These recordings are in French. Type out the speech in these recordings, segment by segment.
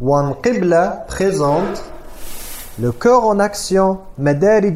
Wan Qibla présente le cœur en action Madarij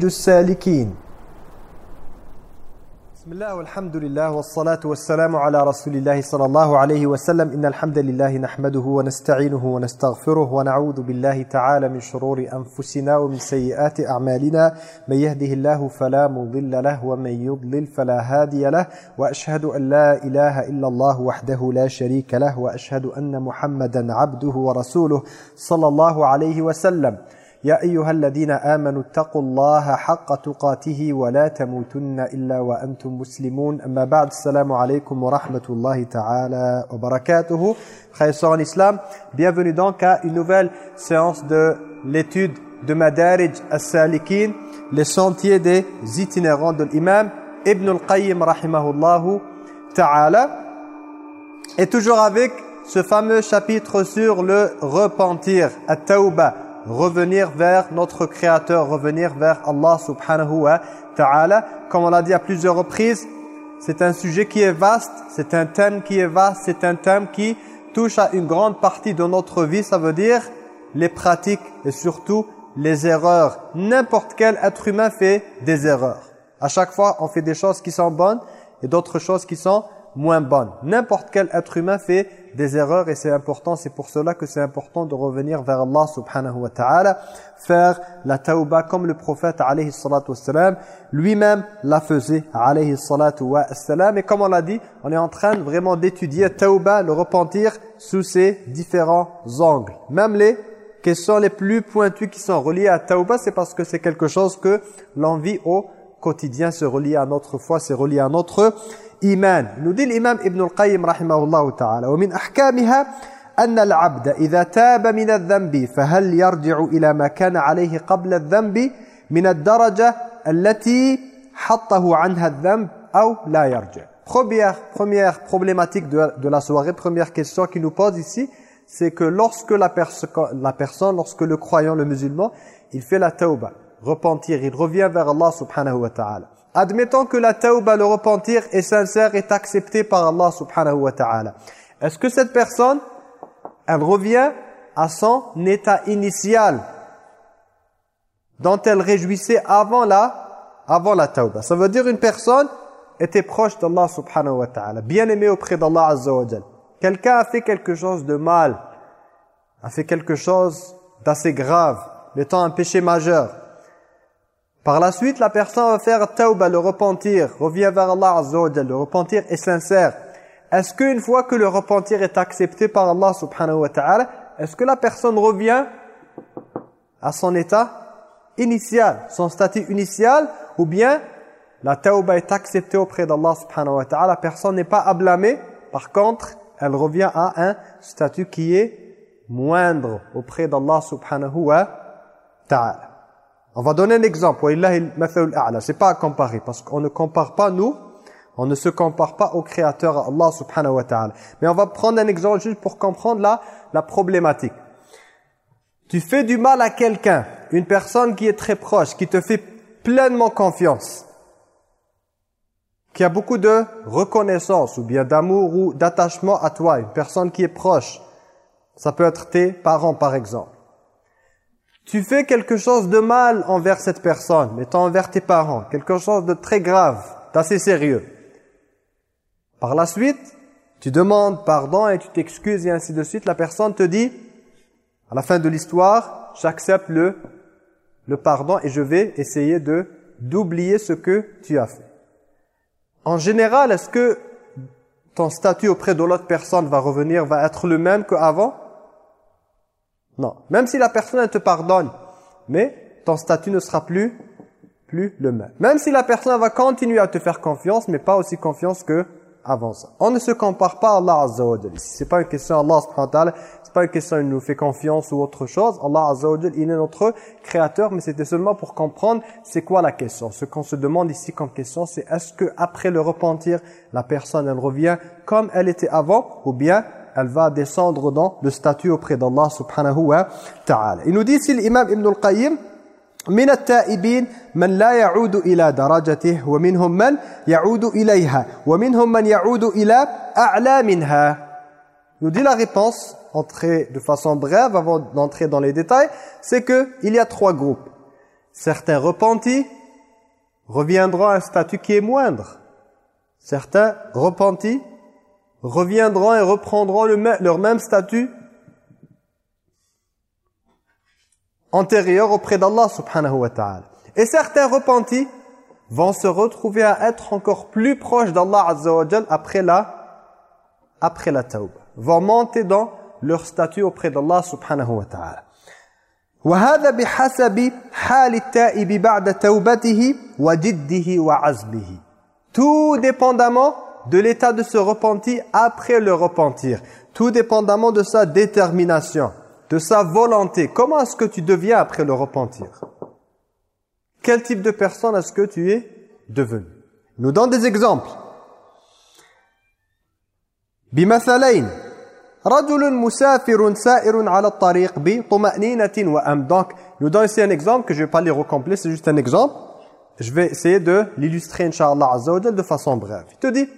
بسم الله والحمد لله والصلاة والسلام على رسول الله صلى الله عليه وسلم. إن الحمد لله نحمده ونستعينه ونستغفره ونعوذ بالله تعالى من شرور أنفسنا ومن سيئات أعمالنا. من يهده الله فلا مضل له ومن يضلل فلا هادي له. وأشهد أن لا إله إلا الله وحده لا شريك له. وأشهد أن محمدا عبده ورسوله صلى الله عليه وسلم. يا أيها الذين آمنوا اتقوا الله حق تقاته ولا تموتن إلا وأنتم مسلمون أما بعد السلام عليكم ورحمة الله تعالى وبركاته Frères en islam, bienvenue donc à une nouvelle séance de l'étude de Madarij as-Salikin, les sentiers des itinérants de l'imam Ibn al-Qayyim rahimahullahu ta'ala. Et toujours avec ce fameux chapitre sur le repentir, at-tawbah, revenir vers notre Créateur, revenir vers Allah subhanahu wa ta'ala. Comme on l'a dit à plusieurs reprises, c'est un sujet qui est vaste, c'est un thème qui est vaste, c'est un thème qui touche à une grande partie de notre vie, ça veut dire les pratiques et surtout les erreurs. N'importe quel être humain fait des erreurs. À chaque fois, on fait des choses qui sont bonnes et d'autres choses qui sont moins bonnes. N'importe quel être humain fait des erreurs et c'est important, c'est pour cela que c'est important de revenir vers Allah subhanahu wa ta'ala, faire la tauba comme le prophète alayhi salatu lui-même la faisait alayhi salatu wassalam et comme on l'a dit, on est en train vraiment d'étudier tauba, le repentir sous ses différents angles. Même les questions les plus pointues qui sont reliées à tauba, c'est parce que c'est quelque chose que l'envie au quotidien se relie à notre foi, c'est relié à notre إيمان ندي الإمام ابن القيم رحمه الله تعالى ومن أحكامها أن العبد إذا تاب من الذنب فهل يرجع إلى ما كان عليه قبل الذنب من الدرجة التي حطه عنها الذنب أو لا يرجع Première, première problématique de, de la soirée, première question qui nous pose ici, c'est que lorsque la, perso la personne, lorsque le croyant, le musulman, il fait la tauba, repentir, il revient vers Allah subhanahu wa ta'ala. Admettons que la tauba, le repentir, est sincère, est accepté par Allah subhanahu wa ta'ala. Est-ce que cette personne, elle revient à son état initial? Dont elle réjouissait avant la, avant la tauba Ça veut dire une personne était proche d'Allah subhanahu wa ta'ala, bien aimé auprès d'Allah azza wa Quelqu'un a fait quelque chose de mal, a fait quelque chose d'assez grave, mettant un péché majeur. Par la suite, la personne va faire tauba, le repentir, revient vers Allah Azza le repentir est sincère. Est-ce qu'une fois que le repentir est accepté par Allah subhanahu wa ta'ala, est-ce que la personne revient à son état initial, son statut initial, ou bien la tauba est acceptée auprès d'Allah subhanahu wa ta'ala, la personne n'est pas à blâmer, par contre, elle revient à un statut qui est moindre auprès d'Allah subhanahu wa ta'ala. On va donner un exemple. C'est pas à comparer parce qu'on ne compare pas nous, on ne se compare pas au Créateur Allah subhanahu wa ta'ala. Mais on va prendre un exemple juste pour comprendre la, la problématique. Tu fais du mal à quelqu'un, une personne qui est très proche, qui te fait pleinement confiance, qui a beaucoup de reconnaissance ou bien d'amour ou d'attachement à toi, une personne qui est proche. Ça peut être tes parents par exemple tu fais quelque chose de mal envers cette personne, mettons envers tes parents, quelque chose de très grave, d'assez sérieux. Par la suite, tu demandes pardon et tu t'excuses et ainsi de suite. La personne te dit, à la fin de l'histoire, j'accepte le, pardon et je vais essayer d'oublier ce que tu as fait. En général, est-ce que ton statut auprès de l'autre personne va revenir, va être le même qu'avant? Non. Même si la personne te pardonne, mais ton statut ne sera plus, plus le même. Même si la personne va continuer à te faire confiance, mais pas aussi confiance que avant ça. On ne se compare pas à Allah Azza wa C'est pas une question Allah wa ta'ala, c'est pas une question il nous fait confiance ou autre chose. Allah Azza il est notre créateur, mais c'était seulement pour comprendre c'est quoi la question. Ce qu'on se demande ici comme question, c'est est-ce que après le repentir, la personne elle revient comme elle était avant ou bien elle va descendre dans le statut auprès d'Allah subhanahu wa ta'ala. Il nous dit ici l'imam Ibn al-Qayyim من التائبين من لا يعود إلى درجته ومنهم من يعود إليها ومنهم من يعود إلى أعلى منها nous dit la réponse entrer de façon brève avant d'entrer dans les détails, c'est que il y a trois groupes. Certains repentis reviendront à un statut qui est moindre. Certains repentis reviendront et reprendront leur même statut antérieur auprès d'Allah subhanahu wa ta'ala. Et certains repentis vont se retrouver à être encore plus proches d'Allah azza wa après la après la tauba. Vont monter dans leur statut auprès d'Allah subhanahu wa ta'ala. وهذا بحسب حال التائب بعد توبته وجده وعزمه. Tout dépendamment de l'état de ce repenti après le repentir. Tout dépendamment de sa détermination de sa volonté. Comment est-ce que tu deviens après le repentir Quel type de personne est-ce que tu es devenu Nous donne des exemples. بمثلين رجل مسافر سائر على الطريق بطمأنينة وأم donc nous donne ici un exemple que je vais pas lire au complet c'est juste un exemple je vais essayer de l'illustrer inshallah azza de façon brève il te dit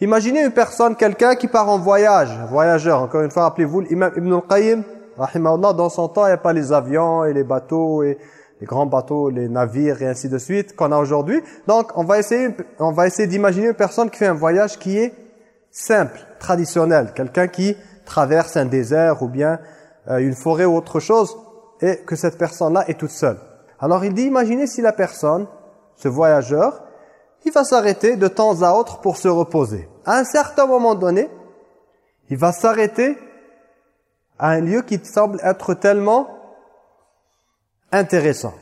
imaginez une personne quelqu'un qui part en voyage voyageur encore une fois rappelez-vous l'imam Ibn al-Qayyim dans son temps, il n'y a pas les avions et les bateaux et les grands bateaux, les navires et ainsi de suite qu'on a aujourd'hui. Donc, on va essayer, on va essayer d'imaginer une personne qui fait un voyage qui est simple, traditionnel. Quelqu'un qui traverse un désert ou bien euh, une forêt ou autre chose et que cette personne-là est toute seule. Alors, il dit, imaginez si la personne, ce voyageur, il va s'arrêter de temps à autre pour se reposer. À un certain moment donné, il va s'arrêter à un lieu qui semble être tellement intéressant.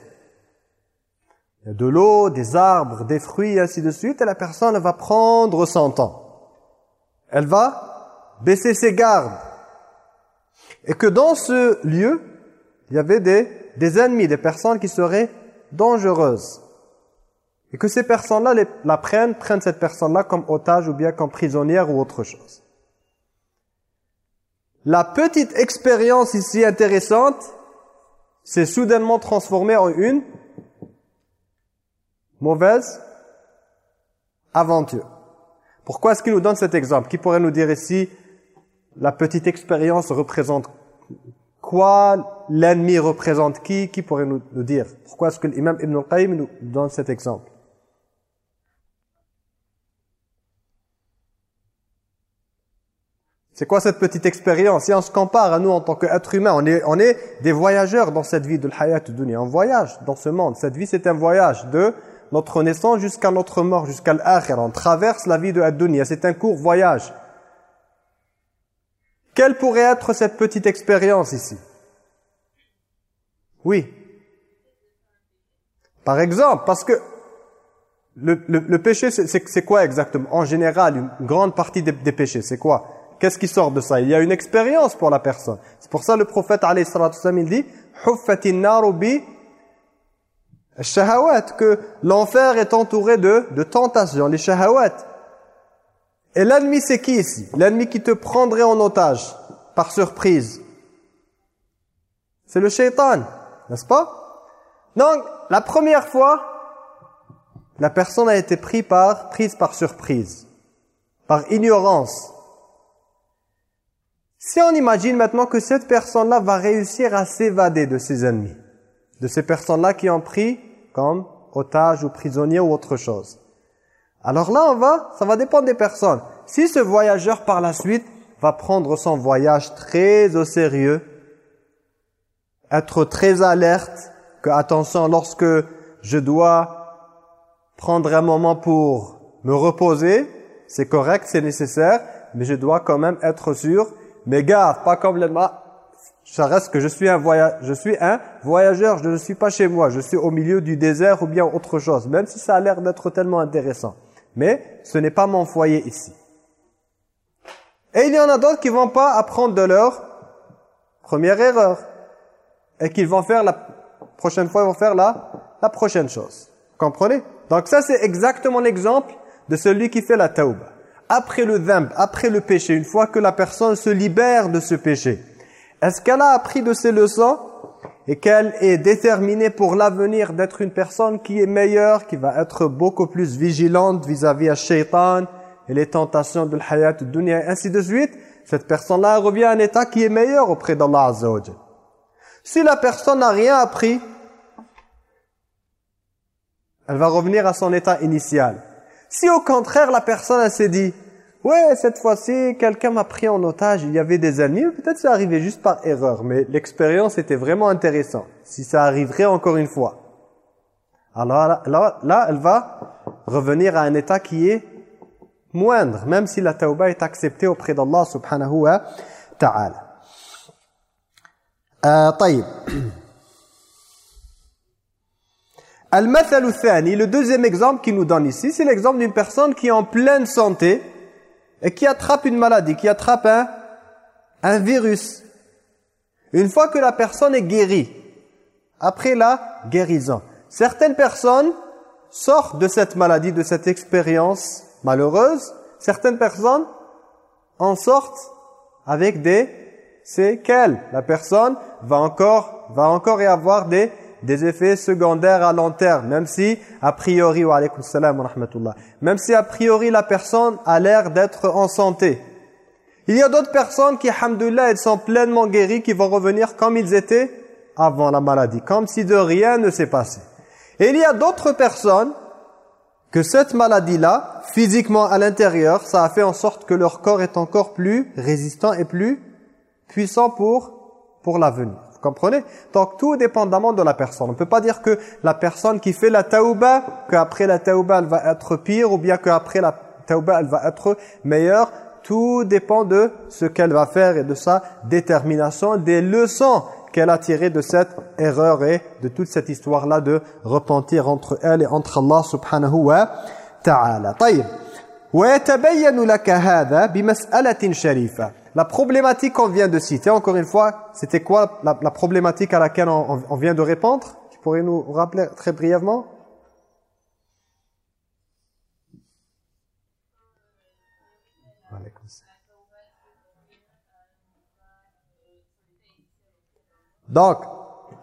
Il y a de l'eau, des arbres, des fruits, ainsi de suite, et la personne va prendre son temps. Elle va baisser ses gardes. Et que dans ce lieu, il y avait des ennemis, des personnes qui seraient dangereuses. Et que ces personnes-là la prennent, prennent cette personne-là comme otage ou bien comme prisonnière ou autre chose. La petite expérience ici intéressante s'est soudainement transformée en une mauvaise aventure. Pourquoi est-ce qu'il nous donne cet exemple? Qui pourrait nous dire ici, la petite expérience représente quoi? L'ennemi représente qui? Qui pourrait nous, dire? Pourquoi est-ce que l'imam Ibn al-Qayyim nous donne cet exemple? C'est quoi cette petite expérience? Si on se compare à nous en tant qu'être humain, on est, on est des voyageurs dans cette vie de l'hayat dunya. On voyage dans ce monde. Cette vie, c'est un voyage de notre naissance jusqu'à notre mort, jusqu'à l'akhir. On traverse la vie de la. C'est un court voyage. Quelle pourrait être cette petite expérience ici? Oui. Par exemple, parce que le, le, péché, c'est quoi exactement? En général, une grande partie des péchés, c'est quoi? Qu'est-ce qui sort de ça? Il y a une expérience pour la personne. C'est pour ça le prophète alayhi il dit que l'enfer est entouré de, tentations, les shahawat. Et l'ennemi c'est qui ici? L'ennemi qui te prendrait en otage par surprise. C'est le shaitan, n'est-ce pas? Donc, la première fois, la personne a été prise par surprise, par ignorance. Si on imagine maintenant que cette personne-là va réussir à s'évader de ses ennemis, de ces personnes-là qui ont pris comme otage ou prisonnier ou autre chose. Alors là, on va, ça va dépendre des personnes. Si ce voyageur par la suite va prendre son voyage très au sérieux, être très alerte, que attention, lorsque je dois prendre un moment pour me reposer, c'est correct, c'est nécessaire, mais je dois quand même être sûr mais garde, pas complètement. Ça reste que je suis un voyageur, je suis un voyageur, je ne suis pas chez moi, je suis au milieu du désert ou bien autre chose, même si ça a l'air d'être tellement intéressant. Mais ce n'est pas mon foyer ici. Et il y en a d'autres qui vont pas apprendre de leur première erreur. Et qu'ils vont faire la prochaine fois, ils vont faire la, la prochaine chose. Comprenez? Donc ça, c'est exactement l'exemple de celui qui fait la tauba après le dhamb, après le péché, une fois que la personne se libère de ce péché, est-ce qu'elle a appris de ses leçons et qu'elle est déterminée pour l'avenir d'être une personne qui est meilleure, qui va être beaucoup plus vigilante vis-à-vis à shaitan, et les tentations de l'hayat dunya et ainsi de suite, cette personne-là revient à un état qui est meilleur auprès d'Allah Azza Si la personne n'a rien appris, elle va revenir à son état initial. Si au contraire la personne s'est dit Ouais, cette fois-ci, quelqu'un m'a pris en otage, il y avait des ennemis, peut-être c'est arrivé juste par erreur, mais l'expérience était vraiment intéressante. Si ça arriverait encore une fois. Alors là, là, elle va revenir à un état qui est moindre, même si la tauba est acceptée auprès d'Allah subhanahu wa ta'ala. Euh, le deuxième exemple qu'il nous donne ici, c'est l'exemple d'une personne qui est en pleine santé et qui attrape une maladie, qui attrape un, un virus. Une fois que la personne est guérie, après la guérison, certaines personnes sortent de cette maladie, de cette expérience malheureuse, certaines personnes en sortent avec des séquelles. La personne va encore, va encore y avoir des des effets secondaires à long terme, même si a priori, wa salam wa rahmatullah, même si a priori la personne a l'air d'être en santé. Il y a d'autres personnes qui, alhamdoulilah, elles sont pleinement guéries, qui vont revenir comme ils étaient avant la maladie, comme si de rien ne s'est passé. Et il y a d'autres personnes que cette maladie-là, physiquement à l'intérieur, ça a fait en sorte que leur corps est encore plus résistant et plus puissant pour, pour l'avenir comprenez Donc tout dépendamment de la personne. On ne peut pas dire que la personne qui fait la tauba, qu'après la tauba elle va être pire ou bien qu'après la tauba elle va être meilleure. Tout dépend de ce qu'elle va faire et de sa détermination, des leçons qu'elle a tirées de cette erreur et de toute cette histoire-là de repentir entre elle et entre Allah subhanahu wa ta'ala. ويتبين لك هذا بمسألة شريفة la problématique qu'on vient de citer, encore une fois, c'était quoi la, problématique à laquelle on, vient de répondre? Tu pourrais nous rappeler très brièvement? Donc,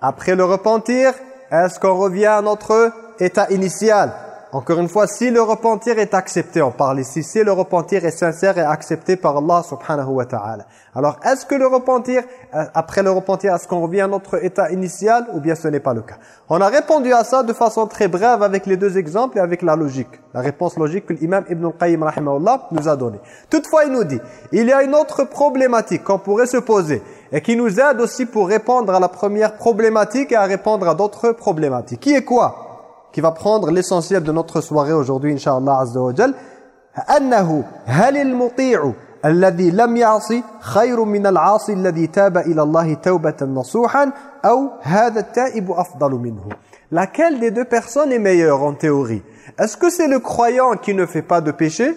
après le repentir, est-ce qu'on revient à notre état initial? Encore une fois, si le repentir est accepté, on parle ici, si le repentir est sincère et accepté par Allah subhanahu wa ta'ala. Alors, est-ce que le repentir, euh, après le repentir, est-ce qu'on revient à notre état initial ou bien ce n'est pas le cas? On a répondu à ça de façon très brève avec les deux exemples et avec la logique. La réponse logique que l'imam Ibn al-Qayyim nous a donnée. Toutefois, il nous dit, il y a une autre problématique qu'on pourrait se poser et qui nous aide aussi pour répondre à la première problématique et à répondre à d'autres problématiques. Qui est quoi? qui va prendre l'essentiel de notre soirée aujourd'hui, Inch'Allah Azza wa Jal. أنه هل المطيع الذي لم يعصي خير من العاصي الذي تاب إلى الله توبة نصوحا أو هذا التائب أفضل منه Laquelle des deux personnes est meilleure en théorie Est-ce que c'est le croyant qui ne fait pas de péché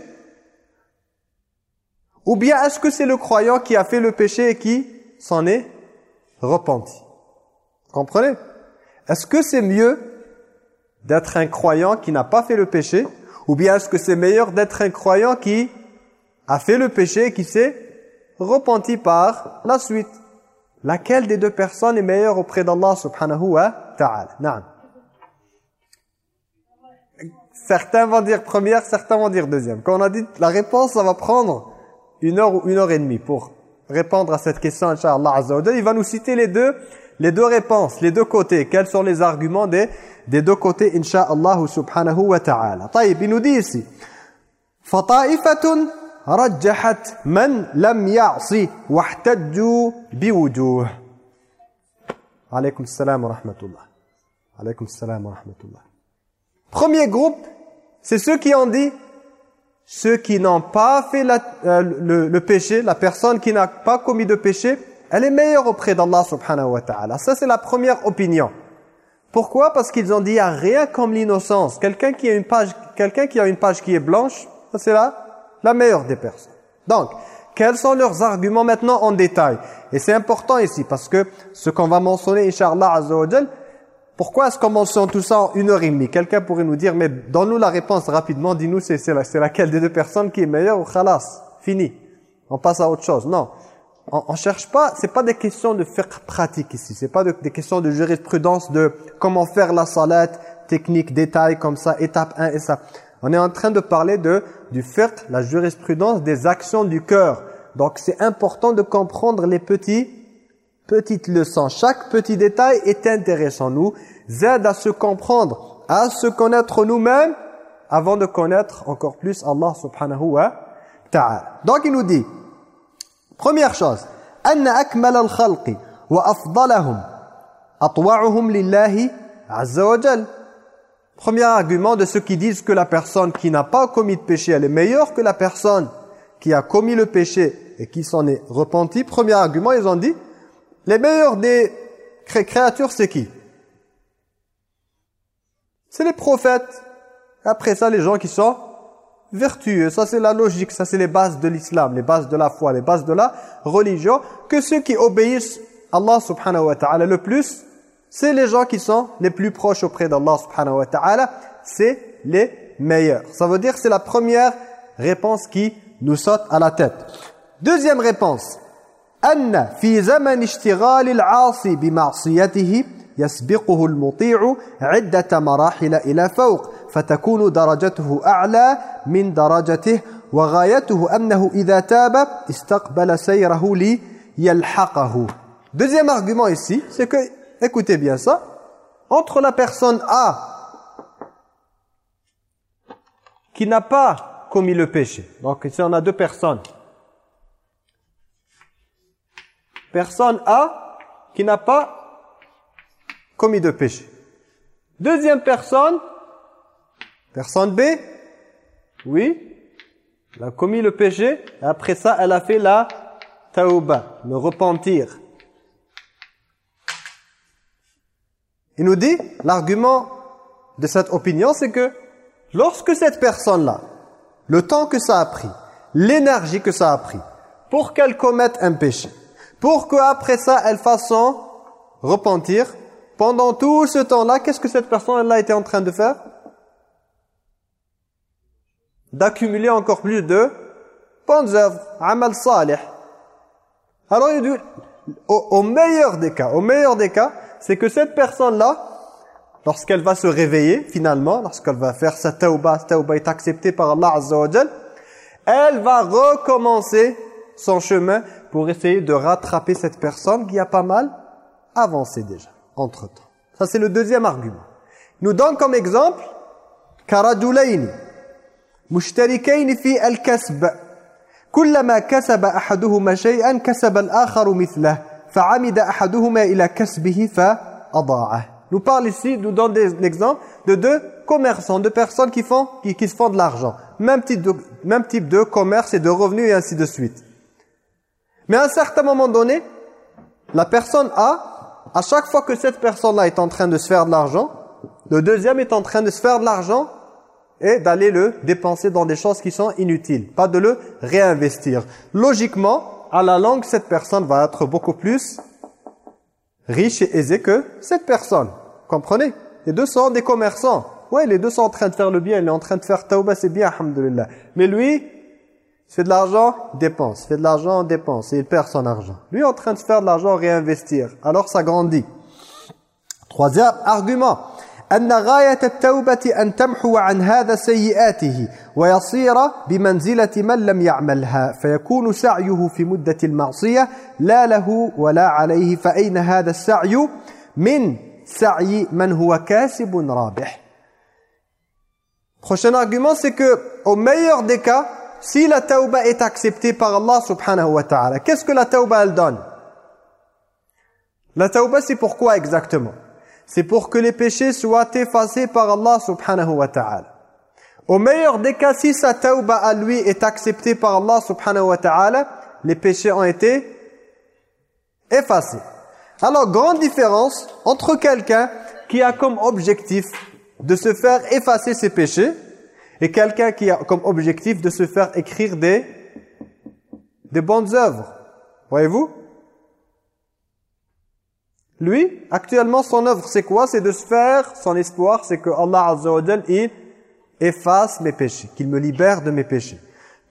Ou bien est-ce que c'est le croyant qui a fait le péché et qui s'en est repenti Comprenez Est-ce que c'est mieux d'être un croyant qui n'a pas fait le péché Ou bien est-ce que c'est meilleur d'être un croyant qui a fait le péché et qui s'est repenti par la suite? Laquelle des deux personnes est meilleure auprès d'Allah subhanahu wa ta'ala? Certains vont dire première, certains vont dire deuxième. Quand on a dit la réponse, ça va prendre une heure ou une heure et demie pour répondre à cette question, Inch'Allah Il va nous citer les deux, les deux réponses, les deux côtés. Quels sont les arguments des des deux côtés, Inch'Allah subhanahu wa ta'ala. طيب, il nous dit ici, فَطَائِفَةٌ رَجَّحَتْ مَنْ لَمْ يَعْصِ وَاحْتَجُّوا بِوُجُوهِ Alaykum salam wa rahmatullah. Alaykum salam wa rahmatullah. Premier groupe, c'est ceux qui ont dit, ceux qui n'ont pas fait la, euh, le, le péché, la personne qui n'a pas commis de péché, elle est meilleure auprès d'Allah subhanahu wa ta'ala. Ça, c'est la première opinion. Pourquoi? Parce qu'ils ont dit, il n'y a rien comme l'innocence. Quelqu'un qui, a une page, quelqu'un qui a une page qui est blanche, c'est la, la meilleure des personnes. Donc, quels sont leurs arguments maintenant en détail? Et c'est important ici, parce que ce qu'on va mentionner, Inch'Allah Azzawajal, pourquoi est-ce qu'on mentionne tout ça en une heure et demie? Quelqu'un pourrait nous dire, mais donne-nous la réponse rapidement, dis-nous c'est laquelle des deux personnes qui est meilleure ou khalas, fini. On passe à autre chose. Non on, on cherche pas, c'est pas des questions de fiqh pratique ici, c'est pas des questions de jurisprudence de comment faire la salat, technique, détail comme ça, étape 1 et ça. On est en train de parler de du fiqh, la jurisprudence des actions du cœur. Donc c'est important de comprendre les petits petites leçons. Chaque petit détail est intéressant. Nous aide à se comprendre, à se connaître nous-mêmes avant de connaître encore plus Allah subhanahu wa ta'ala. Donc il nous dit, Première chose, anna. Premier argument de ceux qui disent que la personne qui n'a pas commis de péché, elle est meilleure que la personne qui a commis le péché et qui s'en est repenti. Premier argument, ils ont dit, les meilleurs des créatures, c'est qui? C'est les prophètes. Après ça, les gens qui sont vertueux. Ça, c'est la logique. Ça, c'est les bases de l'islam, les bases de la foi, les bases de la religion. Que ceux qui obéissent Allah subhanahu wa ta'ala le plus, c'est les gens qui sont les plus proches auprès d'Allah subhanahu wa ta'ala. C'est les meilleurs. Ça veut dire que c'est la première réponse qui nous saute à la tête. Deuxième réponse. أن في زمن اشتغال العاصي بمعصيته يسبقه المطيع عدة مراحل إلى فوق فتكون درجته أعلى من درجته وغايته أنه إذا تاب استقبل سيره ليلحقه Deuxième argument ici, c'est que, écoutez bien ça, entre la personne A qui n'a pas commis le péché, donc ici on a deux personnes, personne A qui n'a pas commis de péché. Deuxième personne, personne B, oui, elle a commis le péché, après ça, elle a fait la tauba, le repentir. Il nous dit, l'argument de cette opinion, c'est que lorsque cette personne-là, le temps que ça a pris, l'énergie que ça a pris, pour qu'elle commette un péché, pour qu'après ça, elle fasse son repentir. Pendant tout ce temps-là, qu'est-ce que cette personne là était en train de faire? d'accumuler encore plus de bonnes œuvres, amal salih. Alors il dit, au, meilleur des cas, au meilleur des cas, c'est que cette personne-là, lorsqu'elle va se réveiller finalement, lorsqu'elle va faire sa tauba, sa tauba est acceptée par Allah Azza wa elle va recommencer son chemin pour essayer de rattraper cette personne qui a pas mal avancé déjà, entre-temps. Ça c'est le deuxième argument. Nous donne comme exemple, Karadulaini. مشتركين في الكسب كلما كسب أحدهما شيئا كسب الآخر مثله فعمد أحدهما إلى كسبه فأضاعه nous parle ici, nous donne l'exemple de deux commerçants, de personnes qui font, qui, qui se font de l'argent. Même type de, même type de commerce et de revenus et ainsi de suite. Mais à un certain moment donné, la personne A, à chaque fois que cette personne-là est en train de se faire de l'argent, le deuxième est en train de se faire de l'argent et d'aller le dépenser dans des choses qui sont inutiles, pas de le réinvestir. Logiquement, à la longue, cette personne va être beaucoup plus riche et aisée que cette personne. Comprenez? Les deux sont des commerçants. Oui, les deux sont en train de faire le bien, il est en train de faire tauba, c'est bien, alhamdoulilah. Mais lui, il fait de l'argent, dépense. Il fait de l'argent, dépense. Et il perd son argent. Lui en train de faire de l'argent, réinvestir. Alors ça grandit. Troisième argument. أن غاية التوبة أن تمحو عن هذا سيئاته ويصير بمنزلة من لم يعملها فيكون سعيه في مدة المعصية لا له ولا عليه فأين هذا السعي من سعي من هو كاسب رابح Prochain argument, c'est que au meilleur des cas, si la tauba est acceptée par Allah subhanahu wa ta'ala, qu'est-ce que la tauba elle donne La tauba c'est pourquoi exactement C'est pour que les péchés soient effacés par Allah subhanahu wa ta'ala. Au meilleur des cas, si sa tauba à lui est acceptée par Allah subhanahu wa ta'ala, les péchés ont été effacés. Alors, grande différence entre quelqu'un qui a comme objectif de se faire effacer ses péchés et quelqu'un qui a comme objectif de se faire écrire des, des bonnes œuvres. Voyez-vous? Lui, actuellement, son œuvre, c'est quoi? C'est de se faire, son espoir, c'est que Allah Azza il efface mes péchés, qu'il me libère de mes péchés.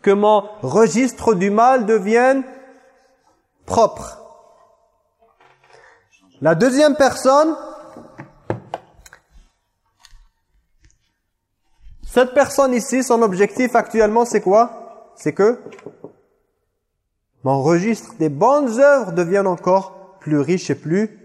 Que mon registre du mal devienne propre. La deuxième personne, Cette personne ici, son objectif actuellement, c'est quoi? C'est que mon registre des bonnes œuvres devienne encore plus riche et plus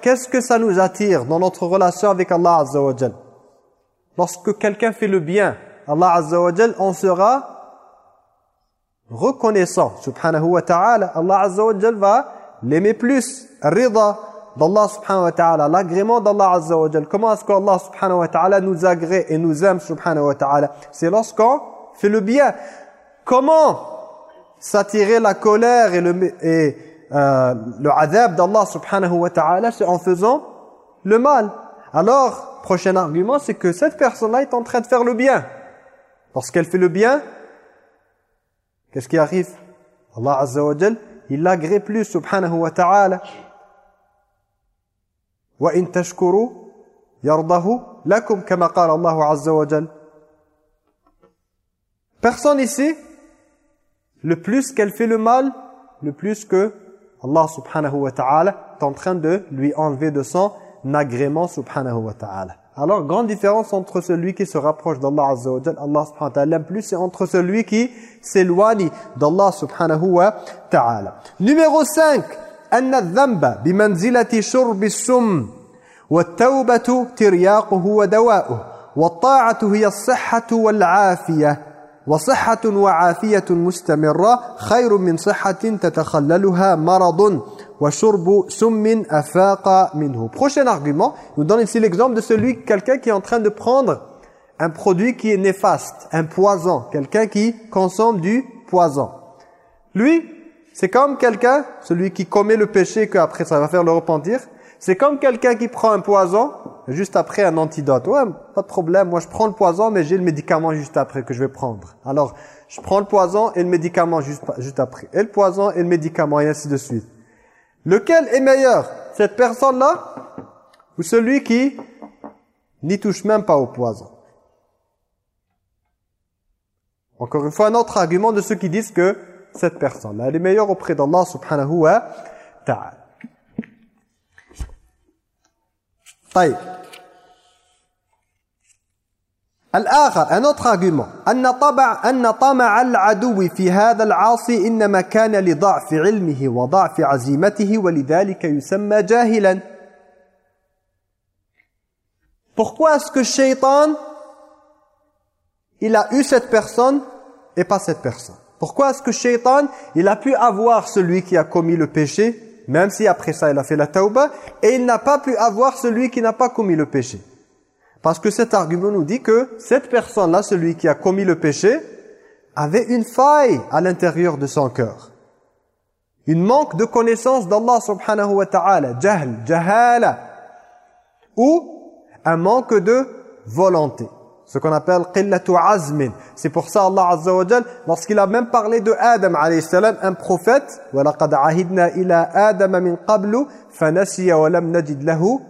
qu'est-ce que ça nous attire dans notre relation avec Allah Azza Lorsque quelqu'un fait le bien, Allah Azza wa on sera reconnaissant, subhanahu wa ta'ala. Allah Azza va l'aimer plus. Rida d'Allah subhanahu wa ta'ala, l'agrément d'Allah Azza. Comment est-ce qu'Allah subhanahu wa ta'ala nous agrée et nous aime subhanahu wa ta'ala? C'est lorsqu'on fait le bien. Comment s'attirer la colère et le, et, euh, le adab d'Allah subhanahu wa ta'ala C'est en faisant le mal. Alors, prochain argument, c'est que cette personne-là est en train de faire le bien. Lorsqu'elle fait le bien, qu'est-ce qui arrive? Allah Azza wa Jal, il l'agrée plus subhanahu wa ta'ala. Personne ici, le plus qu'elle fait le mal, le plus que Allah subhanahu wa ta'ala est en train de lui enlever de son agrément subhanahu wa ta'ala. Alors, grande différence entre celui qui se rapproche d'Allah Azza wa Allah subhanahu wa ta'ala, plus et entre celui qui s'éloigne d'Allah subhanahu wa ta'ala. Numéro 5, أن الذنب بمنزلة شرب السم والتوبة ترياقه ودواؤه والطاعة هي الصحة والعافية وصحة وعافية مستمرة خير من صحة تتخللها مرض وشرب سم أفاق منه. Prochain argument, nous donne ici l'exemple de celui, quelqu'un qui est en train de prendre un produit qui est néfaste, un poison, quelqu'un qui consomme du poison. Lui, c'est comme quelqu'un, celui qui commet le péché qu'après ça va faire le repentir, c'est comme quelqu'un qui prend un poison juste après un antidote. Ouais, pas de problème, moi je prends le poison mais j'ai le médicament juste après que je vais prendre. Alors, je prends le poison et le médicament juste, juste après. Et le poison et le médicament et ainsi de suite. Lequel est meilleur Cette personne-là ou celui qui n'y touche même pas au poison Encore une fois, un autre argument de ceux qui disent que cette personne-là, elle est meilleure auprès d'Allah subhanahu wa ta'ala. طيب un autre argument. Pourquoi est-ce que Shaitan, il a eu cette personne et pas cette personne? Pourquoi est-ce que Shaitan, il a pu avoir celui qui a commis le péché, même si après ça il a fait la tauba, et il n'a pas pu avoir celui qui n'a pas commis le péché? Parce que cet argument nous dit que cette personne-là, celui qui a commis le péché, avait une faille à l'intérieur de son cœur. Une manque de connaissance d'Allah subhanahu wa ta'ala, jahl, jahala, ou un manque de volonté ce qu'on appelle qillatu azmin. C'est pour ça Allah Azza wa Jal, lorsqu'il a même parlé de Adam alayhi salam, un prophète, وَلَقَدْ عَهِدْنَا إِلَىٰ آدَمَ مِنْ قَبْلُ فَنَسِيَ وَلَمْ نَجِدْ لَهُ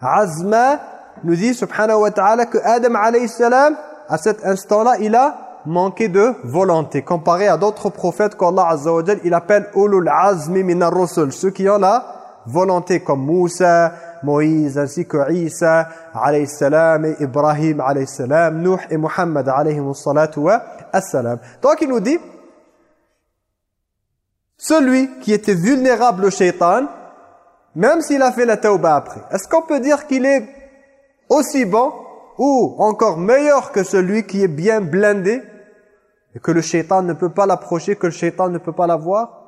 عَزْمًا nous dit subhanahu wa ta'ala que Adam alayhi salam, à cet instant-là, il a manqué de volonté. Comparé à d'autres prophètes qu'Allah Azza wa il appelle ulul azmi min ar-rusul, ceux qui ont la volonté comme Moussa, Moïse ainsi que Isa alayhi salam et Ibrahim alayhi salam, Nuh et Muhammad alayhi salatu wa salam. Donc il nous dit celui qui était vulnérable au shaitan même s'il a fait la tauba après, est-ce qu'on peut dire qu'il est aussi bon ou encore meilleur que celui qui est bien blindé et que le shaitan ne peut pas l'approcher, que le shaitan ne peut pas l'avoir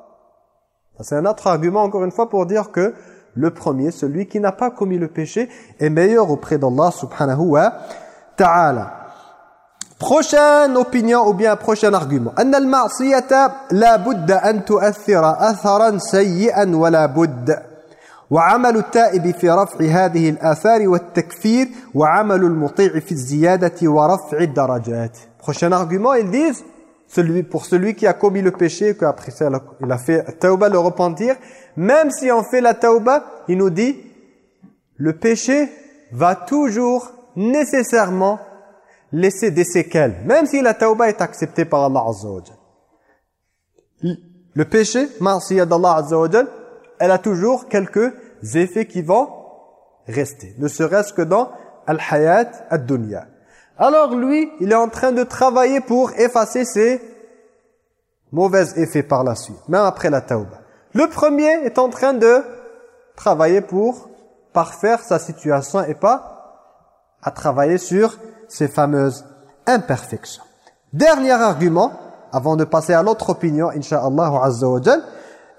C'est un autre argument encore une fois pour dire que le premier, celui qui n'a pas commis le péché, est meilleur auprès d'Allah subhanahu wa ta'ala. Prochaine opinion ou bien prochain argument. أن المعصية لا بد أن تؤثر أثرا سيئا ولا بد وعمل التائب في رفع هذه الآثار والتكفير وعمل المطيع في الزيادة ورفع الدرجات. Prochain argument, ils disent celui, pour celui qui a commis le péché, qu'après ça il a fait tauba, le repentir, même si on fait la tauba, il nous dit, le péché va toujours nécessairement laisser des séquelles, même si la tauba est acceptée par Allah Azza wa Le péché, ma'siyah d'Allah Azza wa elle a toujours quelques effets qui vont rester, ne serait-ce que dans al-hayat ad-dunya. Alors lui, il est en train de travailler pour effacer ces mauvais effets par la suite, même après la tauba. Le premier est en train de travailler pour parfaire sa situation et pas à travailler sur ces fameuses imperfections. Dernier argument, avant de passer à l'autre opinion, Inch'Allah Azza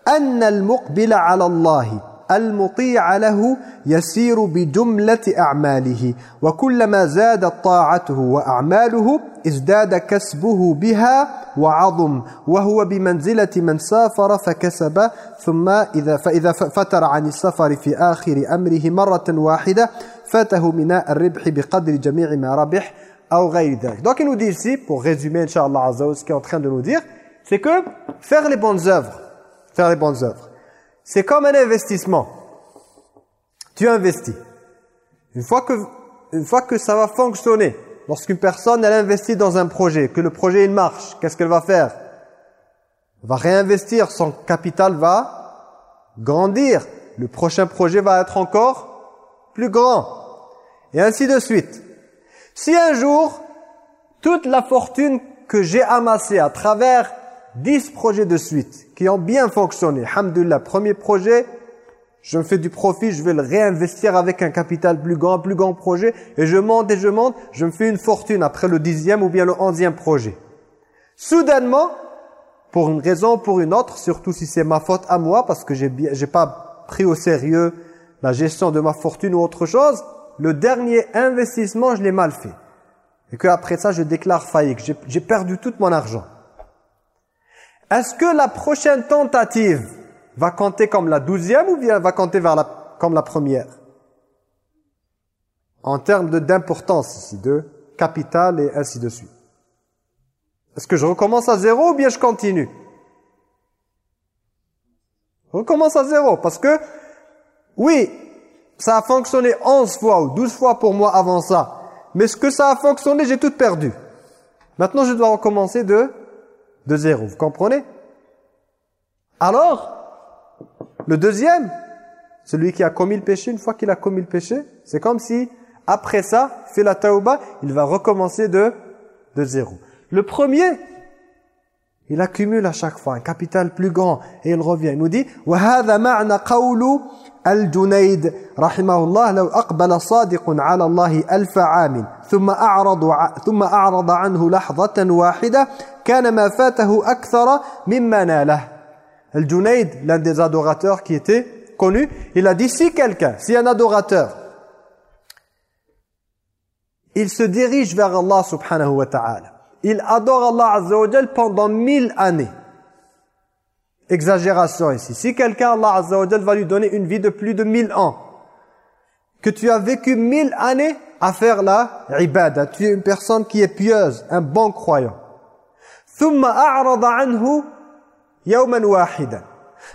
أن المقبل على الله المطيع له يسير بجملة أعماله وكلما زادت طاعته وأعماله ازداد كسبه بها وعظم وهو بمنزلة من سافر فكسب ثم إذا فإذا فتر عن السفر في آخر أمره مرة واحدة فاته من الربح بقدر جميع ما ربح أو غير ذلك. Donc il nous dit ici, pour résumer Inch'Allah Azza ce qu'il est en train de nous dire, c'est que faire les bonnes œuvres, faire les bonnes œuvres, C'est comme un investissement. Tu investis. Une fois que, une fois que ça va fonctionner, lorsqu'une personne elle investit dans un projet, que le projet il marche, qu'est-ce qu'elle va faire? Elle va réinvestir, son capital va grandir. Le prochain projet va être encore plus grand. Et ainsi de suite. Si un jour, toute la fortune que j'ai amassée à travers 10 projets de suite qui ont bien fonctionné. Alhamdulillah, premier projet, je me fais du profit, je vais le réinvestir avec un capital plus grand, plus grand projet, et je monte et je monte, je me fais une fortune après le dixième ou bien le onzième projet. Soudainement, pour une raison ou pour une autre, surtout si c'est ma faute à moi, parce que j'ai n'ai pas pris au sérieux la gestion de ma fortune ou autre chose, le dernier investissement, je l'ai mal fait. Et que après ça, je déclare faillite, j'ai perdu tout mon argent. Est-ce que la prochaine tentative va compter comme la douzième ou bien va compter comme la première? En termes d'importance ici, de capital et ainsi de suite. Est-ce que je recommence à zéro ou bien je continue? Recommence à zéro parce que, oui, ça a fonctionné 11 fois ou 12 fois pour moi avant ça. Mais ce que ça a fonctionné, j'ai tout perdu. Maintenant, je dois recommencer de de zéro. Vous comprenez Alors, le deuxième, celui qui a commis le péché, une fois qu'il a commis le péché, c'est comme si, après ça, fait la tauba, il va recommencer de, de zéro. Le premier, il accumule à chaque fois un capital plus grand et il revient. Il nous dit وهذا معنى قول الجنيد رحمه الله لو أقبل صادق على الله ألف عام ثم أعرض ثم أعرض عنه لحظة واحدة كان ما فاته أكثر مما ناله. Al-Junayd, l'un des adorateurs qui était connu, il a dit si quelqu'un, si un adorateur, il se dirige vers Allah subhanahu wa ta'ala il adore Allah Azza wa pendant mille années. Exagération ici. Si quelqu'un, Allah Azza wa va lui donner une vie de plus de mille ans, que tu as vécu mille années à faire la ibadah, tu es une personne qui est pieuse, un bon croyant.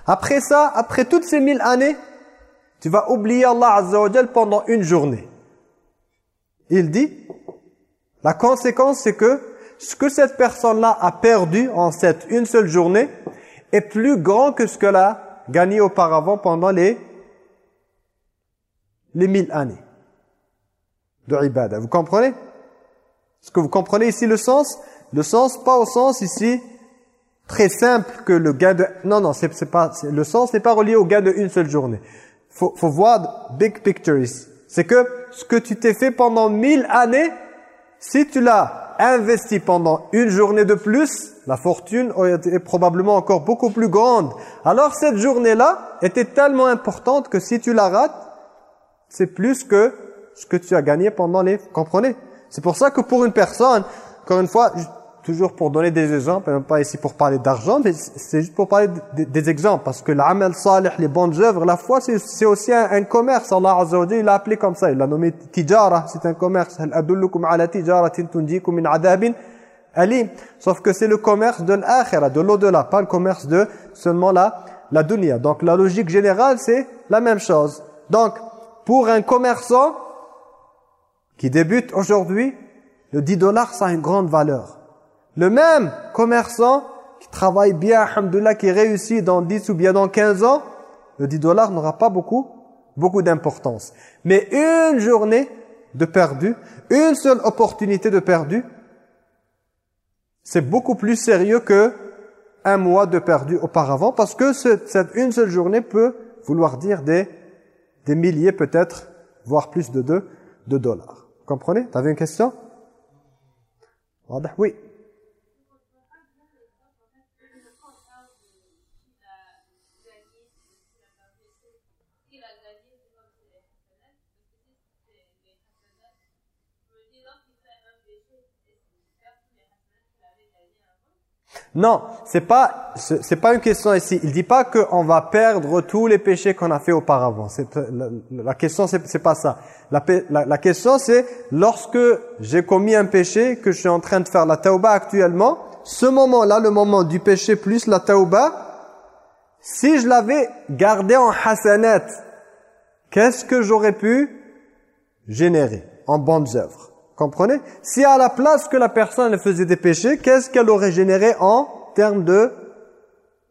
Après ça, après toutes ces mille années, tu vas oublier Allah Azza wa pendant une journée. Il dit, la conséquence c'est que ce que cette personne-là a perdu en cette une seule journée est plus grand que ce qu'elle a gagné auparavant pendant les, les mille années de ibadah. Vous comprenez? Est-ce que vous comprenez ici le sens? Le sens, pas au sens ici très simple que le gain de... Non, non, c'est pas le sens n'est pas relié au gain d'une seule journée. Faut, faut voir big picture ici. C'est que ce que tu t'es fait pendant mille années, si tu l'as investi pendant une journée de plus, la fortune est probablement encore beaucoup plus grande. Alors cette journée-là était tellement importante que si tu la rates, c'est plus que ce que tu as gagné pendant les... Comprenez? C'est pour ça que pour une personne, encore une fois, toujours pour donner des exemples, même pas ici pour parler d'argent, mais c'est juste pour parler des, exemples, parce que l'amal salih, les bonnes œuvres, la foi, c'est aussi un, commerce. Allah Azza wa il l'a appelé comme ça, il l'a nommé tijara, c'est un commerce. sauf que c'est le commerce de l'akhira, de l'au-delà, pas le commerce de seulement la, la dunya. Donc la logique générale, c'est la même chose. Donc, pour un commerçant qui débute aujourd'hui, le 10 dollars, ça a une grande valeur. Le même commerçant qui travaille bien, alhamdoulilah, qui réussit dans 10 ou bien dans 15 ans, le 10 dollars n'aura pas beaucoup, beaucoup d'importance. Mais une journée de perdu, une seule opportunité de perdu, c'est beaucoup plus sérieux que un mois de perdu auparavant parce que cette une seule journée peut vouloir dire des, des milliers peut-être, voire plus de deux, de dollars. Vous comprenez? Tu avais une question? Oui. Non, c'est pas c'est pas une question ici. Il dit pas qu'on va perdre tous les péchés qu'on a fait auparavant. La, la, question c'est pas ça. La, question c'est lorsque j'ai commis un péché que je suis en train de faire la tauba actuellement, ce moment-là, le moment du péché plus la tauba, si je l'avais gardé en hasanat, qu'est-ce que j'aurais pu générer en bonnes œuvres? Comprenez? Si à la place que la personne faisait des péchés, qu'est-ce qu'elle aurait généré en termes de,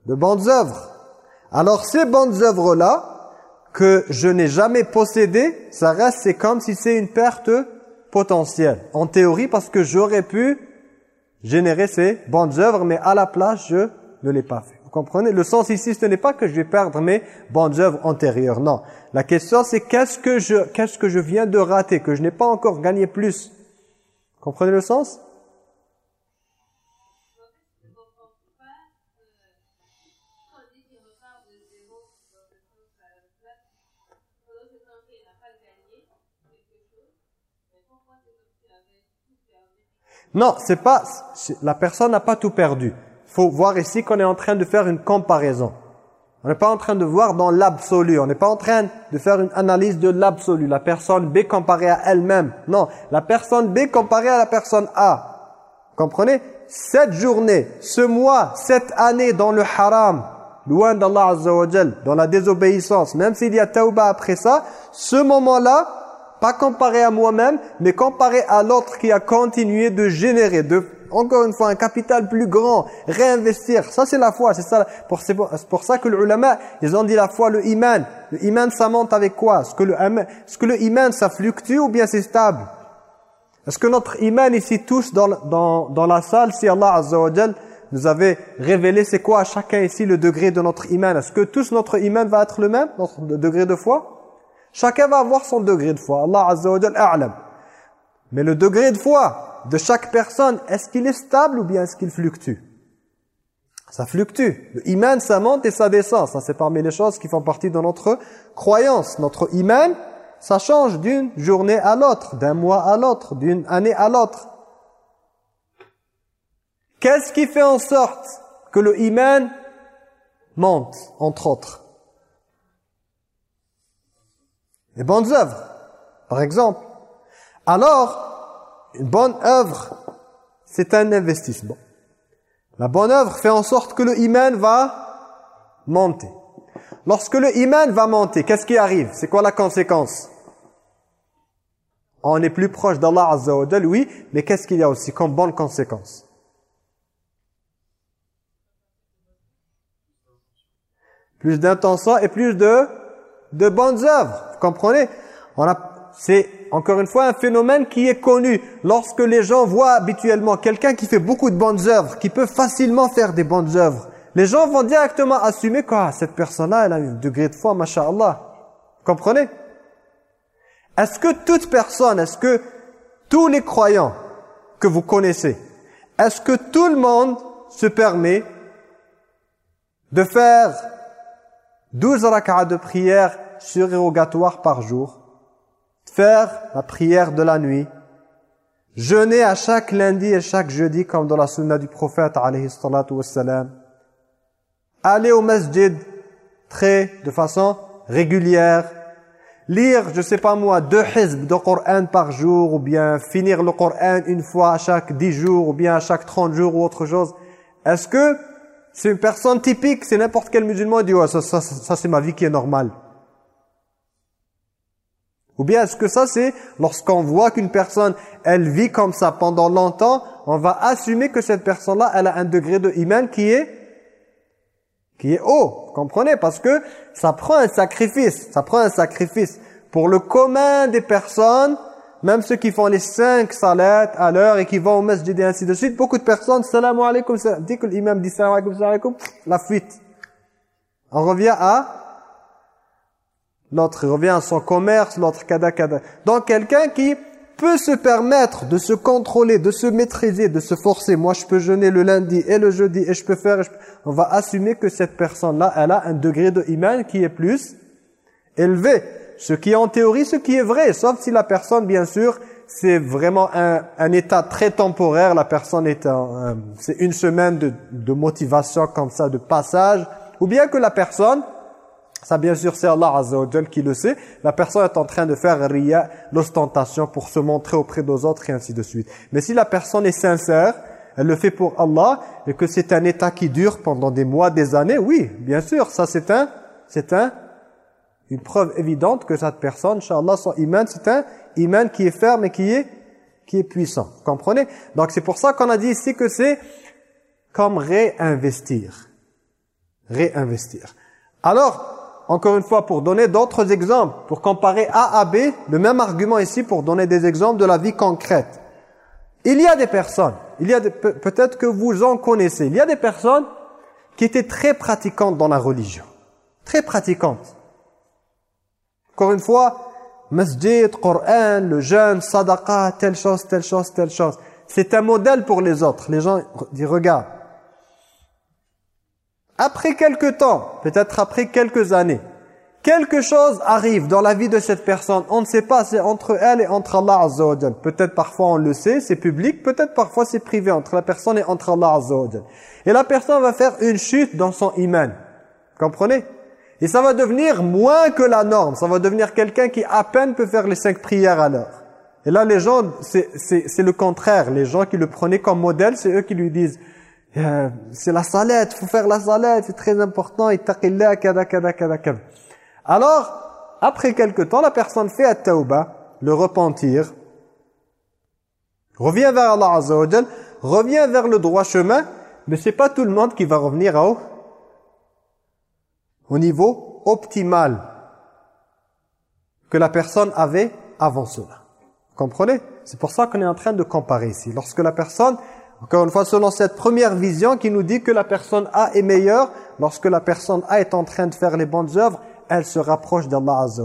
de bonnes œuvres? Alors ces bonnes œuvres-là, que je n'ai jamais possédées, ça reste, c'est comme si c'est une perte potentielle. En théorie, parce que j'aurais pu générer ces bonnes œuvres, mais à la place, je ne l'ai pas fait. Comprenez? Le sens ici, ce n'est pas que je vais perdre mes bonnes œuvres antérieures. Non. La question, c'est qu'est-ce que je qu'est-ce que je viens de rater, que je n'ai pas encore gagné plus? Comprenez le sens? Non, c'est pas la personne n'a pas tout perdu faut voir ici qu'on est en train de faire une comparaison. On n'est pas en train de voir dans l'absolu. On n'est pas en train de faire une analyse de l'absolu. La personne B comparée à elle-même. Non, la personne B comparée à la personne A. Comprenez? Cette journée, ce mois, cette année dans le haram, loin d'Allah Azza dans la désobéissance, même s'il y a tauba après ça, ce moment-là, pas comparé à moi-même, mais comparé à l'autre qui a continué de générer, de encore une fois, un capital plus grand, réinvestir. Ça, c'est la foi. C'est ça. Pour ça que les ulama, ils ont dit la foi, le iman. Le iman, ça monte avec quoi? Est-ce que le, est-ce que le iman, ça fluctue ou bien c'est stable? Est-ce que notre iman ici, tous dans, dans, dans la salle, si Allah Azza nous avait révélé c'est quoi à chacun ici le degré de notre iman? Est-ce que tous notre iman va être le même, notre degré de foi? Chacun va avoir son degré de foi. Allah Azza wa a'lam. Mais le degré de foi, de chaque personne, est-ce qu'il est stable ou bien est-ce qu'il fluctue? Ça fluctue. Le iman, ça monte et ça descend. Ça, c'est parmi les choses qui font partie de notre croyance. Notre iman, ça change d'une journée à l'autre, d'un mois à l'autre, d'une année à l'autre. Qu'est-ce qui fait en sorte que le iman monte, entre autres? Les bonnes œuvres, par exemple. Alors, une bonne œuvre, c'est un investissement. La bonne œuvre fait en sorte que le iman va monter. Lorsque le iman va monter, qu'est-ce qui arrive? C'est quoi la conséquence? On est plus proche d'Allah Azza oui, mais qu'est-ce qu'il y a aussi comme bonne conséquence? Plus d'intention et plus de, de bonnes œuvres. Vous comprenez? C'est encore une fois un phénomène qui est connu. Lorsque les gens voient habituellement quelqu'un qui fait beaucoup de bonnes œuvres, qui peut facilement faire des bonnes œuvres, les gens vont directement assumer que ah, cette personne-là, elle a un degré de foi, masha'Allah. Comprenez? Est-ce que toute personne, est-ce que tous les croyants que vous connaissez, est-ce que tout le monde se permet de faire 12 rak'ahs de prière surérogatoires par jour? Faire la prière de la nuit, jeûner à chaque lundi et chaque jeudi comme dans la sunna du prophète alayhi aller au masjid très de façon régulière, lire, je sais pas moi, deux hizb de Coran par jour, ou bien finir le Coran une fois à chaque dix jours, ou bien à chaque trente jours, ou autre chose. Est-ce que c'est une personne typique, c'est n'importe quel musulman, dit, ouais, ça, ça, ça c'est ma vie qui est normale. Ou bien est-ce que ça c'est, lorsqu'on voit qu'une personne, elle vit comme ça pendant longtemps, on va assumer que cette personne-là, elle a un degré de iman qui est qui est haut, comprenez? Parce que ça prend un sacrifice, ça prend un sacrifice. Pour le commun des personnes, même ceux qui font les cinq salats à l'heure et qui vont au masjid et ainsi de suite, beaucoup de personnes, salam alaikum, dès que l'imam dit salam alaikum, salam alaikum, la fuite. On revient à l'autre, revient à son commerce, l'autre kada kada. Donc quelqu'un qui peut se permettre de se contrôler, de se maîtriser, de se forcer. Moi, je peux jeûner le lundi et le jeudi et je peux faire... On va assumer que cette personne-là, elle a un degré de iman qui est plus élevé. Ce qui est en théorie, ce qui est vrai. Sauf si la personne, bien sûr, c'est vraiment un, état très temporaire. La personne est en... c'est une semaine de motivation comme ça, de passage. Ou bien que la personne ça, bien sûr, c'est Allah Azza wa qui le sait. La personne est en train de faire riya, l'ostentation pour se montrer auprès des autres et ainsi de suite. Mais si la personne est sincère, elle le fait pour Allah et que c'est un état qui dure pendant des mois, des années, oui, bien sûr, ça c'est un, c'est un, une preuve évidente que cette personne, Inch'Allah, son iman, c'est un iman qui est ferme et qui est, qui est puissant. Vous comprenez? Donc c'est pour ça qu'on a dit ici que c'est comme réinvestir. Réinvestir. Alors, encore une fois, pour donner d'autres exemples, pour comparer A à B, le même argument ici pour donner des exemples de la vie concrète. Il y a des personnes, il y a peut-être que vous en connaissez, il y a des personnes qui étaient très pratiquantes dans la religion. Très pratiquantes. Encore une fois, masjid, Coran, le jeûne, sadaqa, telle chose, telle chose, telle chose. C'est un modèle pour les autres. Les gens disent, regarde, après quelque temps, peut-être après quelques années, quelque chose arrive dans la vie de cette personne. On ne sait pas, c'est entre elle et entre Allah Azza Peut-être parfois on le sait, c'est public, peut-être parfois c'est privé entre la personne et entre Allah Azza Et la personne va faire une chute dans son iman. Comprenez? Et ça va devenir moins que la norme. Ça va devenir quelqu'un qui à peine peut faire les cinq prières à l'heure. Et là, les gens, c'est le contraire. Les gens qui le prenaient comme modèle, c'est eux qui lui disent euh, c'est la salat, il faut faire la salat, c'est très important, ittaqillah, kada, kada, kada, kada. Alors, après quelque temps, la personne fait at tauba, le repentir, revient vers Allah Azza wa revient vers le droit chemin, mais c'est pas tout le monde qui va revenir au, au niveau optimal que la personne avait avant cela. Comprenez? C'est pour ça qu'on est en train de comparer ici. Lorsque la personne encore une fois, selon cette première vision qui nous dit que la personne A est meilleure, lorsque la personne A est en train de faire les bonnes œuvres, elle se rapproche d'Allah Azza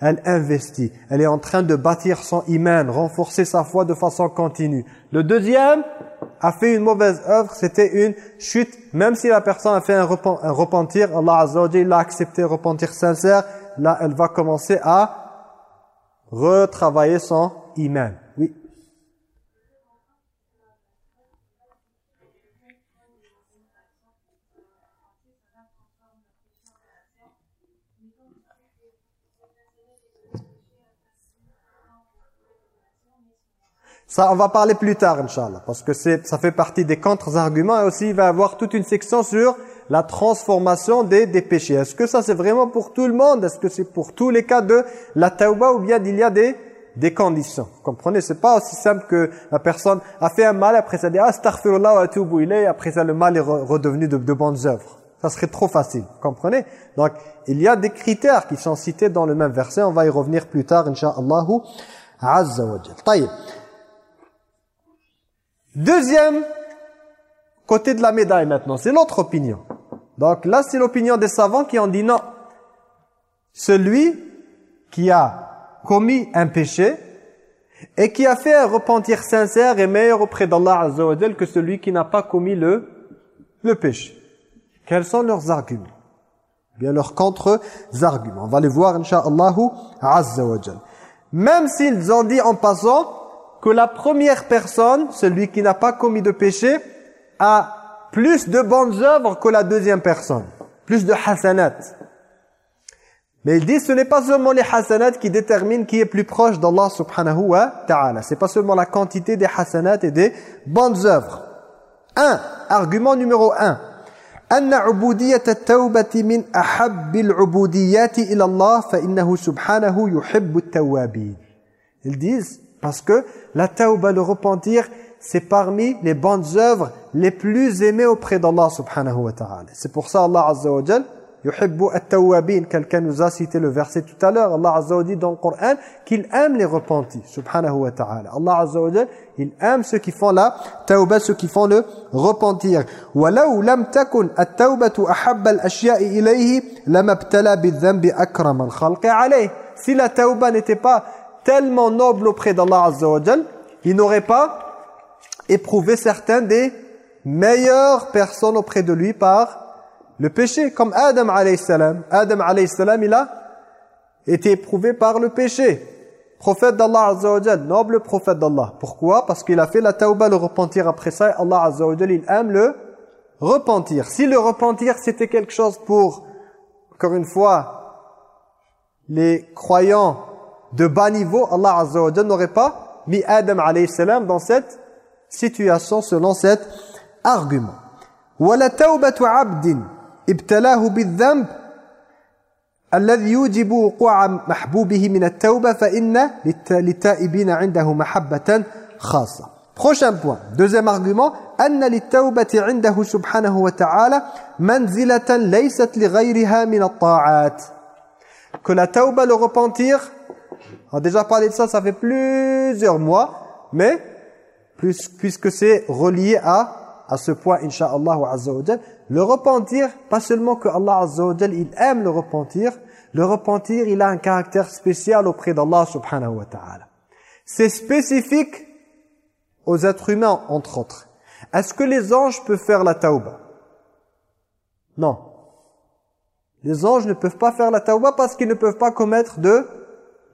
Elle investit. Elle est en train de bâtir son iman, renforcer sa foi de façon continue. Le deuxième a fait une mauvaise œuvre, c'était une chute. Même si la personne a fait un, repentir, Allah Azza l'a accepté, repentir sincère, là elle va commencer à retravailler son iman. Oui. Ça, on va parler plus tard, Inch'Allah, parce que ça fait partie des contre-arguments. Et aussi, il va y avoir toute une section sur la transformation des, des péchés. Est-ce que ça, c'est vraiment pour tout le monde? Est-ce que c'est pour tous les cas de la tauba ou bien il y a des, des conditions? Vous comprenez? C'est pas aussi simple que la personne a fait un mal, après ça dit « Astaghfirullah wa atubu ilayh » après ça, le mal est redevenu de, bonnes œuvres. Ça serait trop facile, vous comprenez? Donc, il y a des critères qui sont cités dans le même verset. On va y revenir plus tard, Inch'Allah. Azza wa Deuxième côté de la médaille maintenant, c'est l'autre opinion. Donc là, c'est l'opinion des savants qui ont dit non. Celui qui a commis un péché et qui a fait un repentir sincère est meilleur auprès d'Allah Azza wa que celui qui n'a pas commis le, le péché. Quels sont leurs arguments? Bien leurs contre-arguments. On va les voir, Inch'Allah, Azza wa Même s'ils ont dit en passant que la première personne, celui qui n'a pas commis de péché, a plus de bonnes œuvres que la deuxième personne. Plus de hasanat. Mais il dit ce n'est pas seulement les hasanat qui déterminent qui est plus proche d'Allah subhanahu wa ta'ala. C'est pas seulement la quantité des hasanat et des bonnes œuvres. Un, argument numéro un. أن عبودية التوبة من أحب العبوديات إلى الله فإنه سبحانه يحب التوابين. Ils disent parce que la tauba, le repentir, c'est parmi les bonnes œuvres les plus aimées auprès d'Allah subhanahu wa ta'ala. C'est pour ça Allah azza wa jalla yuhibbu at-tawwabin quelqu'un nous a cité le verset tout à l'heure Allah azza wa dit dans le Coran qu'il aime les repentis subhanahu wa ta'ala. Allah azza wa il aime ceux qui font la tawba ceux qui font le repentir. Lam takun at-tawbatu ahabba al-ashya'i ilayhi lam ibtala bi-dhanbi akram al-khalqi alayhi si la tawba n'était pas tellement noble auprès d'Allah azza il n'aurait pas éprouvé certains des meilleures personnes auprès de lui par le péché, comme Adam alayhi. Adam alayhi il a été éprouvé par le péché. Prophète d'Allah Azza noble prophète d'Allah. Pourquoi? Parce qu'il a fait la tauba, le repentir après ça. Allah Azza il aime le repentir. Si le repentir, c'était quelque chose pour, encore une fois, les croyants de bas niveau, Allah Azza wa n'aurait pas mis Adam alayhi salam dans cette situation selon cet argument. وَلَا تَوْبَةُ عَبْدٍ ابتلاه بالذنب الذي يوجب وقوع محبوبه من التوبة فإن للتائبين عنده محبة خاصة Prochain point, deuxième argument, أن للتوبة عنده سبحانه وتعالى منزلة ليست لغيرها من الطاعات. Que la tauba, le repentir, on a déjà parlé de ça, ça fait plusieurs mois, mais plus, puisque c'est relié à à ce point, Inch'Allah Azza wa le repentir, pas seulement que Allah Azza wa il aime le repentir, le repentir, il a un caractère spécial auprès d'Allah subhanahu wa ta'ala. C'est spécifique aux êtres humains, entre autres. Est-ce que les anges peuvent faire la tauba? Non. Les anges ne peuvent pas faire la tauba parce qu'ils ne peuvent pas commettre de,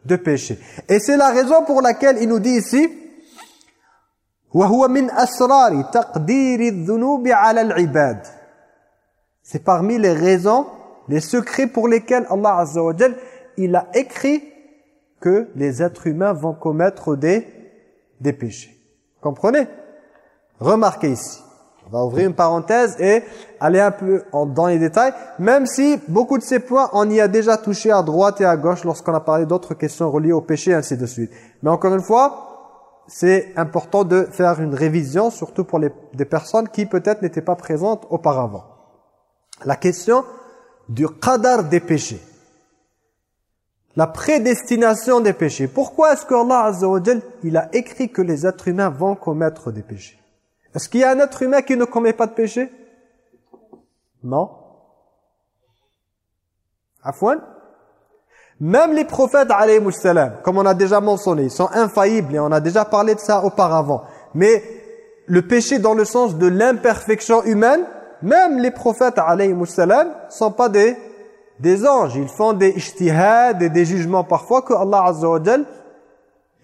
de péché. Et c'est la raison pour laquelle il nous dit ici c'est parmi les raisons, les secrets pour lesquels Allah Azza wa il a écrit que les êtres humains vont commettre des, des péchés. Comprenez? Remarquez ici. On va ouvrir une parenthèse et aller un peu dans les détails, même si beaucoup de ces points, on y a déjà touché à droite et à gauche lorsqu'on a parlé d'autres questions reliées au péché, ainsi de suite. Mais encore une fois, c'est important de faire une révision, surtout pour les, des personnes qui peut-être n'étaient pas présentes auparavant. La question du qadar des péchés. La prédestination des péchés. Pourquoi est-ce que Allah il a écrit que les êtres humains vont commettre des péchés? Est-ce qu'il y a un être humain qui ne commet pas de péché? Non. Afouane même les prophètes, comme on a déjà mentionné, ils sont infaillibles et on a déjà parlé de ça auparavant. Mais le péché dans le sens de l'imperfection humaine, même les prophètes, ne sont pas des, des anges. Ils font des ijtihad et des jugements parfois que Allah Azza wa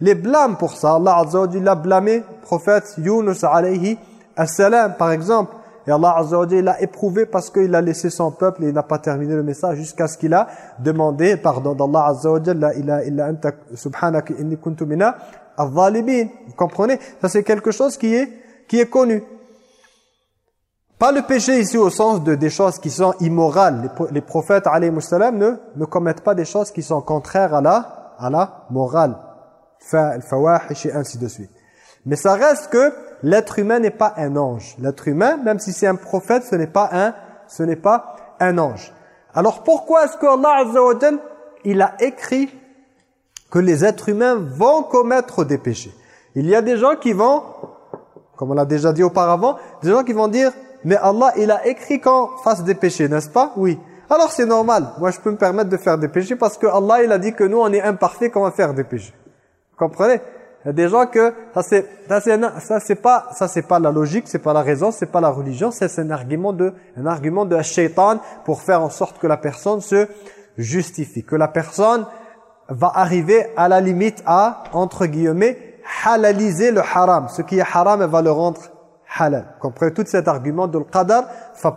les blâme pour ça. Allah Azza wa a blâmé prophète Yunus alayhi salam par exemple. Et Allah Azza wa l'a éprouvé parce qu'il a laissé son peuple et il n'a pas terminé le message jusqu'à ce qu'il a demandé pardon d'Allah Azza wa Jalla ila illa anta subhanaka inni kuntu mina. Vous comprenez? Ça c'est quelque chose qui est qui est connu. Pas le péché ici au sens de des choses qui sont immorales. Les, les prophètes alayhi ne, ne commettent pas des choses qui sont contraires à la, à la morale. Et ainsi de suite. Mais ça reste que l'être humain n'est pas un ange. L'être humain, même si c'est un prophète, ce n'est pas un, ce n'est pas un ange. Alors pourquoi est-ce que Allah Azza il a écrit que les êtres humains vont commettre des péchés? Il y a des gens qui vont, comme on l'a déjà dit auparavant, des gens qui vont dire, mais Allah, il a écrit qu'on fasse des péchés, n'est-ce pas? Oui. Alors c'est normal. Moi, je peux me permettre de faire des péchés parce que Allah, il a dit que nous, on est imparfaits, qu'on va faire des péchés. Comprenez? Il y a des gens que ça c'est ça c'est pas ça c'est pas la logique, c'est pas la raison, c'est pas la religion, c'est un argument de un argument de shaitan pour faire en sorte que la personne se justifie, que la personne va arriver à la limite à entre guillemets halaliser le haram, ce qui est haram elle va le rendre halal. Comprenez? Tout cet argument de qadar,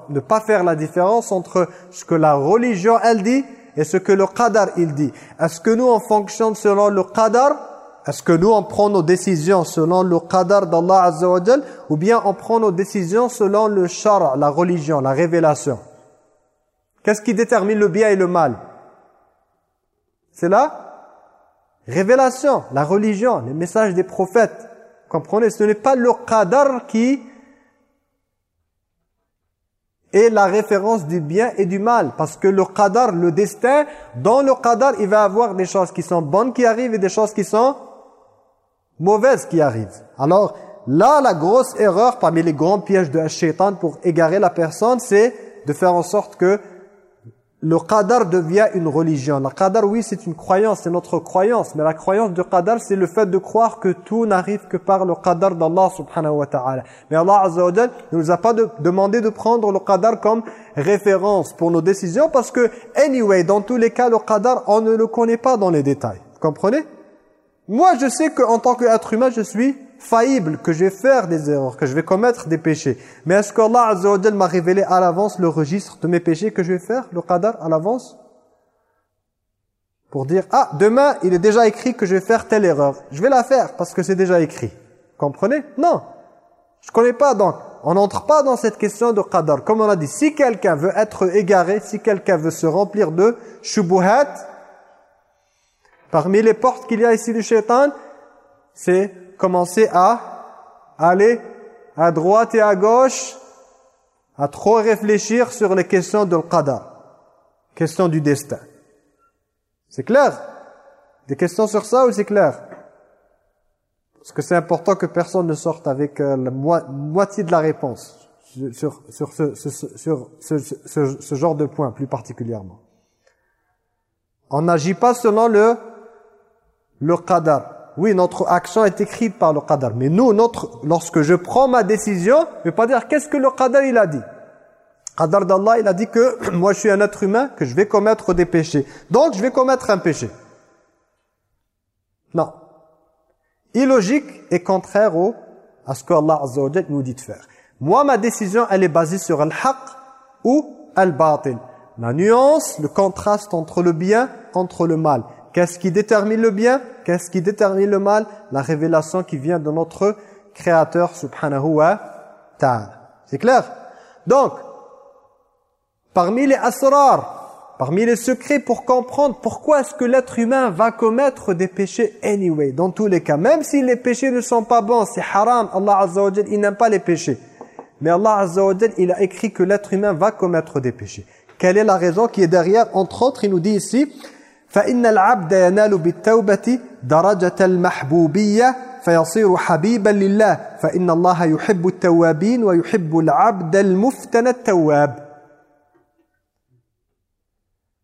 ne pas faire la différence entre ce que la religion elle dit et ce que le qadar il dit. Est-ce que nous on fonctionne selon le qadar? Est-ce que nous on prend nos décisions selon le qadar d'Allah Azza ou bien on prend nos décisions selon le shara, la religion, la révélation Qu'est-ce qui détermine le bien et le mal? C'est la révélation, la religion, les messages des prophètes. Comprenez, ce n'est pas le qadar qui est la référence du bien et du mal. Parce que le qadar, le destin, dans le qadar, il va avoir des choses qui sont bonnes qui arrivent et des choses qui sont mauvaises qui arrivent. Alors, là, la grosse erreur parmi les grands pièges de shaitan pour égarer la personne, c'est de faire en sorte que le qadar devient une religion. Le qadar, oui, c'est une croyance, c'est notre croyance. Mais la croyance du qadar, c'est le fait de croire que tout n'arrive que par le qadar d'Allah subhanahu wa ta'ala. Mais Allah azza wa ne nous a pas demandé de prendre le qadar comme référence pour nos décisions parce que, anyway, dans tous les cas, le qadar, on ne le connaît pas dans les détails. Vous comprenez? Moi, je sais qu'en tant qu'être humain, je suis faillible, que je vais faire des erreurs, que je vais commettre des péchés. Mais est-ce qu'Allah Azza wa m'a révélé à l'avance le registre de mes péchés que je vais faire, le qadar, à l'avance? Pour dire, ah, demain, il est déjà écrit que je vais faire telle erreur. Je vais la faire parce que c'est déjà écrit. Comprenez? Non. Je connais pas donc. On n'entre pas dans cette question de qadar. Comme on a dit, si quelqu'un veut être égaré, si quelqu'un veut se remplir de shubuhat, parmi les portes qu'il y a ici du shaitan, c'est commencer à aller à droite et à gauche, à trop réfléchir sur les questions de l'qadar, questions du destin. C'est clair? Des questions sur ça ou c'est clair? Parce que c'est important que personne ne sorte avec euh, la moitié de la réponse sur, sur, ce genre de point plus particulièrement. On n'agit pas selon le, le qadar. Oui, notre action est écrite par le qadar. Mais nous, notre, lorsque je prends ma décision, je ne vais pas dire qu'est-ce que le qadar il a dit? Qadar d'Allah, il a dit que moi je suis un être humain, que je vais commettre des péchés. Donc je vais commettre un péché. Non. Illogique et contraire à ce que Allah Azza nous dit de faire. Moi, ma décision, elle est basée sur al-haq ou al-batil. La nuance, le contraste entre le bien, entre le mal. Qu'est-ce qui détermine le bien? Qu'est-ce qui détermine le mal? La révélation qui vient de notre Créateur subhanahu wa ta'ala. C'est clair? Donc, parmi les asrar, parmi les secrets pour comprendre pourquoi est-ce que l'être humain va commettre des péchés anyway, dans tous les cas. Même si les péchés ne sont pas bons, c'est haram, Allah Azza wa il n'aime pas les péchés. Mais Allah Azza wa il a écrit que l'être humain va commettre des péchés. Quelle est la raison qui est derrière? Entre autres, il nous dit ici فإن العبد ينال بالتوبة درجة المحبوبية فيصير حبيبا لله فإن الله يحب التوابين ويحب العبد المفتن التواب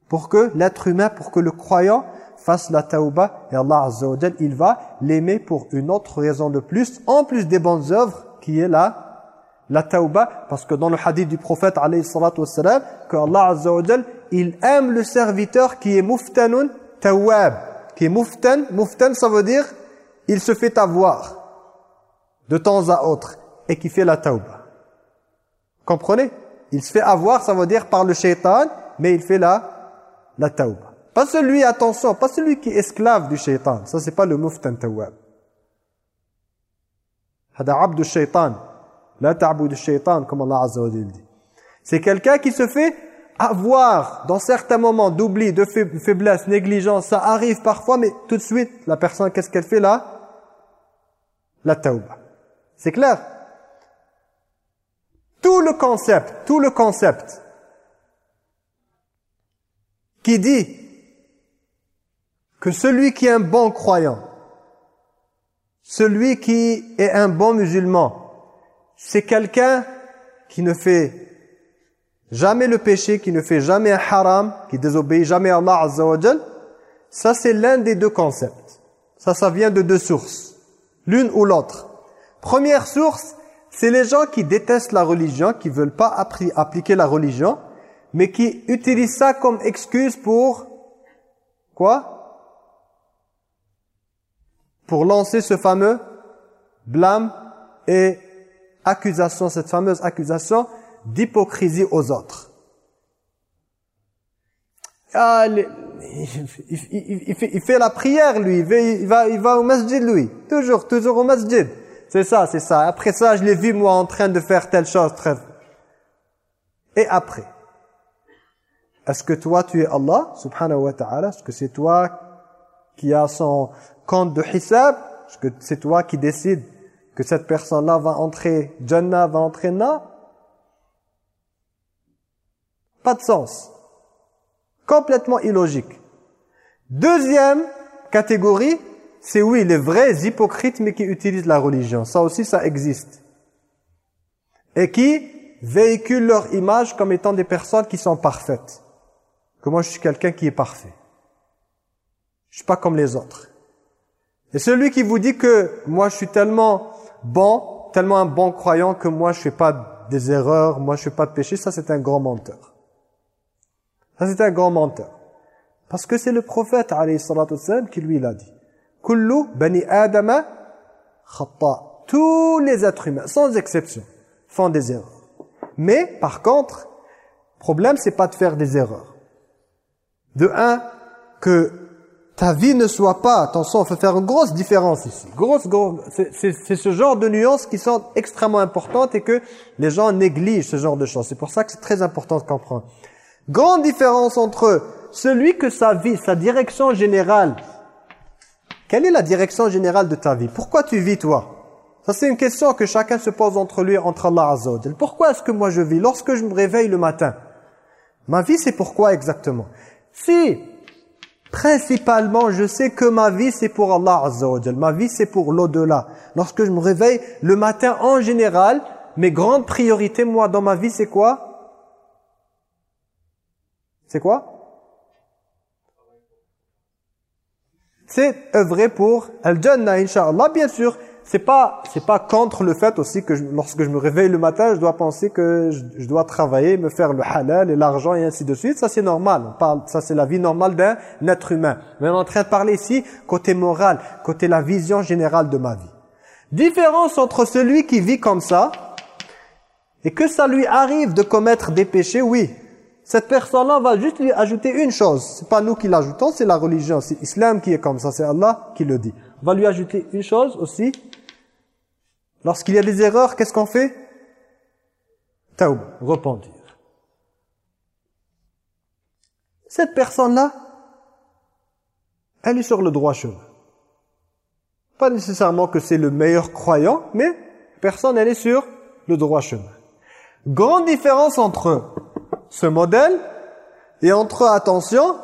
pour que l'être humain, pour que le croyant fasse la tauba et Allah Azza wa il va l'aimer pour une autre raison de plus, en plus des bonnes œuvres qui est la la tauba, parce que dans le hadith du prophète alayhi salatu wassalam, que Allah Azza wa il aime le serviteur qui est muftanun tawab, qui est muftan, muftan ça veut dire il se fait avoir de temps à autre et qui fait la tauba. Comprenez? Il se fait avoir, ça veut dire par le shaitan, mais il fait la la tauba. Pas celui, attention, pas celui qui est esclave du shaitan. Ça, c'est pas le muftan tawab. Hada abdu shaitan. La ta'bud shaitan, comme Allah dit. C'est quelqu'un qui se fait avoir dans certains moments d'oubli, de faiblesse, négligence, ça arrive parfois, mais tout de suite, la personne, qu'est-ce qu'elle fait là? La tauba. C'est clair? Tout le concept, tout le concept qui dit que celui qui est un bon croyant, celui qui est un bon musulman, c'est quelqu'un qui ne fait jamais le péché, qui ne fait jamais un haram, qui désobéit jamais à Allah Azza ça c'est l'un des deux concepts. Ça, ça vient de deux sources, l'une ou l'autre. Première source, c'est les gens qui détestent la religion, qui veulent pas appliquer la religion, mais qui utilisent ça comme excuse pour quoi? Pour lancer ce fameux blâme et accusation, cette fameuse accusation d'hypocrisie aux autres. ah, il, fait, la prière, lui. Il va, au masjid, lui. Toujours, toujours au masjid. C'est ça, c'est ça. Après ça, je l'ai vu, moi, en train de faire telle chose. Très... Et après? Est-ce que toi, tu es Allah, subhanahu wa ta'ala? Est-ce que c'est toi qui as son compte de hisab? Est-ce que c'est toi qui décides que cette personne-là va entrer Jannah, va entrer Na Pas de sens. Complètement illogique. Deuxième catégorie, c'est oui, les vrais hypocrites mais qui utilisent la religion. Ça aussi, ça existe. Et qui véhiculent leur image comme étant des personnes qui sont parfaites. Que moi, je suis quelqu'un qui est parfait. Je suis pas comme les autres. Et celui qui vous dit que moi, je suis tellement bon, tellement un bon croyant que moi, je fais pas des erreurs, moi, je fais pas de péché, ça, c'est un grand menteur. Ça, c'est un grand menteur. Parce que c'est le prophète, alayhi qui lui l'a dit. Kullu bani adama khata. Tous les êtres humains, sans exception, font des erreurs. Mais, par contre, problème, c'est pas de faire des erreurs. De un, que ta vie ne soit pas, attention, il faut faire une grosse différence ici. Grosse, grosse, c'est ce genre de nuances qui sont extrêmement importantes et que les gens négligent ce genre de choses. C'est pour ça que c'est très important de comprendre. Grande différence entre celui que sa vie, sa direction générale, quelle est la direction générale de ta vie? Pourquoi tu vis toi? Ça c'est une question que chacun se pose entre lui et entre Allah Azza Pourquoi est-ce que moi je vis? Lorsque je me réveille le matin, ma vie c'est pourquoi exactement? Si principalement je sais que ma vie c'est pour Allah Azza ma vie c'est pour l'au-delà. Lorsque je me réveille le matin en général, mes grandes priorités moi dans ma vie c'est quoi? C'est quoi? C'est œuvrer pour Al-Jannah, Inch'Allah. Bien sûr, c'est pas c'est pas contre le fait aussi que lorsque je me réveille le matin, je dois penser que je, dois travailler, me faire le halal et l'argent et ainsi de suite. Ça, c'est normal. ça, c'est la vie normale d'un être humain. Mais on est en train de parler ici côté moral, côté la vision générale de ma vie. Différence entre celui qui vit comme ça et que ça lui arrive de commettre des péchés, oui, cette personne-là va juste lui ajouter une chose. C'est pas nous qui l'ajoutons, c'est la religion. C'est l'islam qui est comme ça, c'est Allah qui le dit. On va lui ajouter une chose aussi. Lorsqu'il y a des erreurs, qu'est-ce qu'on fait? Taoub, repentir. Cette personne-là, elle est sur le droit chemin. Pas nécessairement que c'est le meilleur croyant, mais personne, elle est sur le droit chemin. Grande différence entre ce modèle et entre, attention,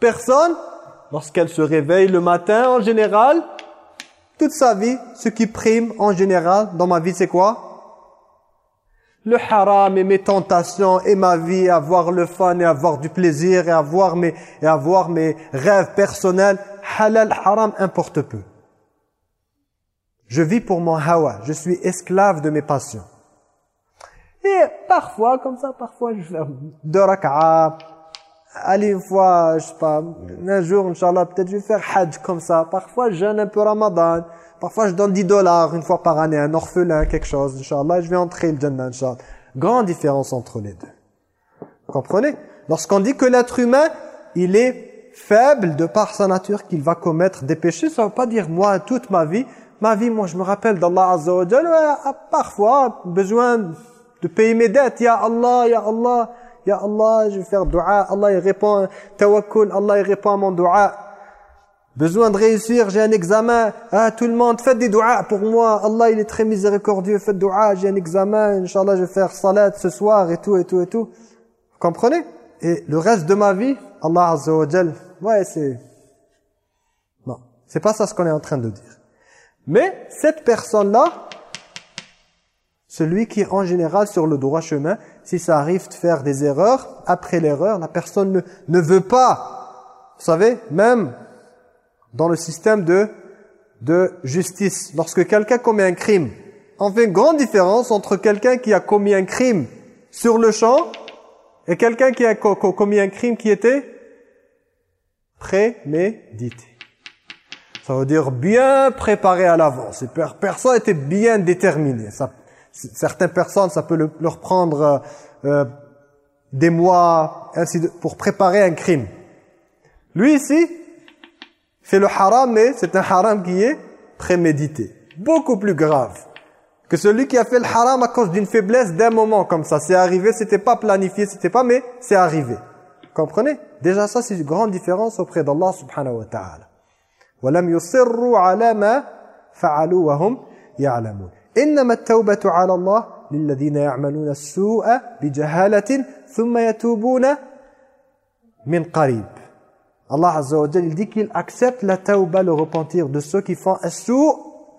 personne, lorsqu'elle se réveille le matin en général, toute sa vie, ce qui prime en général dans ma vie, c'est quoi? Le haram et mes tentations et ma vie, avoir le fun et avoir du plaisir et avoir mes, et avoir mes rêves personnels. Halal, haram, importe peu. Je vis pour mon hawa, je suis esclave de mes passions. Et parfois, comme ça, parfois, je fais deux rak'a. Allez, une fois, je sais pas, un jour, Inch'Allah, peut-être je vais faire hajj comme ça. Parfois, je jeûne un peu Ramadan. Parfois, je donne 10 dollars une fois par année, un orphelin, quelque chose, Inch'Allah. Je vais entrer le Jannah, Inch'Allah. Grande différence entre les deux. Vous comprenez? Lorsqu'on dit que l'être humain, il est faible de par sa nature, qu'il va commettre des péchés, ça ne veut pas dire moi, toute ma vie, ma vie, moi, je me rappelle d'Allah Azza wa parfois, besoin de payer mes dettes. Ya Allah, Ya Allah, Ya Allah, je vais faire dua. Allah, il répond, tawakkul, Allah, il répond à mon dua. Besoin de réussir, j'ai un examen. Ah, tout le monde, faites des doigts pour moi. Allah, il est très miséricordieux, faites dua, j'ai un examen. Inch'Allah, je vais faire salat ce soir et tout, et tout, et tout. Vous comprenez? Et le reste de ma vie, Allah Azza wa Jal, ouais, c'est... Non, c'est pas ça ce qu'on est en train de dire. Mais cette personne-là, celui qui est en général sur le droit chemin, si ça arrive de faire des erreurs, après l'erreur, la personne ne, ne veut pas. Vous savez, même dans le système de, de justice, lorsque quelqu'un commet un crime, on fait une grande différence entre quelqu'un qui a commis un crime sur le champ et quelqu'un qui a commis un crime qui était prémédité. Ça veut dire bien préparé à l'avance. Personne était bien déterminé. Ça, certaines personnes, ça peut leur prendre euh, des mois, ainsi de, pour préparer un crime. Lui ici, fait le haram, mais c'est un haram qui est prémédité. Beaucoup plus grave que celui qui a fait le haram à cause d'une faiblesse d'un moment comme ça. C'est arrivé, c'était pas planifié, c'était pas, mais c'est arrivé. Comprenez Déjà ça, c'est une grande différence auprès d'Allah subhanahu wa ta'ala. وَلَمْ يُصِرُّوا عَلَى مَا فَعَلُوا وَهُمْ يَعْلَمُونَ إِنَّمَا التَّوْبَةُ عَلَى اللَّهِ لِلَّذِينَ يَعْمَلُونَ السُّوءَ بِجَهَالَةٍ ثُمَّ يَتُوبُونَ مِنْ قَرِيبٍ Allah Azza wa il dit qu'il accepte la tauba, le repentir de ceux qui font un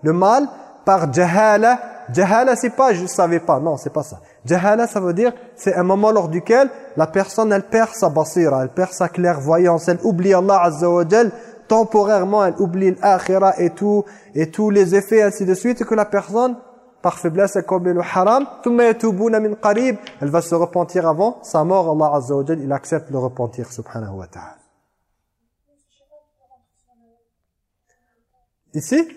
le mal, par jahala. Jahala, c'est pas je savais pas, non, c'est pas ça. Jahala, ça veut dire, c'est un moment lors duquel la personne, elle perd sa basira, elle perd sa clairvoyance, elle oublie Allah Azza wa temporairement, elle oublie l'akhira et tout, et tous les effets, ainsi de suite, et que la personne, par faiblesse, elle commet le haram, elle va se repentir avant sa mort, Allah Azza wa il accepte le repentir, subhanahu wa ta'ala. Ici?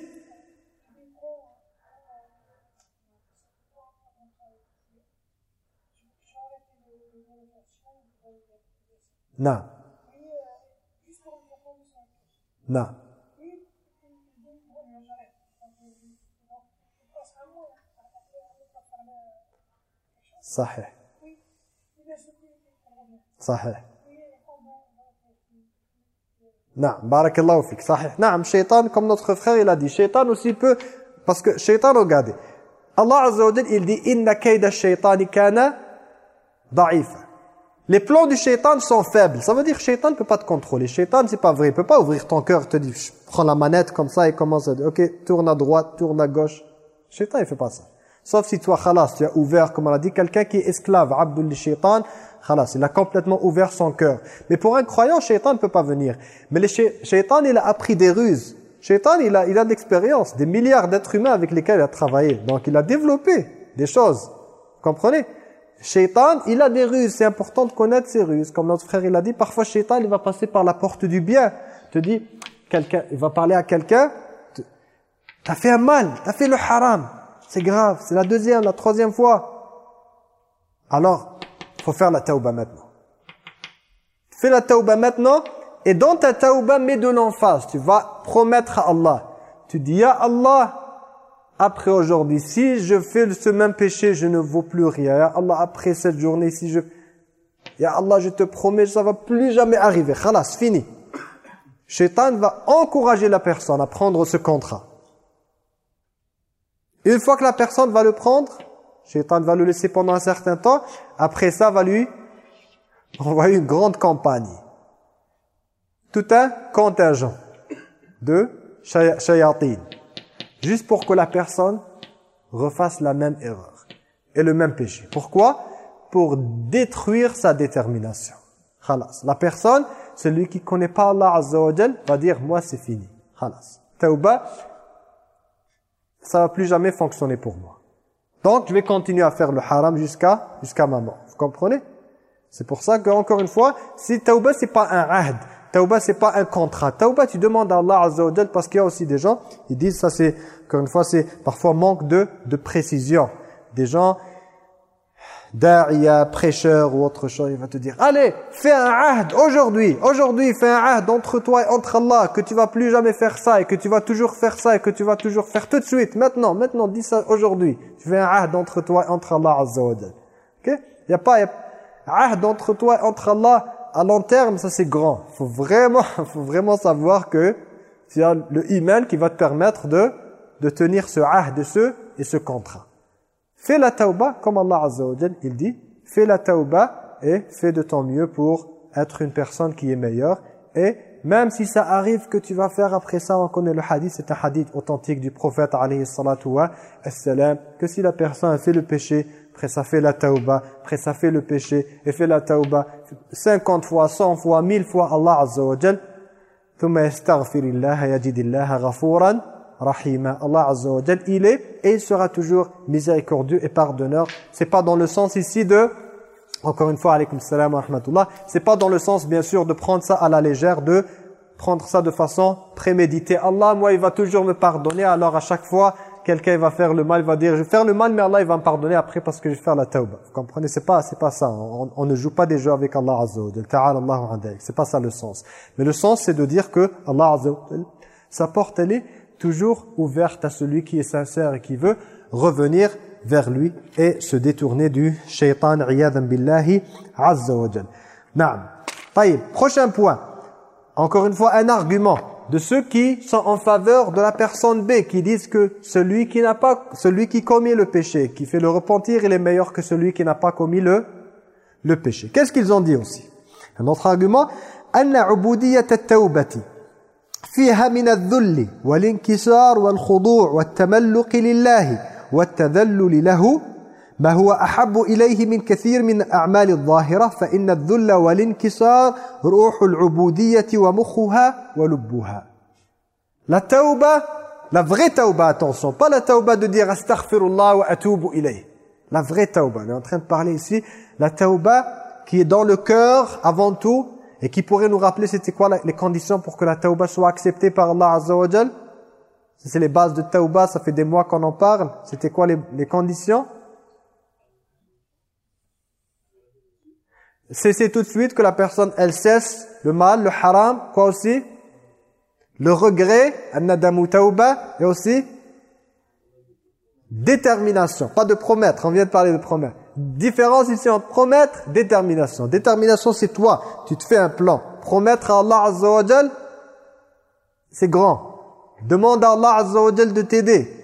Non. Non. صحيح صحيح Non, barakallahu fik, sahih. Non, shaitan, comme notre frère il a dit, shaitan aussi peut, parce que shaitan, regardez, Allah Azza wa il dit, inna kayda shaitani kana da'ifa. Les plans du shaitan sont faibles. Ça veut dire que shaitan ne peut pas te contrôler. Shaitan, c'est pas vrai. Il peut pas ouvrir ton cœur, te dire, je prends la manette comme ça et commence à dire, ok, tourne à droite, tourne à gauche. Shaitan, il fait pas ça. Sauf si toi, khalas, tu as ouvert, comme on a dit, quelqu'un qui est esclave, abdul shaitan, khalas, il a complètement ouvert son cœur. Mais pour un croyant, shaitan ne peut pas venir. Mais le shaitan, il a appris des ruses. Shaitan, il a, il a de l'expérience, des milliards d'êtres humains avec lesquels il a travaillé. Donc, il a développé des choses. Vous comprenez? Shaitan, il a des ruses. C'est important de connaître ses ruses. Comme notre frère, il a dit, parfois, Shaitan, il va passer par la porte du bien. te dit, quelqu'un, il va parler à quelqu'un, t'as fait un mal, t'as fait le haram. C'est grave, c'est la deuxième, la troisième fois. Alors, il faut faire la tauba maintenant. Fais la tauba maintenant, et dans ta tauba, mets de l'emphase. Tu vas promettre à Allah. Tu dis, Ya Allah, après aujourd'hui, si je fais ce même péché, je ne vaux plus rien. Ya Allah, après cette journée, si je... Ya Allah, je te promets, ça va plus jamais arriver. Khalas, fini. Shaitan va encourager la personne à prendre ce contrat. Une fois que la personne va le prendre, Shaitan va le laisser pendant un certain temps. Après ça, va lui envoyer une grande campagne. Tout un contingent de shayatin juste pour que la personne refasse la même erreur et le même péché. Pourquoi? Pour détruire sa détermination. Khalas. La personne, celui qui connaît pas Allah Azza va dire moi c'est fini. Khalas. Tauba, ça va plus jamais fonctionner pour moi. Donc je vais continuer à faire le haram jusqu'à jusqu'à ma mort. Vous comprenez? C'est pour ça que encore une fois, si tauba c'est pas un ahd, Tauba, c'est pas un contrat. Tauba, tu demandes à Allah Azza parce qu'il y a aussi des gens, ils disent ça c'est, encore une fois, c'est parfois manque de, de précision. Des gens, da'iya, prêcheur ou autre chose, il va te dire, allez, fais un ahd aujourd'hui, aujourd'hui, fais un ahd entre toi et entre Allah, que tu vas plus jamais faire ça et que tu vas toujours faire ça et que tu vas toujours faire tout de suite, maintenant, maintenant, dis ça aujourd'hui. Tu fais un ahd entre toi et entre Allah Azza wa Il n'y a pas, ahd entre toi et entre Allah, à long terme, ça c'est grand. Il faut vraiment, faut vraiment savoir que c'est le email qui va te permettre de, de tenir ce ahd et ce, et ce contrat. Fais la tauba, comme Allah Azza il dit, fais la tauba et fais de ton mieux pour être une personne qui est meilleure. Et même si ça arrive que tu vas faire après ça, on connaît le hadith, c'est un hadith authentique du prophète alayhi salatu wa que si la personne a fait le péché, après ça fait la tauba, après ça fait le péché, et fait la tauba 50 fois, 100 fois, 1000 fois Allah Azza wa Jal. Allah Azza wa il est et il sera toujours miséricordieux et pardonneur. C'est pas dans le sens ici de encore une fois alaykum salam wa rahmatullah, c'est pas dans le sens bien sûr de prendre ça à la légère de prendre ça de façon préméditée. Allah moi il va toujours me pardonner alors à chaque fois quelqu'un va faire le mal, va dire je vais faire le mal mais Allah il va me pardonner après parce que je vais faire la tauba. Vous comprenez? C'est pas c'est pas ça. On, ne joue pas des jeux avec Allah Azza wa Ta'ala C'est pas ça le sens. Mais le sens c'est de dire que Allah Azza sa porte elle est toujours ouverte à celui qui est sincère et qui veut revenir vers lui et se détourner du shaitan iyadan billahi azza wa Naam. Prochain point. Encore une fois un argument de ceux qui sont en faveur de la personne B, qui disent que celui qui n'a pas, celui qui commet le péché, qui fait le repentir, il est meilleur que celui qui n'a pas commis le, le péché. Qu'est-ce qu'ils ont dit aussi Un autre argument, أن عبودية التوبة فيها من الذل والانكسار والخضوع والتملق لله والتذلل له ما هو أحب إليه من كثير من أعمال الظاهرة فإن الذل والانكسار روح العبودية ومخها ولبها. لا توبة لا فغي توبة attention pas la توبة de dire استغفر الله واتوب إليه لا فغي توبة on est en train لا توبة qui est dans le cœur avant tout et qui pourrait nous rappeler c'était quoi les conditions pour que la tauba soit acceptée par Allah Azza wa. C'est les bases de tauba, ça fait des mois qu'on en parle. C'était quoi les, les conditions? Cesser tout de suite que la personne, elle cesse le mal, le haram, quoi aussi? Le regret, an-nadamu tauba, et aussi détermination, pas de promettre, on vient de parler de promettre. Différence ici entre promettre, détermination. Détermination, c'est toi, tu te fais un plan. Promettre à Allah Azza wa c'est grand. Demande à Allah Azza wa de t'aider.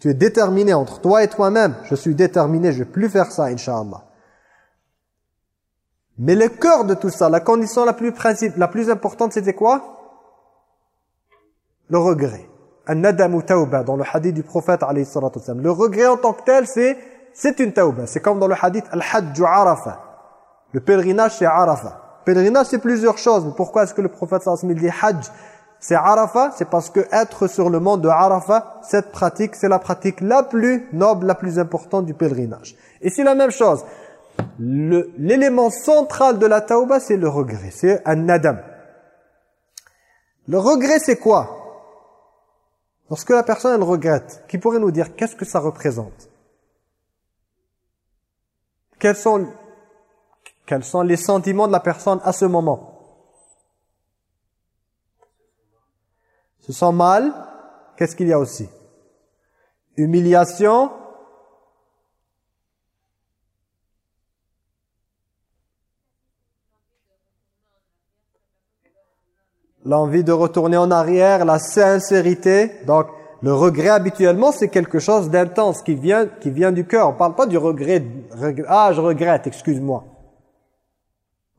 Tu es déterminé entre toi et toi-même. Je suis déterminé, je ne vais plus faire ça, Inch'Allah. Mais le cœur de tout ça, la condition la plus principe, la plus importante, c'était quoi? Le regret. An-nadamu dans le hadith du prophète, Le regret en tant que tel, c'est c'est une tauba. C'est comme dans le hadith Al-Hajj Arafa. Le pèlerinage, c'est Arafa. Pèlerinage, c'est plusieurs choses. Mais pourquoi est-ce que le prophète sallallahu dit Hajj C'est Arafa, c'est parce que être sur le mont de Arafa, cette pratique, c'est la pratique la plus noble, la plus importante du pèlerinage. Et c'est la même chose l'élément central de la tauba, c'est le regret. C'est un nadam. Le regret, c'est quoi? Lorsque la personne, elle regrette, qui pourrait nous dire qu'est-ce que ça représente? Quels sont, les sentiments de la personne à ce moment? Se sent mal, qu'est-ce qu'il y a aussi? Humiliation, l'envie de retourner en arrière, la sincérité. Donc, le regret habituellement, c'est quelque chose d'intense qui vient, qui vient du cœur. On parle pas du regret, ah, je regrette, excuse-moi.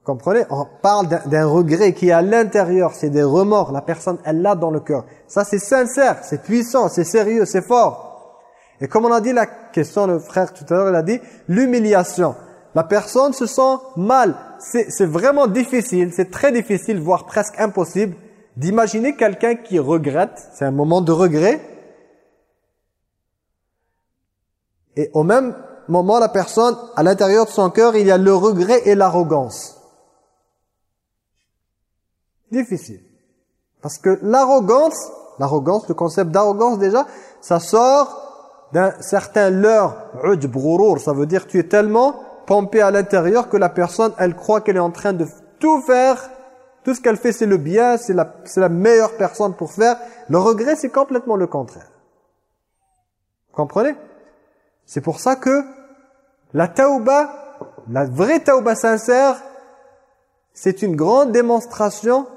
Comprenez? On parle d'un regret qui est à l'intérieur, c'est des remords. La personne, elle l'a dans le cœur. Ça, c'est sincère, c'est puissant, c'est sérieux, c'est fort. Et comme on a dit la question, le frère tout à l'heure, il a dit l'humiliation. La personne se sent mal. C'est vraiment difficile, c'est très difficile, voire presque impossible, d'imaginer quelqu'un qui regrette. C'est un moment de regret. Et au même moment, la personne, à l'intérieur de son cœur, il y a le regret et l'arrogance. Difficile. Parce que l'arrogance, l'arrogance, le concept d'arrogance déjà, ça sort d'un certain leurre, ça veut dire tu es tellement pompée à l'intérieur que la personne, elle croit qu'elle est en train de tout faire. Tout ce qu'elle fait, c'est le bien, c'est la, la meilleure personne pour faire. Le regret, c'est complètement le contraire. Vous comprenez? C'est pour ça que la tauba, la vraie tauba sincère, c'est une grande démonstration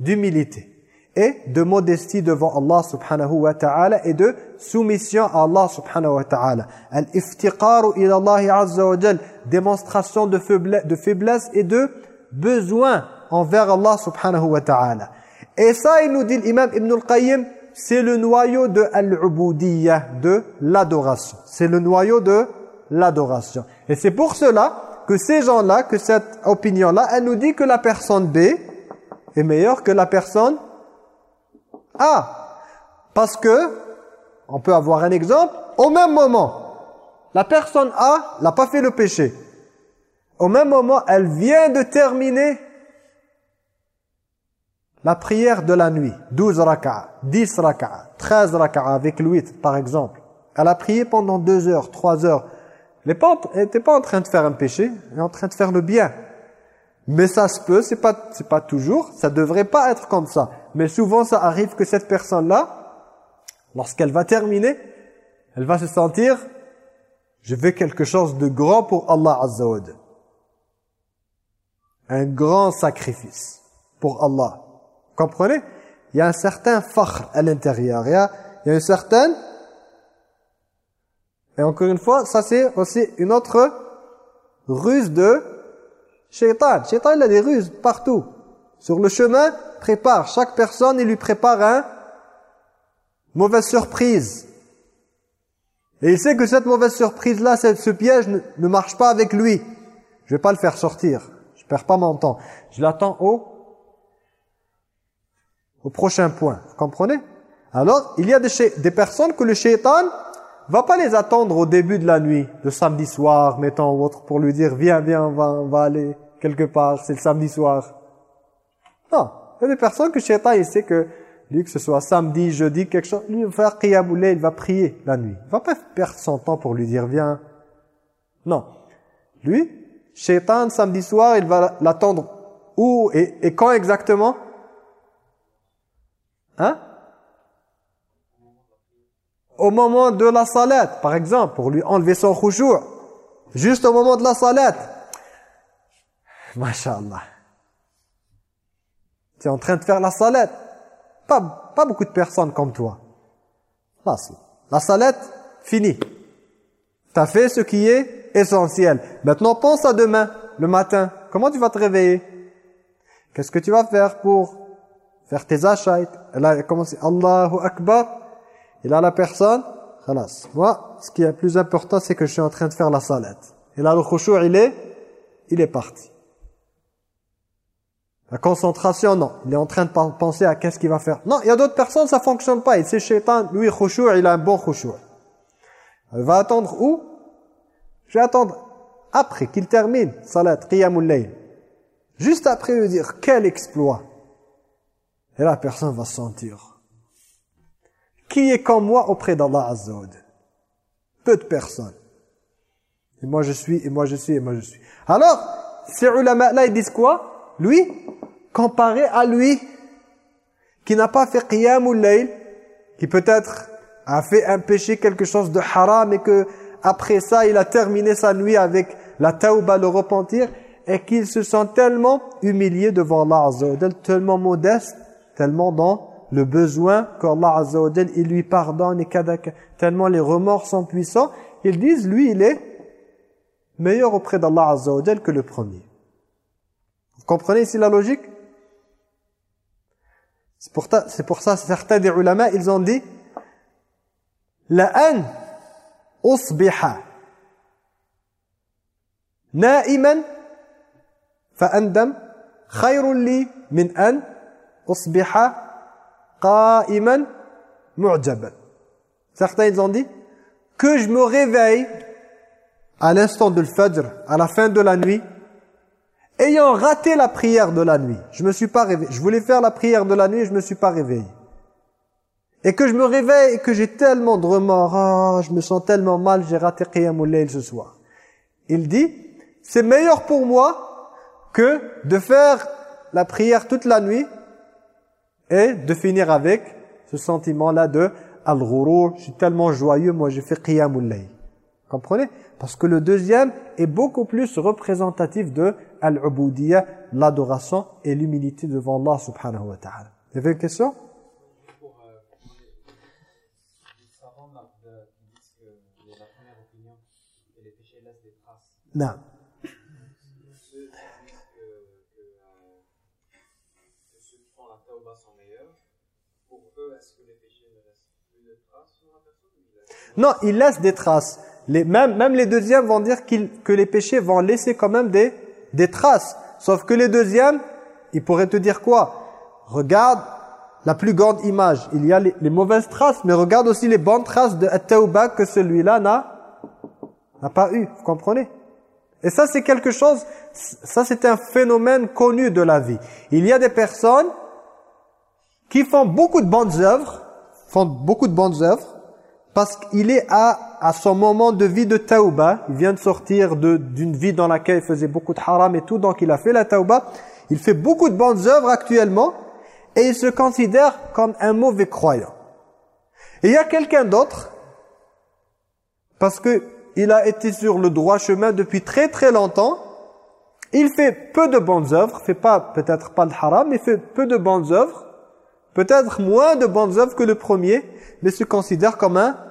d'humilité et de modestie devant Allah subhanahu wa ta'ala et de soumission à Allah subhanahu wa ta'ala. Al-iftiqaru ila azza wa jal, démonstration de faiblesse et de besoin envers Allah subhanahu wa ta'ala. Et ça, il nous dit l'imam Ibn al-Qayyim, c'est le noyau de al-ubudiyya, de l'adoration. C'est le noyau de l'adoration. Et c'est pour cela que ces gens-là, que cette opinion-là, elle nous dit que la personne B est meilleure que la personne ah, parce que, on peut avoir un exemple, au même moment, la personne A n'a pas fait le péché. Au même moment, elle vient de terminer la prière de la nuit, 12 raka'a, 10 raka'a, 13 raka'a avec le par exemple. Elle a prié pendant 2 heures, 3 heures. Elle n'était pas en train de faire un péché, elle est en train de faire le bien. Mais ça se peut, c'est pas pas toujours, ça devrait pas être comme ça. Mais souvent ça arrive que cette personne-là, lorsqu'elle va terminer, elle va se sentir je veux quelque chose de grand pour Allah Azza Un grand sacrifice pour Allah. Comprenez? Il y a un certain fakhr à l'intérieur. Il, y a, une certaine... Et encore une fois, ça c'est aussi une autre ruse de shaitan. Shaitan, il a des ruses partout. Sur le chemin, prépare. Chaque personne, il lui prépare un mauvaise surprise. Et il sait que cette mauvaise surprise-là, ce piège ne, marche pas avec lui. Je vais pas le faire sortir. Je perds pas mon temps. Je l'attends au, au prochain point. Vous comprenez? Alors, il y a des, des personnes que le shaitan va pas les attendre au début de la nuit, le samedi soir, mettons, ou autre, pour lui dire, viens, viens, on va, on va aller quelque part, c'est le samedi soir. Non, il y a des personnes que le shaitan, il sait que lui, que ce soit samedi, jeudi, quelque chose, lui, il va faire qiyaboulé, il va prier la nuit. Il va pas perdre son temps pour lui dire, viens. Non. Lui, shaitan, samedi soir, il va l'attendre où et quand exactement? Hein? Au moment de la salette, par exemple, pour lui enlever son khushu'. Juste au moment de la salette. Masha'Allah. Tu es en train de faire la salette. Pas, pas beaucoup de personnes comme toi. La salette, fini. Tu as fait ce qui est essentiel. Maintenant, pense à demain, le matin. Comment tu vas te réveiller? Qu'est-ce que tu vas faire pour faire tes achats Elle a commencé, Allahu Akbar. Et là, la personne, khalas. Moi, ce qui est plus important, c'est que je suis en train de faire la salette. Et là, le khushu' il est, il est parti. La concentration, non. Il est en train de penser à qu'est-ce qu'il va faire. Non, il y a d'autres personnes, ça fonctionne pas. Et c'est shaitan, lui, khushu', il a un bon khushu'. Il va attendre où? Je vais attendre après qu'il termine salat, qiyamul layl. Juste après lui dire, quel exploit. Et la personne va se sentir. Qui est comme moi auprès d'Allah Azza Peu de personnes. Et moi je suis, et moi je suis, et moi je suis. Alors, ces ulama-là, ils disent quoi? Lui, comparé à lui, qui n'a pas fait qiyam ou layl, qui peut-être a fait un péché, quelque chose de haram, et que après ça, il a terminé sa nuit avec la tauba, le repentir, et qu'il se sent tellement humilié devant Allah Azza tellement modeste, tellement dans le besoin qu'Allah Azza il lui pardonne et tellement les remords sont puissants, ils disent lui il est meilleur auprès d'Allah Azza que le premier. Vous comprenez ici la logique? C'est pour, pour ça certains des ulama ils ont dit la an usbiha na'iman fa andam khayrun usbiha qa'iman. Certains ils ont dit que je me réveille à l'instant de fajr, à la fin de la nuit, ayant raté la prière de la nuit. Je me suis pas réveillé. Je voulais faire la prière de la nuit, je me suis pas réveillé. Et que je me réveille et que j'ai tellement de remords, ah, je me sens tellement mal, j'ai raté Qiyamul Layl ce soir. Il dit, c'est meilleur pour moi que de faire la prière toute la nuit et de finir avec ce sentiment-là de Al-Ghurur, je suis tellement joyeux, moi j'ai fait Qiyamul Layl. Comprenez? Parce que le deuxième est beaucoup plus représentatif de Al-Ubudiyya, l'adoration et l'humilité devant Allah subhanahu wa ta'ala. Vous avez une question? Non. Non, il laisse des traces. Même, les deuxièmes vont dire que les péchés vont laisser quand même des, traces. Sauf que les deuxièmes, ils pourraient te dire quoi? Regarde la plus grande image. Il y a les, mauvaises traces, mais regarde aussi les bonnes traces de at que celui-là n'a n'a pas eu. Vous comprenez? Et ça, c'est quelque chose, ça c'est un phénomène connu de la vie. Il y a des personnes qui font beaucoup de bonnes œuvres, font beaucoup de bonnes œuvres, parce qu'il est à, à son moment de vie de tauba, il vient de sortir d'une vie dans laquelle il faisait beaucoup de haram et tout, donc il a fait la tauba, il fait beaucoup de bonnes œuvres actuellement, et il se considère comme un mauvais croyant. Et il y a quelqu'un d'autre, parce qu'il a été sur le droit chemin depuis très très longtemps, il fait peu de bonnes œuvres, fait pas peut-être pas le haram, mais fait peu de bonnes œuvres, peut-être moins de bonnes œuvres que le premier, mais se considère comme un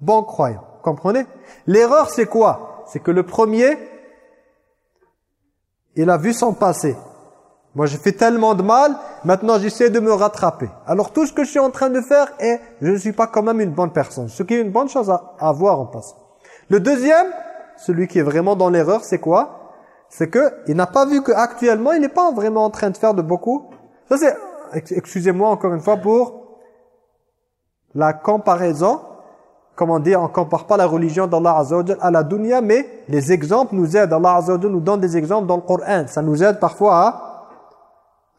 bon croyant. Comprenez? L'erreur, c'est quoi? C'est que le premier, il a vu son passé. Moi, j'ai fait tellement de mal, maintenant j'essaie de me rattraper. Alors tout ce que je suis en train de faire est, je ne suis pas quand même une bonne personne. Ce qui est une bonne chose à, à voir en passant. Le deuxième, celui qui est vraiment dans l'erreur, c'est quoi? C'est qu'il n'a pas vu qu'actuellement, il n'est pas vraiment en train de faire de beaucoup. Ça c'est, excusez-moi encore une fois pour la comparaison. Comme on dit, on compare pas la religion d'Allah Azza à la dunya, mais les exemples nous aident. Allah Azza nous donne des exemples dans le Coran. Ça nous aide parfois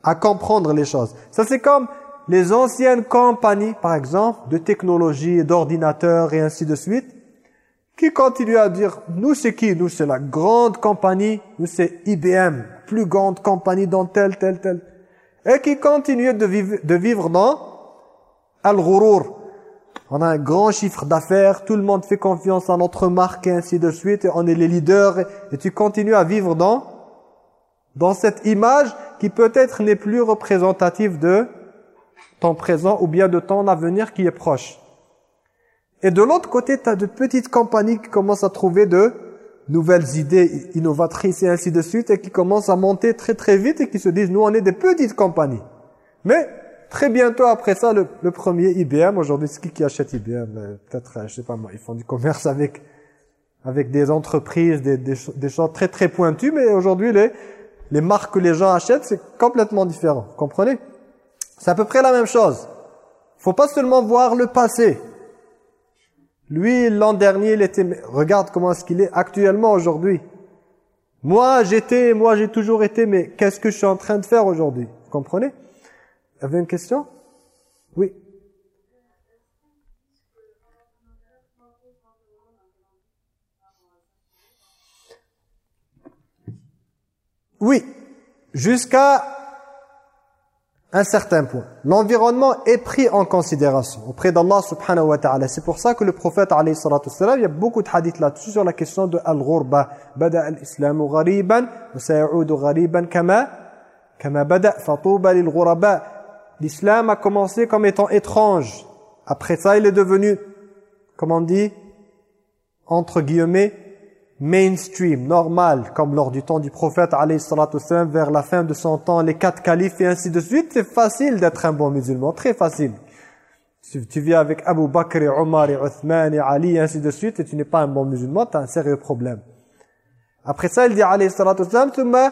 à, à comprendre les choses. Ça c'est comme les anciennes compagnies, par exemple, de technologie, d'ordinateurs et ainsi de suite qui continue à dire, nous c'est qui? Nous c'est la grande compagnie, nous c'est IBM, plus grande compagnie dans tel, tel, tel. Et qui continue de vivre, de vivre dans Al-Ghurur. On a un grand chiffre d'affaires, tout le monde fait confiance à notre marque et ainsi de suite, et on est les leaders, et tu continues à vivre dans, dans cette image qui peut-être n'est plus représentative de ton présent ou bien de ton avenir qui est proche. Et de l'autre côté, tu as de petites compagnies qui commencent à trouver de nouvelles idées innovatrices et ainsi de suite, et qui commencent à monter très très vite et qui se disent, nous on est des petites compagnies. Mais très bientôt après ça, le, premier IBM, aujourd'hui c'est qui qui achète IBM euh, Peut-être, euh, je sais pas moi, ils font du commerce avec avec des entreprises, des, des, des choses très très pointues, mais aujourd'hui les, les marques que les gens achètent, c'est complètement différent. Vous comprenez? C'est à peu près la même chose. faut pas seulement voir le passé, lui, l'an dernier, il était... Regarde comment est-ce qu'il est actuellement aujourd'hui. Moi, j'étais, moi, j'ai toujours été, mais qu'est-ce que je suis en train de faire aujourd'hui? Vous comprenez? Avez une question? Oui. Oui, jusqu'à un certain point. L'environnement est pris en considération auprès d'Allah subhanahu wa ta'ala. C'est pour ça que le prophète alayhi salatu il y a beaucoup de hadiths là-dessus sur la question de al-ghurba. Bada al-islamu ghariban wa sayaudu ghariban kama kama bada fatuba lil ghuraba l'islam a commencé comme étant étrange. Après ça, il est devenu, comme on dit, entre guillemets, mainstream, normal, comme lors du temps du prophète, vers la fin de son temps, les quatre califes et ainsi de suite. C'est facile d'être un bon musulman, très facile. Si tu vis avec Abu Bakr et Omar et Uthman et Ali et ainsi de suite, et tu n'es pas un bon musulman, tu as un sérieux problème. Après ça, il dit, alayhi salatu « Thumma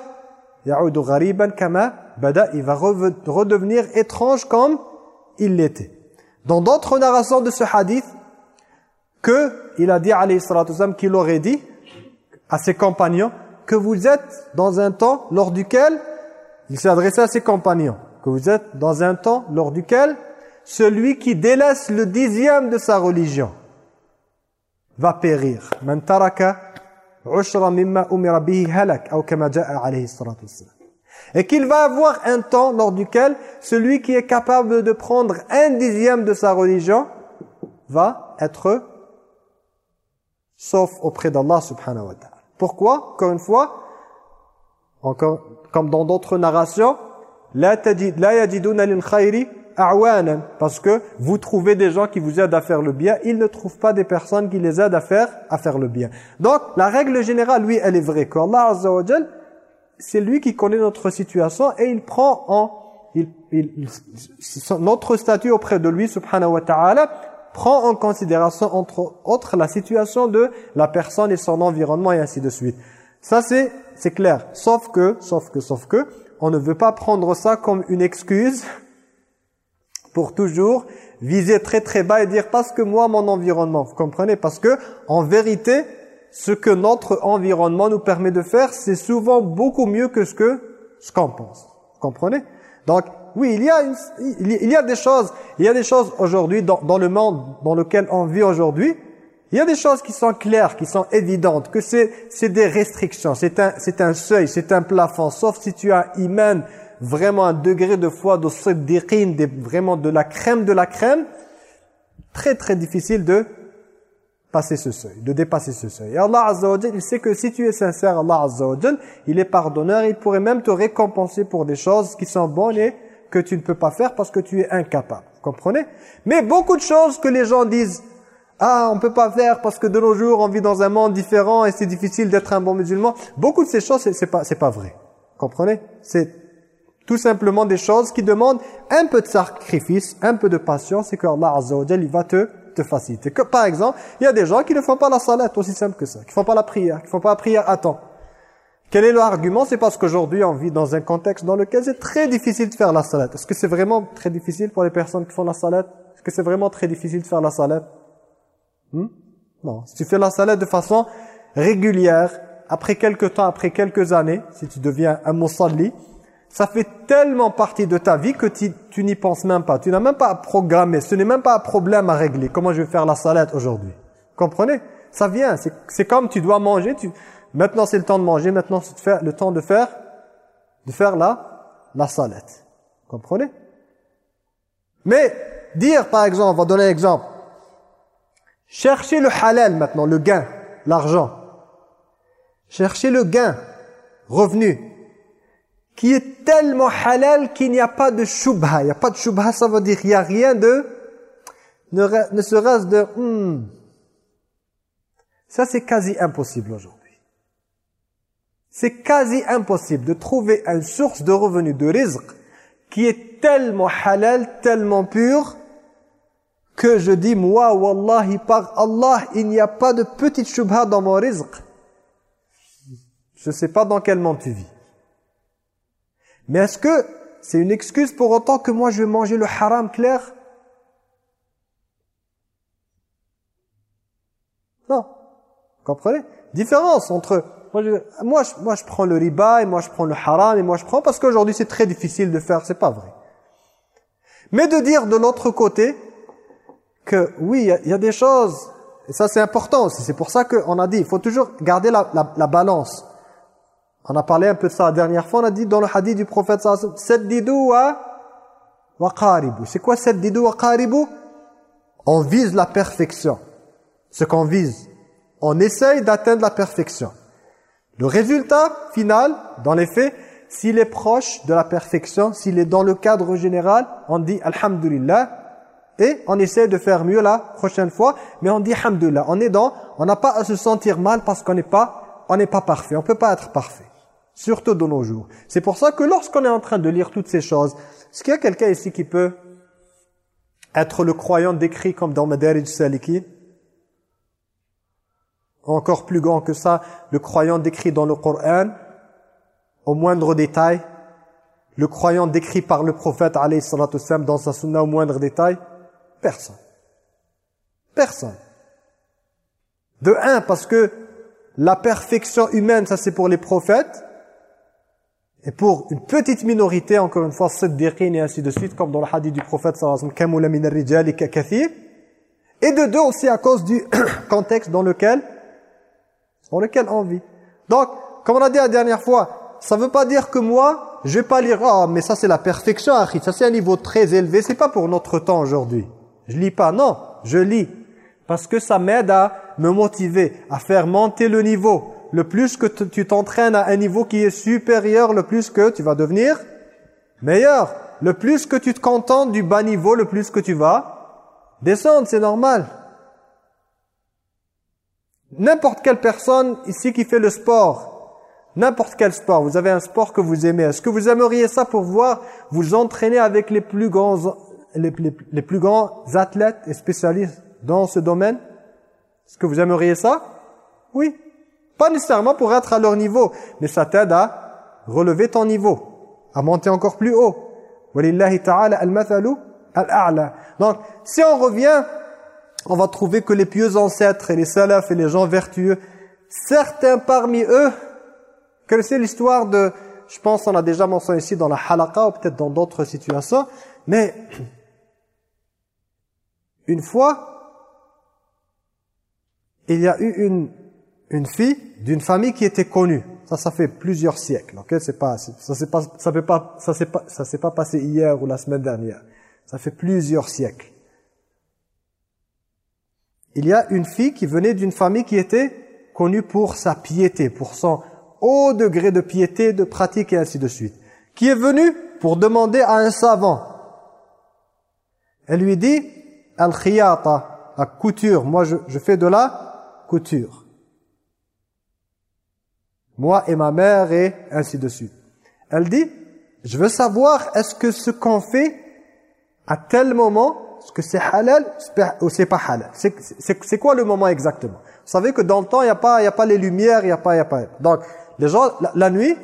ya'udu ghariban kama bada, il va redevenir étrange comme il l'était. Dans d'autres narrations de ce hadith, que il a dit alayhi qu'il aurait dit à ses compagnons que vous êtes dans un temps lors duquel, il s'est adressé à ses compagnons, que vous êtes dans un temps lors duquel celui qui délaisse le dixième de sa religion va périr. Et qu'il va avoir un temps lors duquel celui qui est capable de prendre un dixième de sa religion va être sauf auprès d'Allah subhanahu wa ta'ala. Pourquoi? Encore une fois, encore, comme dans d'autres narrations, parce que vous trouvez des gens qui vous aident à faire le bien, ils ne trouvent pas des personnes qui les aident à faire, à faire le bien. Donc, la règle générale, lui, elle est vraie. Qu'Allah Azza c'est lui qui connaît notre situation et il prend en... Il, il, notre statut auprès de lui, subhanahu wa ta'ala, prend en considération entre autres la situation de la personne et son environnement et ainsi de suite. Ça c'est clair. Sauf que, sauf que, sauf que, on ne veut pas prendre ça comme une excuse pour toujours viser très très bas et dire parce que moi mon environnement, vous comprenez? Parce que en vérité, ce que notre environnement nous permet de faire, c'est souvent beaucoup mieux que ce que ce qu'on pense. Vous comprenez? Donc Oui, il y a, il y a des choses, il y a des choses aujourd'hui dans, dans le monde dans lequel on vit aujourd'hui, il y a des choses qui sont claires, qui sont évidentes, que c'est des restrictions, c'est un, un seuil, c'est un plafond, sauf si tu as iman, vraiment un degré de foi, de siddiqin, vraiment de la crème de la crème, très très difficile de passer ce seuil, de dépasser ce seuil. Et Allah Azza wa il sait que si tu es sincère, Allah Azza wa il est pardonneur, il pourrait même te récompenser pour des choses qui sont bonnes et que tu ne peux pas faire parce que tu es incapable. Vous comprenez? Mais beaucoup de choses que les gens disent, ah, on peut pas faire parce que de nos jours, on vit dans un monde différent et c'est difficile d'être un bon musulman. Beaucoup de ces choses, c'est pas, pas vrai. Comprenez? C'est tout simplement des choses qui demandent un peu de sacrifice, un peu de patience et que Allah Azza wa il va te te faciliter. Que, par exemple, il y a des gens qui ne font pas la salat, aussi simple que ça, qui ne font pas la prière, qui ne font pas la prière à temps. Quel est l'argument C'est parce qu'aujourd'hui, on vit dans un contexte dans lequel c'est très difficile de faire la salat. Est-ce que c'est vraiment très difficile pour les personnes qui font la salat Est-ce que c'est vraiment très difficile de faire la salat hmm? Non. Si tu fais la salat de façon régulière, après quelques temps, après quelques années, si tu deviens un musalli, ça fait tellement partie de ta vie que tu, n'y penses même pas. Tu n'as même pas à programmer. Ce n'est même pas un problème à régler. Comment je vais faire la salade aujourd'hui? Comprenez? Ça vient. C'est comme tu dois manger. Tu... Maintenant, c'est le temps de manger. Maintenant, c'est le temps de faire, de faire la, la. Comprenez? Mais dire, par exemple, on va donner un exemple. Chercher le halal maintenant, le gain, l'argent. Chercher le gain, revenu qui est tellement halal qu'il n'y a pas de shubha. Il n'y a pas de shubha, ça veut dire qu'il n'y a rien de... Ne, serait-ce de... Hmm. Ça, c'est quasi impossible aujourd'hui. C'est quasi impossible de trouver une source de revenus, de rizq, qui est tellement halal, tellement pur, que je dis, moi, wallahi, par Allah, il n'y a pas de petite shubha dans mon rizq. Je ne sais pas dans quel monde tu vis. Mais est-ce que c'est une excuse pour autant que moi je vais manger le haram clair? Non. Vous comprenez? Différence entre... Moi je, moi, je, prends le riba et moi je prends le haram et moi je prends parce qu'aujourd'hui c'est très difficile de faire, c'est pas vrai. Mais de dire de l'autre côté que oui, il y, a des choses, et ça c'est important aussi, c'est pour ça qu'on a dit, il faut toujours garder la balance. On a parlé un peu de ça la dernière fois, on a dit dans le hadith du prophète sallallahu alayhi wa wa. C'est quoi saddidu wa qaribu? On vise la perfection. Ce qu'on vise. On essaye d'atteindre la perfection. Le résultat final, dans les faits, s'il est proche de la perfection, s'il est dans le cadre général, on dit Alhamdulillah et on essaie de faire mieux la prochaine fois, mais on dit Alhamdulillah. On est dans, on n'a pas à se sentir mal parce qu'on n'est pas, on n'est pas parfait. On peut pas être parfait. Surtout de nos jours. C'est pour ça que lorsqu'on est en train de lire toutes ces choses, est-ce qu'il y a quelqu'un ici qui peut être le croyant décrit comme dans Madarij Saliki? Encore plus grand que ça, le croyant décrit dans le Coran, au moindre détail, le croyant décrit par le prophète alayhi dans sa sunna au moindre détail Personne. Personne. De un, parce que la perfection humaine, ça c'est pour les prophètes, et pour une petite minorité, encore une fois, siddiqin et ainsi de suite, comme dans le hadith du prophète sallallahu alayhi wa sallam, Et de deux aussi à cause du contexte dans lequel, dans lequel on vit. Donc, comme on a dit la dernière fois, ça ne veut pas dire que moi, je vais pas lire, ah, mais ça c'est la perfection, ça c'est un niveau très élevé, c'est pas pour notre temps aujourd'hui. Je lis pas, non, je lis. Parce que ça m'aide à me motiver, à faire monter le niveau le plus que tu t'entraînes à un niveau qui est supérieur, le plus que tu vas devenir meilleur. Le plus que tu te contentes du bas niveau, le plus que tu vas descendre, c'est normal. N'importe quelle personne ici qui fait le sport, n'importe quel sport, vous avez un sport que vous aimez, est-ce que vous aimeriez ça pour voir vous entraîner avec les plus grands, les, plus grands athlètes et spécialistes dans ce domaine? Est-ce que vous aimeriez ça? Oui. Pas nécessairement pour être à leur niveau, mais ça t'aide à relever ton niveau, à monter encore plus haut. Donc, si on revient, on va trouver que les pieux ancêtres et les salafs et les gens vertueux, certains parmi eux, que c'est l'histoire de je pense qu'on a déjà mentionné ici dans la halaqa ou peut-être dans d'autres situations, mais une fois, il y a eu une, une fille d'une famille qui était connue. Ça, ça fait plusieurs siècles. pas, ça s'est pas, pas, s'est pas, pas passé hier ou la semaine dernière. Ça fait plusieurs siècles. Il y a une fille qui venait d'une famille qui était connue pour sa piété, pour son haut degré de piété, de pratique et ainsi de suite. Qui est venue pour demander à un savant. Elle lui dit, al-khiyata, la couture. Moi, je, je fais de la couture moi et ma mère et ainsi de suite. Elle dit, je veux savoir est-ce que ce qu'on fait à tel moment, est-ce que c'est halal ou c'est pas halal? C'est quoi le moment exactement? Vous savez que dans le temps, il n'y a, pas, y a pas les lumières, il n'y a, pas, y a pas... Donc, les gens, la, nuit,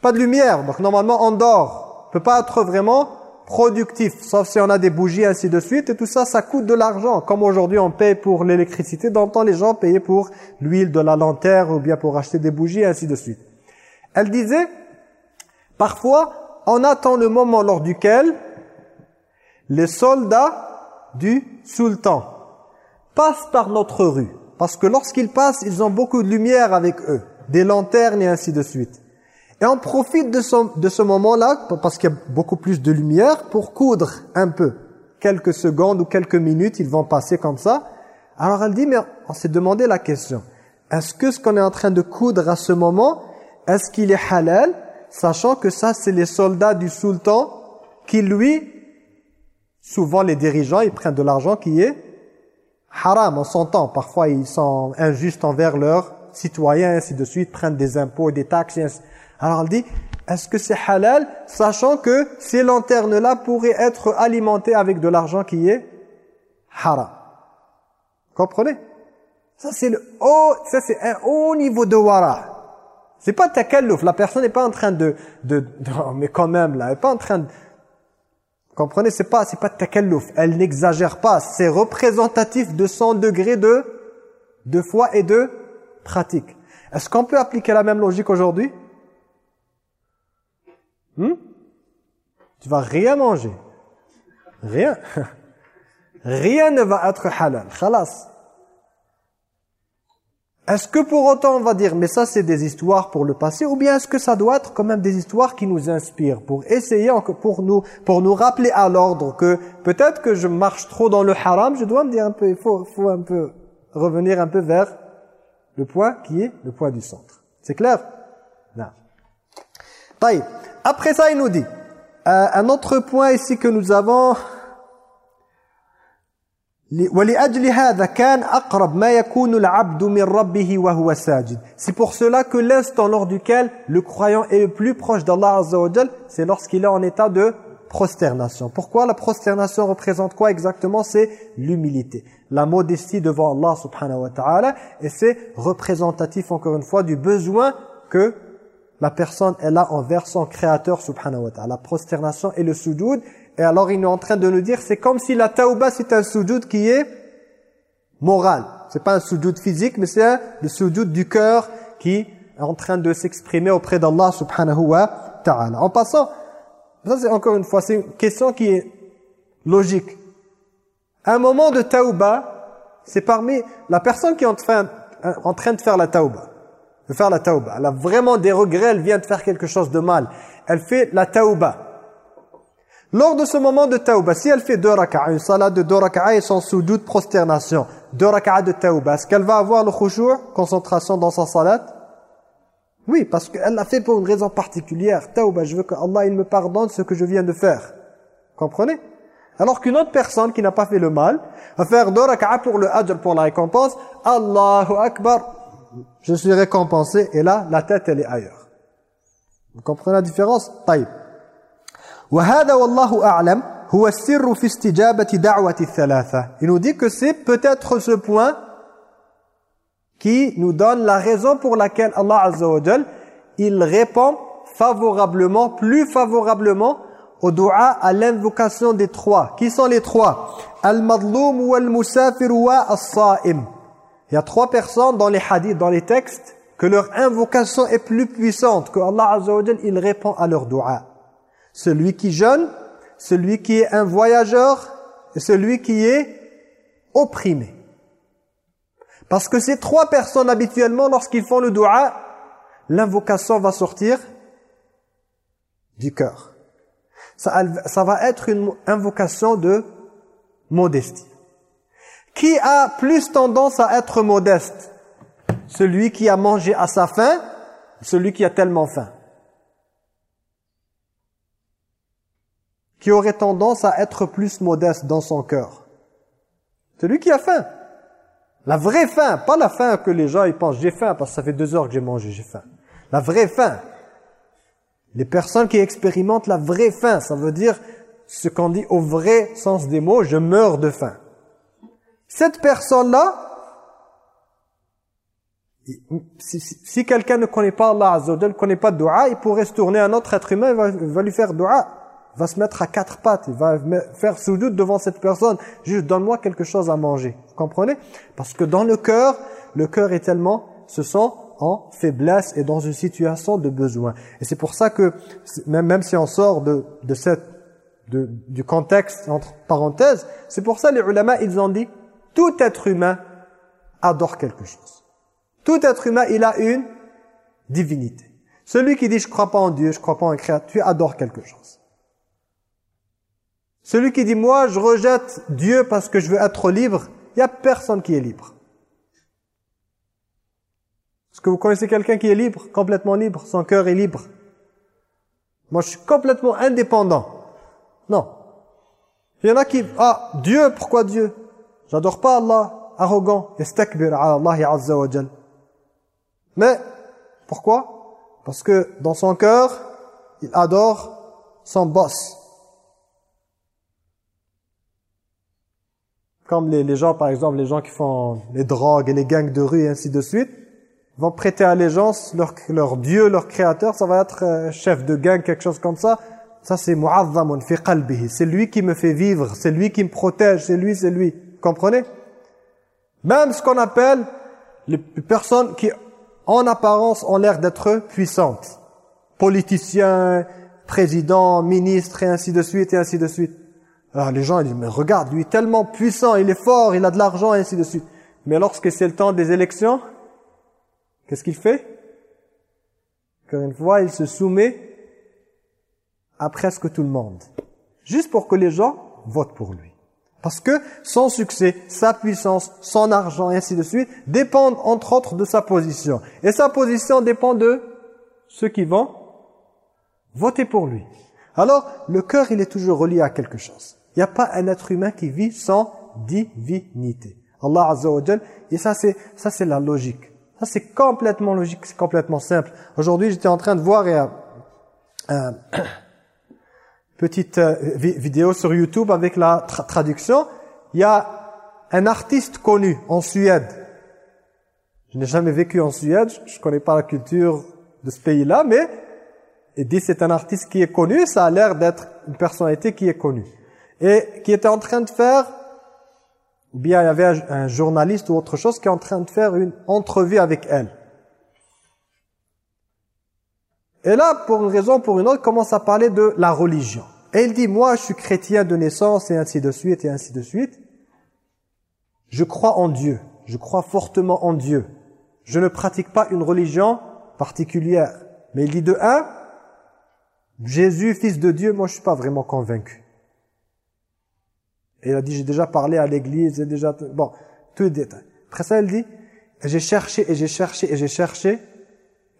pas de lumière, donc normalement on dort. On peut pas être vraiment productif, sauf si on a des bougies, ainsi de suite, et tout ça, ça coûte de l'argent. Comme aujourd'hui, on paye pour l'électricité, dans les gens payaient pour l'huile de la lanterne, ou bien pour acheter des bougies, ainsi de suite. Elle disait, parfois, on attend le moment lors duquel les soldats du sultan passent par notre rue. Parce que lorsqu'ils passent, ils ont beaucoup de lumière avec eux, des lanternes et ainsi de suite. Et on profite de ce, de ce moment-là, parce qu'il y a beaucoup plus de lumière, pour coudre un peu. Quelques secondes ou quelques minutes, ils vont passer comme ça. Alors elle dit, mais on s'est demandé la question. Est-ce que ce qu'on est en train de coudre à ce moment, est-ce qu'il est halal Sachant que ça, c'est les soldats du sultan qui, lui, souvent les dirigeants, ils prennent de l'argent qui est haram, on s'entend. Parfois, ils sont injustes envers leurs citoyens, ainsi de suite, prennent des impôts des taxes, alors elle dit, est-ce que c'est halal, sachant que ces lanternes-là pourraient être alimentées avec de l'argent qui est haram? Comprenez? Ça c'est le haut, ça c'est un haut niveau de wara. C'est pas takalluf, la personne n'est pas en train de, de, mais quand même là, elle n'est pas en train de Comprenez, c'est pas c'est pas takalluf, elle n'exagère pas, c'est représentatif de son degré de de foi et de pratique. Est-ce qu'on peut appliquer la même logique aujourd'hui? Hmm? Tu vas rien manger. Rien. rien ne va être halal. Khalas. Est-ce que pour autant on va dire, mais ça c'est des histoires pour le passé, ou bien est-ce que ça doit être quand même des histoires qui nous inspirent, pour essayer, pour nous, pour nous rappeler à l'ordre que peut-être que je marche trop dans le haram, je dois me dire un peu, il faut, faut un peu revenir un peu vers le point qui est le point du centre. C'est clair? Non. Taïb. Après ça, il nous dit, euh, un autre point ici que nous avons, c'est pour cela que l'instant lors duquel le croyant est le plus proche d'Allah c'est lorsqu'il est en état de prosternation. Pourquoi la prosternation représente quoi exactement? C'est l'humilité, la modestie devant Allah subhanahu wa ta'ala et c'est représentatif encore une fois du besoin que la personne est là envers son créateur subhanahu wa ta'ala. La prosternation et le sujoud. Et alors il est en train de nous dire, c'est comme si la tauba c'est un sujoud qui est moral. C'est pas un sujoud physique, mais c'est le sujoud du cœur qui est en train de s'exprimer auprès d'Allah subhanahu wa ta'ala. En passant, ça c'est encore une fois, c'est une question qui est logique. Un moment de tauba, c'est parmi la personne qui est en train, en train de faire la tauba de faire la tauba. Elle a vraiment des regrets, elle vient de faire quelque chose de mal. Elle fait la tauba. Lors de ce moment de tauba, si elle fait deux raka'a, une salat de deux raka'a et son de prosternation, deux raka'a de tauba, est-ce qu'elle va avoir le khushu', concentration dans sa salat Oui, parce qu'elle l'a fait pour une raison particulière. Tauba, je veux que Allah il me pardonne ce que je viens de faire. Comprenez? Alors qu'une autre personne qui n'a pas fait le mal va faire deux raka'a pour le ajr, pour la récompense. Allahu Akbar, je suis récompensé et là la tête elle est ailleurs vous comprenez la différence طيب وهذا والله أعلم هو السر في استجابة دعوة الثلاثة il nous dit que c'est peut-être ce point qui nous donne la raison pour laquelle Allah Azza wa Jal il répond favorablement plus favorablement au dua à l'invocation des trois qui sont les trois al-madloum wal-musafir wa as-sa'im il y a trois personnes dans les hadiths, dans les textes, que leur invocation est plus puissante, que Allah il répond à leur dua. Celui qui jeûne, celui qui est un voyageur et celui qui est opprimé. Parce que ces trois personnes habituellement, lorsqu'ils font le dua, l'invocation va sortir du cœur. Ça, ça va être une invocation de modestie. Qui a plus tendance à être modeste? Celui qui a mangé à sa faim, celui qui a tellement faim. Qui aurait tendance à être plus modeste dans son cœur? Celui qui a faim. La vraie faim, pas la faim que les gens ils pensent j'ai faim parce que ça fait deux heures que j'ai mangé, j'ai faim. La vraie faim. Les personnes qui expérimentent la vraie faim, ça veut dire ce qu'on dit au vrai sens des mots, je meurs de faim. Cette personne-là, si, quelqu'un ne connaît pas Allah Azza ne connaît pas dua, il pourrait se tourner à un autre être humain, il va, lui faire dua, il va se mettre à quatre pattes, il va faire doute devant cette personne, juste donne-moi quelque chose à manger. Vous comprenez? Parce que dans le cœur, le cœur est tellement, se sent en faiblesse et dans une situation de besoin. Et c'est pour ça que, même, même si on sort de, de cette, de, du contexte, entre parenthèses, c'est pour ça les ulama, ils ont dit, tout être humain adore quelque chose. Tout être humain, il a une divinité. Celui qui dit « je crois pas en Dieu, je crois pas en un créateur », tu adores quelque chose. Celui qui dit « moi, je rejette Dieu parce que je veux être libre », il n'y a personne qui est libre. Est-ce que vous connaissez quelqu'un qui est libre, complètement libre, son cœur est libre Moi, je suis complètement indépendant. Non. Il y en a qui, ah, Dieu, pourquoi Dieu? J'adore pas Allah, arrogant, istakbir ala Allah azza wa jal. Mais, pourquoi? Parce que dans son cœur, il adore son boss. Comme les, les gens, par exemple, les gens qui font les drogues et les gangs de rue et ainsi de suite, vont prêter allégeance, leur, leur Dieu, leur créateur, ça va être euh, chef de gang, quelque chose comme ça. Ça c'est mu'azzamun fi qalbihi. C'est lui qui me fait vivre, c'est lui qui me protège, c'est lui, c'est lui. Comprenez? Même ce qu'on appelle les personnes qui en apparence ont l'air d'être puissantes. Politiciens, présidents, ministres et ainsi de suite et ainsi de suite. Alors les gens ils disent mais regarde, lui est tellement puissant, il est fort, il a de l'argent et ainsi de suite. Mais lorsque c'est le temps des élections, Qu'est-ce qu'il fait? Encore une fois, il se soumet à presque tout le monde. Juste pour que les gens votent pour lui. Parce que son succès, sa puissance, son argent et ainsi de suite dépendent entre autres de sa position. Et sa position dépend de ceux qui vont voter pour lui. Alors, le cœur, il est toujours relié à quelque chose. Il n'y a pas un être humain qui vit sans divinité. Allah Azza et ça c'est ça c'est la logique. Ça, c'est complètement logique, c'est complètement simple. Aujourd'hui, j'étais en train de voir une euh, petite euh, vidéo sur YouTube avec la traduction. Il y a un artiste connu en Suède. Je n'ai jamais vécu en Suède, je ne connais pas la culture de ce pays-là, mais il dit c'est un artiste qui est connu, ça a l'air d'être une personnalité qui est connue. Et qui était en train de faire ou bien il y avait un journaliste ou autre chose qui est en train de faire une entrevue avec elle. Et là, pour une raison ou pour une autre, commence à parler de la religion. Et il dit, moi je suis chrétien de naissance et ainsi de suite et ainsi de suite. Je crois en Dieu, je crois fortement en Dieu. Je ne pratique pas une religion particulière. Mais il dit de un, Jésus, fils de Dieu, moi je suis pas vraiment convaincu. Et il a dit, j'ai déjà parlé à l'église, j'ai déjà... Bon, tout les détails. Après ça, il dit, j'ai cherché et j'ai cherché et j'ai cherché,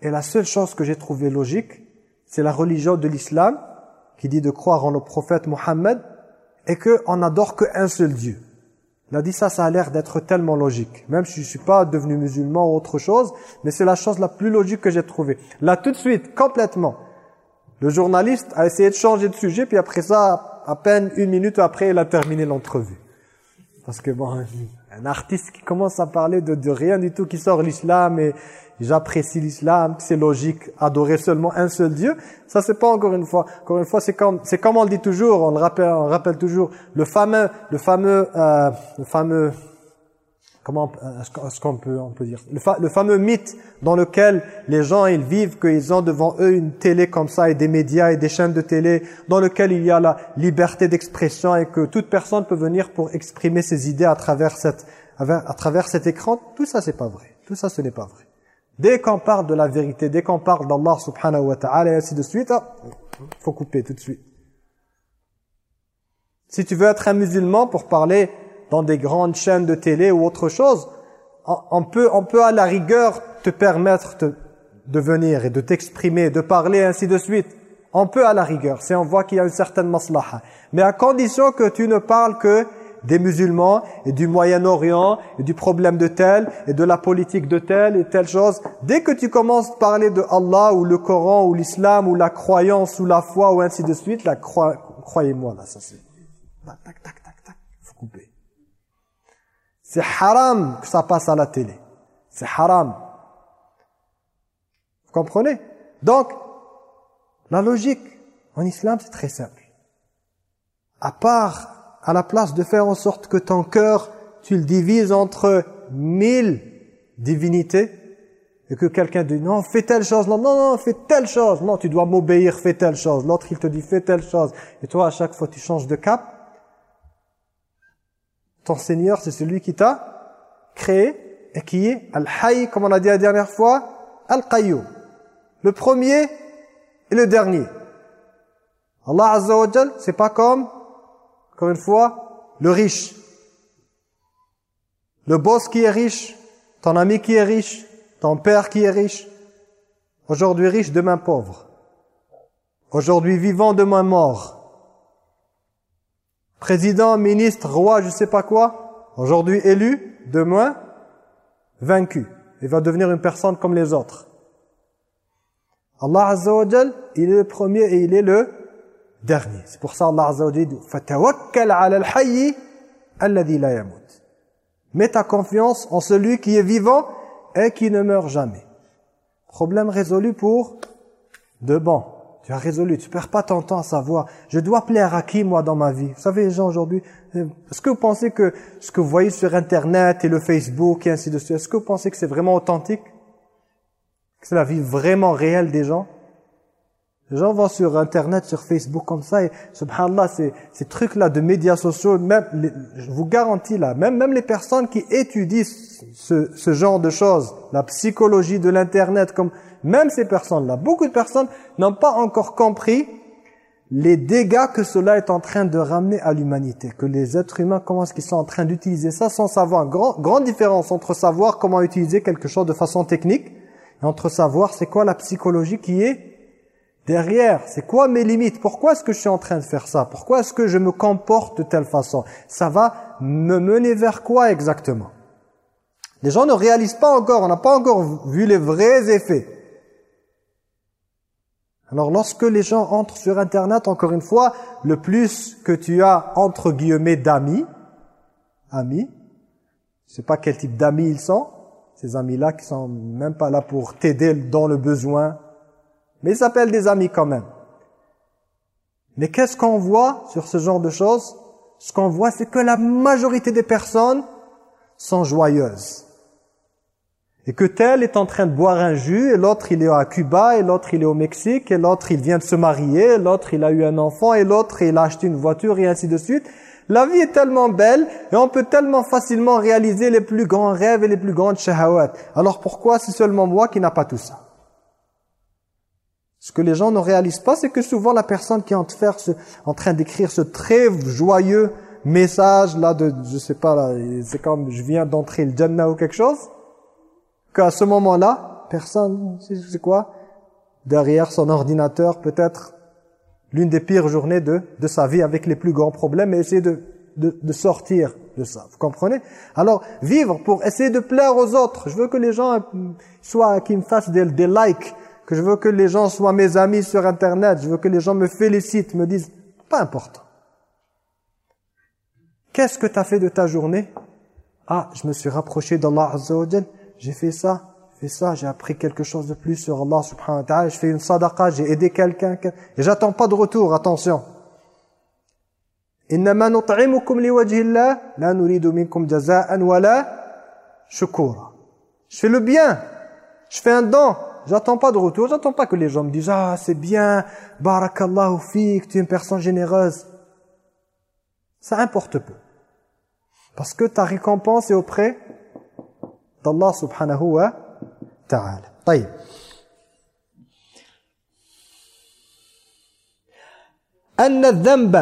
et la seule chose que j'ai trouvée logique, c'est la religion de l'islam, qui dit de croire en le prophète Mohammed, et qu'on n'adore qu'un seul Dieu. Il a dit ça, ça a l'air d'être tellement logique. Même si je ne suis pas devenu musulman ou autre chose, mais c'est la chose la plus logique que j'ai trouvée. Là, tout de suite, complètement, le journaliste a essayé de changer de sujet, puis après ça, à peine une minute après, il a terminé l'entrevue. Parce que bon, un artiste qui commence à parler de, rien du tout, qui sort l'islam et j'apprécie l'islam, c'est logique, adorer seulement un seul Dieu, ça c'est pas encore une fois. Encore une fois, c'est comme, comme on dit toujours, on le rappelle, on rappelle toujours le fameux, le fameux, euh, le fameux comment est-ce qu'on peut, on peut dire? Le, fameux mythe dans lequel les gens ils vivent qu'ils ont devant eux une télé comme ça et des médias et des chaînes de télé dans lequel il y a la liberté d'expression et que toute personne peut venir pour exprimer ses idées à travers cette à travers cet écran tout ça c'est pas vrai. Tout ça ce n'est pas vrai. Dès qu'on parle de la vérité dès qu'on parle d'Allah subhanahu wa ta'ala et ainsi de suite il ah, faut couper tout de suite. Si tu veux être un musulman pour parler dans des grandes chaînes de télé ou autre chose, on peut, on peut à la rigueur te permettre de venir et de t'exprimer, de parler, ainsi de suite. On peut à la rigueur, si on voit qu'il y a une certaine maslaha. Mais à condition que tu ne parles que des musulmans et du Moyen-Orient et du problème de tel et de la politique de telle et telle chose. Dès que tu commences à parler de Allah ou le Coran ou l'islam ou la croyance ou la foi ou ainsi de suite, croyez-moi là, ça c'est tac, tac, faut couper. C'est haram que ça passe à la télé. C'est haram. Vous comprenez? Donc, la logique en islam, c'est très simple. À part, à la place de faire en sorte que ton cœur, tu le divises entre mille divinités, et que quelqu'un dit non, fais telle chose, non, non, non, fais telle chose, non, tu dois m'obéir, fais telle chose, l'autre il te dit fais telle chose, et toi à chaque fois tu changes de cap, ton Seigneur, c'est celui qui t'a créé et qui est Al-Hayy, comme on a dit la dernière fois, Al-Qayyum. Le premier et le dernier. Allah Azza wa Jal, c'est pas comme, encore une fois, le riche. Le boss qui est riche, ton ami qui est riche, ton père qui est riche. Aujourd'hui riche, demain pauvre. Aujourd'hui vivant, demain mort président, ministre, roi, je sais pas quoi, aujourd'hui élu, demain vaincu. Il va devenir une personne comme les autres. Allah Azza wa il est le premier et il est le dernier. C'est pour ça Allah Azza wa dit "Fatawakkal 'ala al-hayy alladhi la. Mets ta confiance en celui qui est vivant et qui ne meurt jamais. Problème résolu pour de bon. Tu as résolu, tu perds pas ton temps à savoir, je dois plaire à qui moi dans ma vie? Vous savez les gens aujourd'hui, euh, est-ce que vous pensez que ce que vous voyez sur Internet et le Facebook et ainsi de suite, est-ce que vous pensez que c'est vraiment authentique? Que c'est la vie vraiment réelle des gens? Les gens vont sur Internet, sur Facebook comme ça et subhanallah, ces, ces trucs-là de médias sociaux, même, je vous garantis là, même, même les personnes qui étudient ce, ce genre de choses, la psychologie de l'Internet, comme même ces personnes-là, beaucoup de personnes n'ont pas encore compris les dégâts que cela est en train de ramener à l'humanité. Que les êtres humains, comment est-ce qu'ils sont en train d'utiliser ça sans savoir. Grand, grande différence entre savoir comment utiliser quelque chose de façon technique et entre savoir c'est quoi la psychologie qui est derrière. C'est quoi mes limites? Pourquoi est-ce que je suis en train de faire ça? Pourquoi est-ce que je me comporte de telle façon? Ça va me mener vers quoi exactement? Les gens ne réalisent pas encore, on n'a pas encore vu les vrais effets. Alors lorsque les gens entrent sur Internet, encore une fois, le plus que tu as entre guillemets d'amis, amis, je sais pas quel type d'amis ils sont, ces amis-là qui sont même pas là pour t'aider dans le besoin, mais ils s'appellent des amis quand même. Mais qu'est-ce qu'on voit sur ce genre de choses? Ce qu'on voit, c'est que la majorité des personnes sont joyeuses et que tel est en train de boire un jus, et l'autre il est à Cuba, et l'autre il est au Mexique, et l'autre il vient de se marier, l'autre il a eu un enfant, et l'autre il a acheté une voiture, et ainsi de suite. La vie est tellement belle, et on peut tellement facilement réaliser les plus grands rêves et les plus grandes shahawat. Alors pourquoi c'est seulement moi qui n'a pas tout ça? Ce que les gens ne réalisent pas, c'est que souvent la personne qui est en, train d'écrire ce très joyeux message là de, je sais pas, c'est comme je viens d'entrer le Jannah ou quelque chose, qu'à ce moment-là, personne, c'est quoi? Derrière son ordinateur, peut-être l'une des pires journées de, sa vie avec les plus grands problèmes et essayer de, sortir de ça. Vous comprenez? Alors, vivre pour essayer de plaire aux autres. Je veux que les gens soient, qu'ils me fassent des likes, que je veux que les gens soient mes amis sur Internet, je veux que les gens me félicitent, me disent, pas important. Qu'est-ce que tu as fait de ta journée Ah, je me suis rapproché d'Allah Azza wa j'ai fait ça, fait ça, j'ai appris quelque chose de plus sur Allah subhanahu wa ta'ala, je fais une sadaqa, j'ai aidé quelqu'un, et j'attends pas de retour, attention. إنما نطعمكم لوجه الله لا نريد منكم جزاء ولا shukura. Je fais le bien. Je fais un don. J'attends pas de retour. J'attends pas que les gens me disent ah c'est bien, barakallahu fik, tu es une personne généreuse. Ça importe peu. Parce que ta récompense est auprès d'Allah subhanahu wa ta'ala. طيب. أن الذنب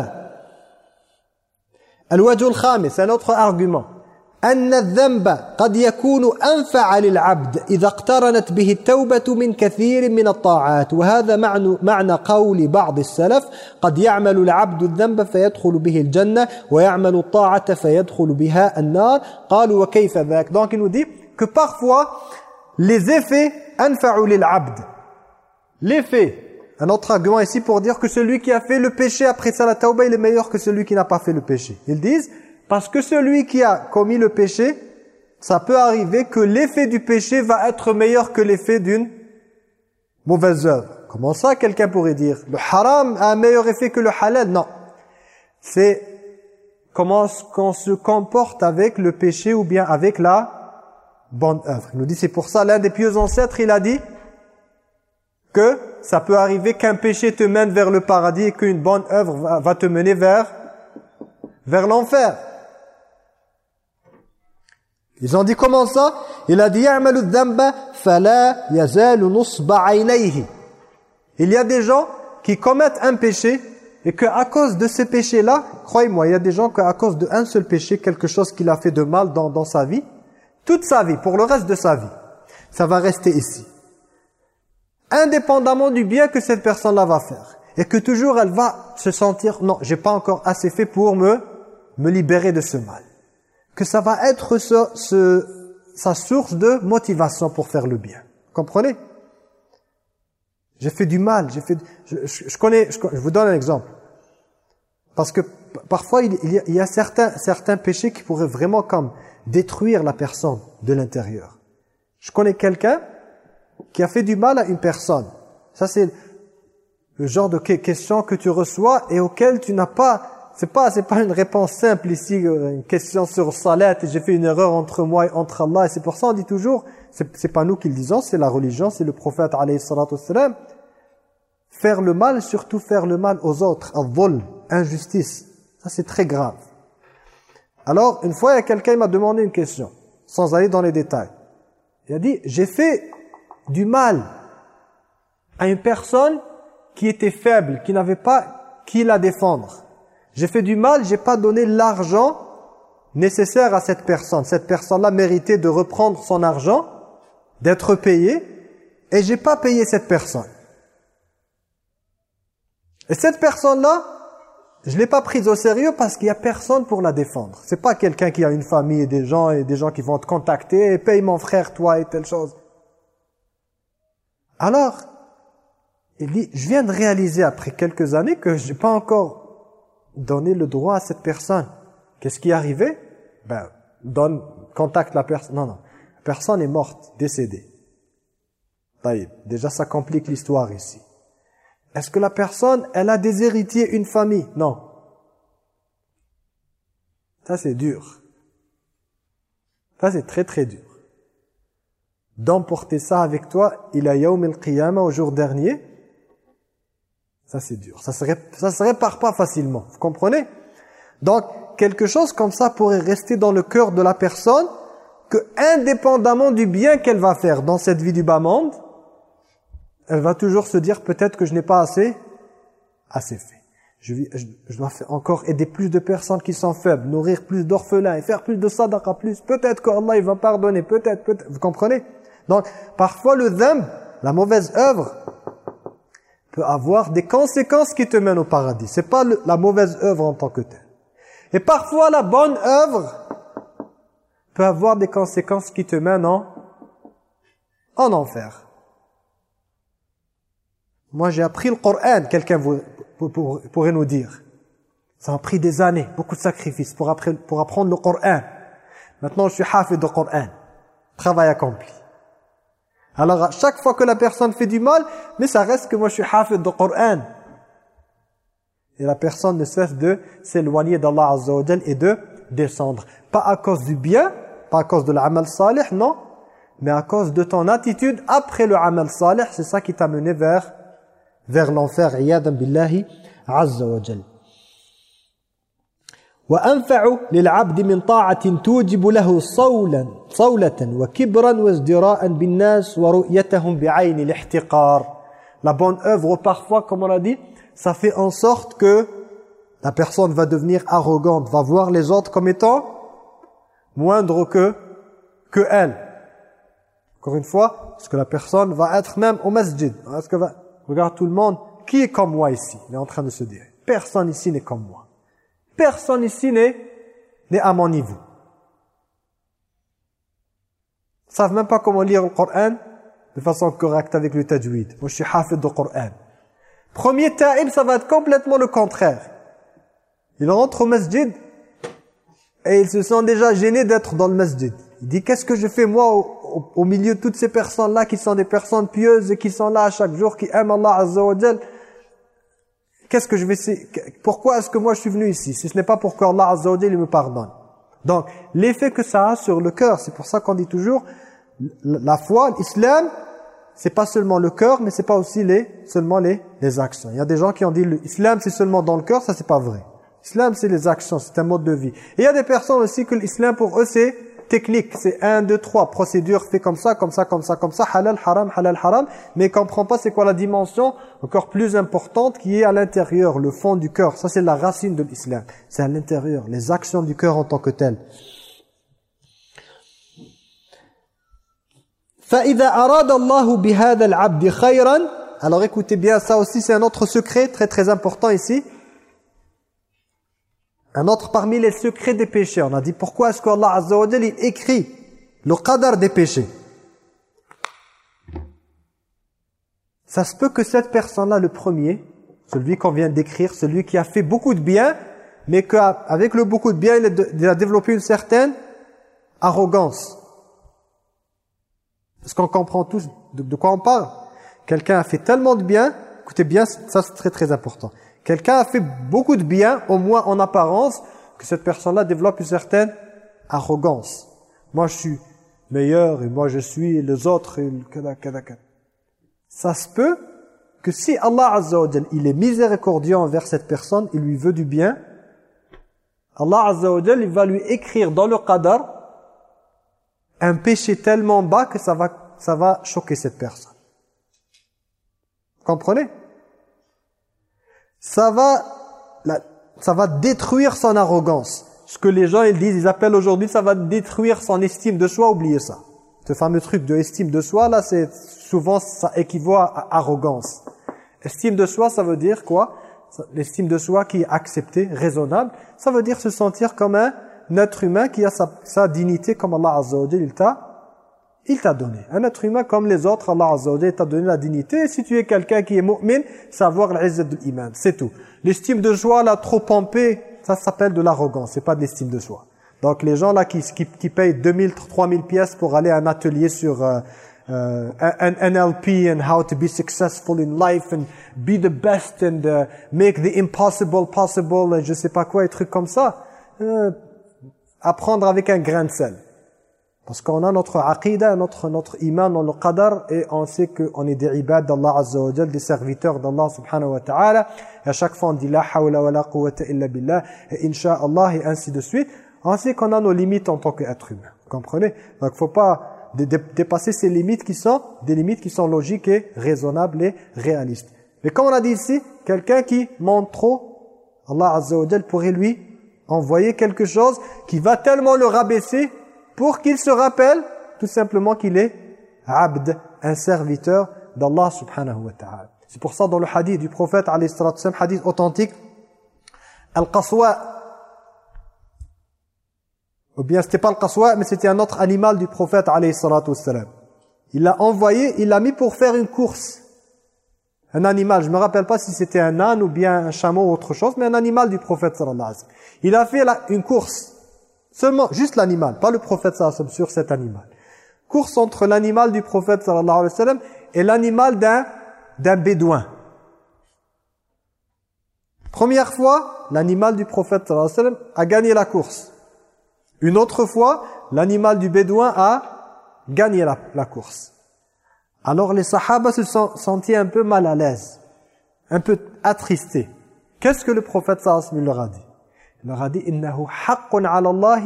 الوجه الخامس un autre argument أن الذنب قد يكون أنفع للعبد إذا اقترنت به التوبة من كثير من الطاعات. وهذا معنى, معنى قول بعض السلف قد يعمل العبد الذنب فيدخل به الجنة ويعمل الطاعة فيدخل بها النار. قالوا وكيف ذاك؟ Donc il nous dit que parfois les effets أنفع للعبد. L'effet. Un autre argument ici pour dire que celui qui a fait le péché après ça la tauba il est meilleur que celui qui n'a pas fait le péché. Ils disent Parce que celui qui a commis le péché, ça peut arriver que l'effet du péché va être meilleur que l'effet d'une mauvaise œuvre. Comment ça, quelqu'un pourrait dire Le haram a un meilleur effet que le halal? Non. C'est comment qu'on se comporte avec le péché ou bien avec la bonne œuvre. Il nous dit, c'est pour ça, l'un des pieux ancêtres, il a dit que ça peut arriver qu'un péché te mène vers le paradis et qu'une bonne œuvre va te mener vers, vers l'enfer. Ils ont dit comment ça? Il a dit Il y a des gens qui commettent un péché et qu'à cause de ce péché-là, croyez-moi, il y a des gens qu'à cause d'un seul péché, quelque chose qu'il a fait de mal dans, dans sa vie, toute sa vie, pour le reste de sa vie, ça va rester ici. Indépendamment du bien que cette personne-là va faire. Et que toujours elle va se sentir, non, j'ai pas encore assez fait pour me, me libérer de ce mal que ça va être ce, sa source de motivation pour faire le bien. Comprenez? J'ai fait du mal, j'ai fait je, connais je, vous donne un exemple. Parce que parfois il, y a, certains certains péchés qui pourraient vraiment comme détruire la personne de l'intérieur. Je connais quelqu'un qui a fait du mal à une personne. Ça c'est le genre de question que tu reçois et auquel tu n'as pas c'est pas c'est pas une réponse simple ici euh, une question sur salat j'ai fait une erreur entre moi et entre Allah. Et c'est pour ça on dit toujours c'est pas nous qui le disons c'est la religion c'est le prophète alayhi salatu faire le mal surtout faire le mal aux autres vol injustice. Ça c'est très grave. Alors une fois il y a quelqu'un m'a demandé une question sans aller dans les détails. Il a dit j'ai fait du mal à une personne qui était faible qui n'avait pas qui la défendre j'ai fait du mal, j'ai pas donné l'argent nécessaire à cette personne. Cette personne-là méritait de reprendre son argent, d'être payé, et j'ai pas payé cette personne. Et cette personne-là, je l'ai pas prise au sérieux parce qu'il y a personne pour la défendre. C'est pas quelqu'un qui a une famille et des gens et des gens qui vont te contacter et paye mon frère toi et telle chose. Alors, il dit, je viens de réaliser après quelques années que j'ai pas encore donner le droit à cette personne. Qu'est-ce qui est arrivé? Ben, donne, contacte la personne. Non, non. Personne est morte, décédée. Déjà, ça complique l'histoire ici. Est-ce que la personne, elle a des héritiers, une famille? Non. Ça, c'est dur. Ça, c'est très, très dur. D'emporter ça avec toi, il a yaoum el-qiyama au jour dernier, ça, c'est dur. Ça se, ça se répare pas facilement. Vous comprenez? Donc, quelque chose comme ça pourrait rester dans le cœur de la personne que, indépendamment du bien qu'elle va faire dans cette vie du bas-monde, elle va toujours se dire peut-être que je n'ai pas assez, assez fait. Je, je, dois encore aider plus de personnes qui sont faibles, nourrir plus d'orphelins et faire plus de sadaqa plus. Peut-être qu'Allah il va pardonner, peut-être, peut-être. Vous comprenez? Donc, parfois le dhamb, la mauvaise œuvre, peut avoir des conséquences qui te mènent au paradis. C'est pas la mauvaise œuvre en tant que telle. Et parfois, la bonne œuvre peut avoir des conséquences qui te mènent en, en enfer. Moi, j'ai appris le Coran, quelqu'un pourrait nous dire. Ça a pris des années, beaucoup de sacrifices pour, apprendre le Coran. Maintenant, je suis hafid de Coran. Travail accompli. Alors, à chaque fois que la personne fait du mal, mais ça reste que moi je suis hafid de Coran. Et la personne ne cesse de s'éloigner d'Allah Azza wa et de descendre. Pas à cause du bien pas à cause de l'amal salih, non, mais à cause de ton attitude après le amal salih, c'est ça qui t'a mené vers, vers l'enfer, billahi azza wa. وأنفع للعبد من طاعة توجب له صولا صولة وكبرا وازدراء بالناس ورؤيتهم بعين الاحتقار La bonne œuvre, parfois, comme on a dit, ça fait en sorte que la personne va devenir arrogante, va voir les autres comme étant moindre que, que elle. Encore une fois, parce que la personne va être même au masjid. Est-ce que va, regarde tout le monde, qui est comme moi ici Il est en train de se dire, personne ici n'est comme moi. Personne ici n'est à mon niveau. Ils savent même pas comment lire le Coran de façon correcte avec le tajwid. Moi, je suis hafid du Coran. Premier ta'ib, ça va être complètement le contraire. Il rentre au masjid et ils se sont déjà gênés d'être dans le masjid. Il dit, qu'est-ce que je fais moi au, milieu de toutes ces personnes-là qui sont des personnes pieuses et qui sont là chaque jour, qui aiment Allah Azza wa Qu'est-ce que je vais... Pourquoi est-ce que moi je suis venu ici? Si ce n'est pas pour qu'Allah Azza wa me pardonne. Donc, l'effet que ça a sur le cœur, c'est pour ça qu'on dit toujours, la foi, l'islam, c'est pas seulement le cœur, mais c'est pas aussi les, seulement les, les actions. Il y a des gens qui ont dit l'islam c'est seulement dans le cœur, ça c'est pas vrai. L'islam c'est les actions, c'est un mode de vie. Et il y a des personnes aussi que l'islam pour eux c'est technique, c'est un, deux, trois procédures fait comme ça, comme ça, comme ça, comme ça, halal, haram, halal, haram, mais ne comprend pas c'est quoi la dimension encore plus importante qui est à l'intérieur, le fond du cœur. Ça c'est la racine de l'islam. C'est à l'intérieur, les actions du cœur en tant que telles. Alors écoutez bien, ça aussi c'est un autre secret très très important ici. Un autre parmi les secrets des péchés. On a dit pourquoi est-ce qu'Allah Azza wa écrit le qadar des péchés? Ça se peut que cette personne-là, le premier, celui qu'on vient d'écrire, celui qui a fait beaucoup de bien, mais qu'avec le beaucoup de bien, il a développé une certaine arrogance. Est-ce qu'on comprend tous de, quoi on parle? Quelqu'un a fait tellement de bien, écoutez bien, ça c'est très très important. Quelqu'un a fait beaucoup de bien, au moins en apparence, que cette personne-là développe une certaine arrogance. Moi je suis meilleur et moi je suis les autres et Ça se peut que si Allah Azza il est miséricordieux envers cette personne, il lui veut du bien, Allah Azza il va lui écrire dans le qadar un péché tellement bas que ça va, ça va choquer cette personne. Vous comprenez? Ça va, ça va détruire son arrogance. Ce que les gens ils disent, ils appellent aujourd'hui, ça va détruire son estime de soi, oubliez ça. Ce fameux truc de estime de soi, là, c'est souvent, ça équivaut à arrogance. Estime de soi, ça veut dire quoi? L'estime de soi qui est acceptée, raisonnable, ça veut dire se sentir comme un être humain qui a sa, dignité comme Allah Azza wa t'a il t'a donné. Un être humain comme les autres, Allah Azza wa t'a donné la dignité. Si tu es quelqu'un qui est mu'min, savoir l'izzat de l'iman. C'est tout. L'estime de soi, là, trop pompée, ça s'appelle de l'arrogance. C'est pas de l'estime de soi. Donc les gens là qui, qui, qui payent 2000, 3000 pièces pour aller à un atelier sur euh, euh, NLP and how to be successful in life and be the best and uh, make the impossible possible et je sais pas quoi, et trucs comme ça. Euh, apprendre avec un grain de sel. Parce qu'on a notre aqidah, notre, notre iman dans le qadar et on sait qu'on est des ibad d'Allah Azza wa Jal, des serviteurs d'Allah subhanahu wa ta'ala. Et à chaque fois on dit la hawla wa la quwwata illa billah et insha'Allah et ainsi de suite. On sait qu'on a nos limites en tant qu'être humain. Vous comprenez? Donc faut pas dépasser ces limites qui sont des limites qui sont logiques et raisonnables et réalistes. Mais comme on a dit ici, quelqu'un qui montre trop, Allah Azza wa Jal pourrait lui envoyer quelque chose qui va tellement le rabaisser pour qu'il se rappelle tout simplement qu'il est abd, un serviteur d'Allah subhanahu wa ta'ala. C'est pour ça dans le hadith du prophète, hadith authentique, Al-Qaswa, ou bien c'était pas le Qaswa, mais c'était un autre animal du prophète alayhi Il l'a envoyé, il l'a mis pour faire une course un animal, je me rappelle pas si c'était un âne ou bien un chameau ou autre chose, mais un animal du prophète sallallahu alayhi wa sallam. Il a fait une course, seulement, juste l'animal, pas le prophète sallallahu alayhi wa sur cet animal. Course entre l'animal du prophète sallallahu alayhi wa sallam et l'animal d'un bédouin. Première fois, l'animal du prophète sallallahu alayhi wa a gagné la course. Une autre fois, l'animal du bédouin a gagné la, course. Alors les sahaba se sont sentis un peu mal à l'aise, un peu attristés. Qu'est-ce que le prophète sallallahu leur a dit? Il leur a dit innahu haqqun 'ala Allah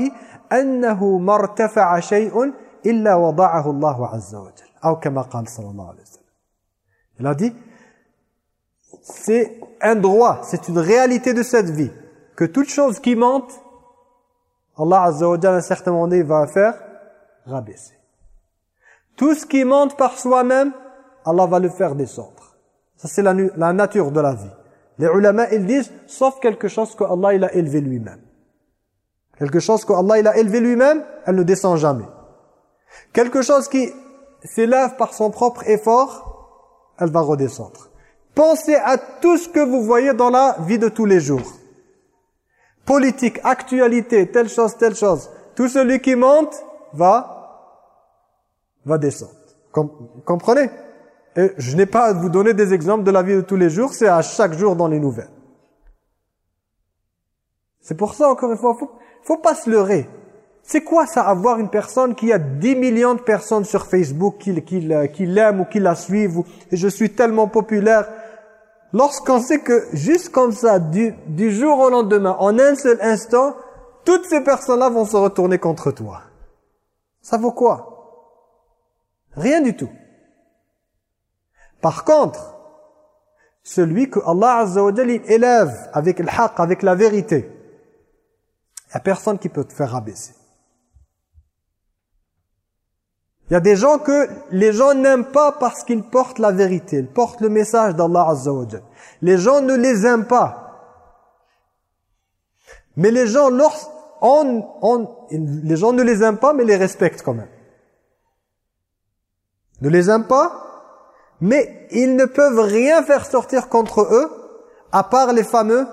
annahu martafa'a shay'un illa wada'ahu Allah 'azza wa jalla. Ou kama qala sallallahu alayhi wa sallam. Il a dit c'est un droit, c'est une réalité de cette vie que toute chose qui monte Allah Azza wa Jalla à un certain moment va faire rabaisser. Tout ce qui monte par soi-même, Allah va le faire descendre. Ça c'est la, la nature de la vie. Les ulama, ils disent, sauf quelque chose que Allah il a élevé lui-même. Quelque chose que Allah il a élevé lui-même, elle ne descend jamais. Quelque chose qui s'élève par son propre effort, elle va redescendre. Pensez à tout ce que vous voyez dans la vie de tous les jours. Politique, actualité, telle chose, telle chose. Tout celui qui monte va, va descendre. comprenez? Et je n'ai pas à vous donner des exemples de la vie de tous les jours, c'est à chaque jour dans les nouvelles. C'est pour ça, encore une fois, faut, faut pas se leurrer. C'est quoi ça, avoir une personne qui a 10 millions de personnes sur Facebook qui, qui, qui l'aiment ou qui la suivent, et je suis tellement populaire. Lorsqu'on sait que juste comme ça, du jour au lendemain, en un seul instant, toutes ces personnes-là vont se retourner contre toi. Ça vaut quoi? Rien du tout. Par contre, celui que Allah Azza élève avec le haqq, avec la vérité, il n'y a personne qui peut te faire rabaisser. Il y a des gens que les gens n'aiment pas parce qu'ils portent la vérité, ils portent le message d'Allah Azza Les gens ne les aiment pas. Mais les gens, les gens ne les aiment pas, mais les respectent quand même. Ne les aiment pas, mais ils ne peuvent rien faire sortir contre eux, à part les fameux,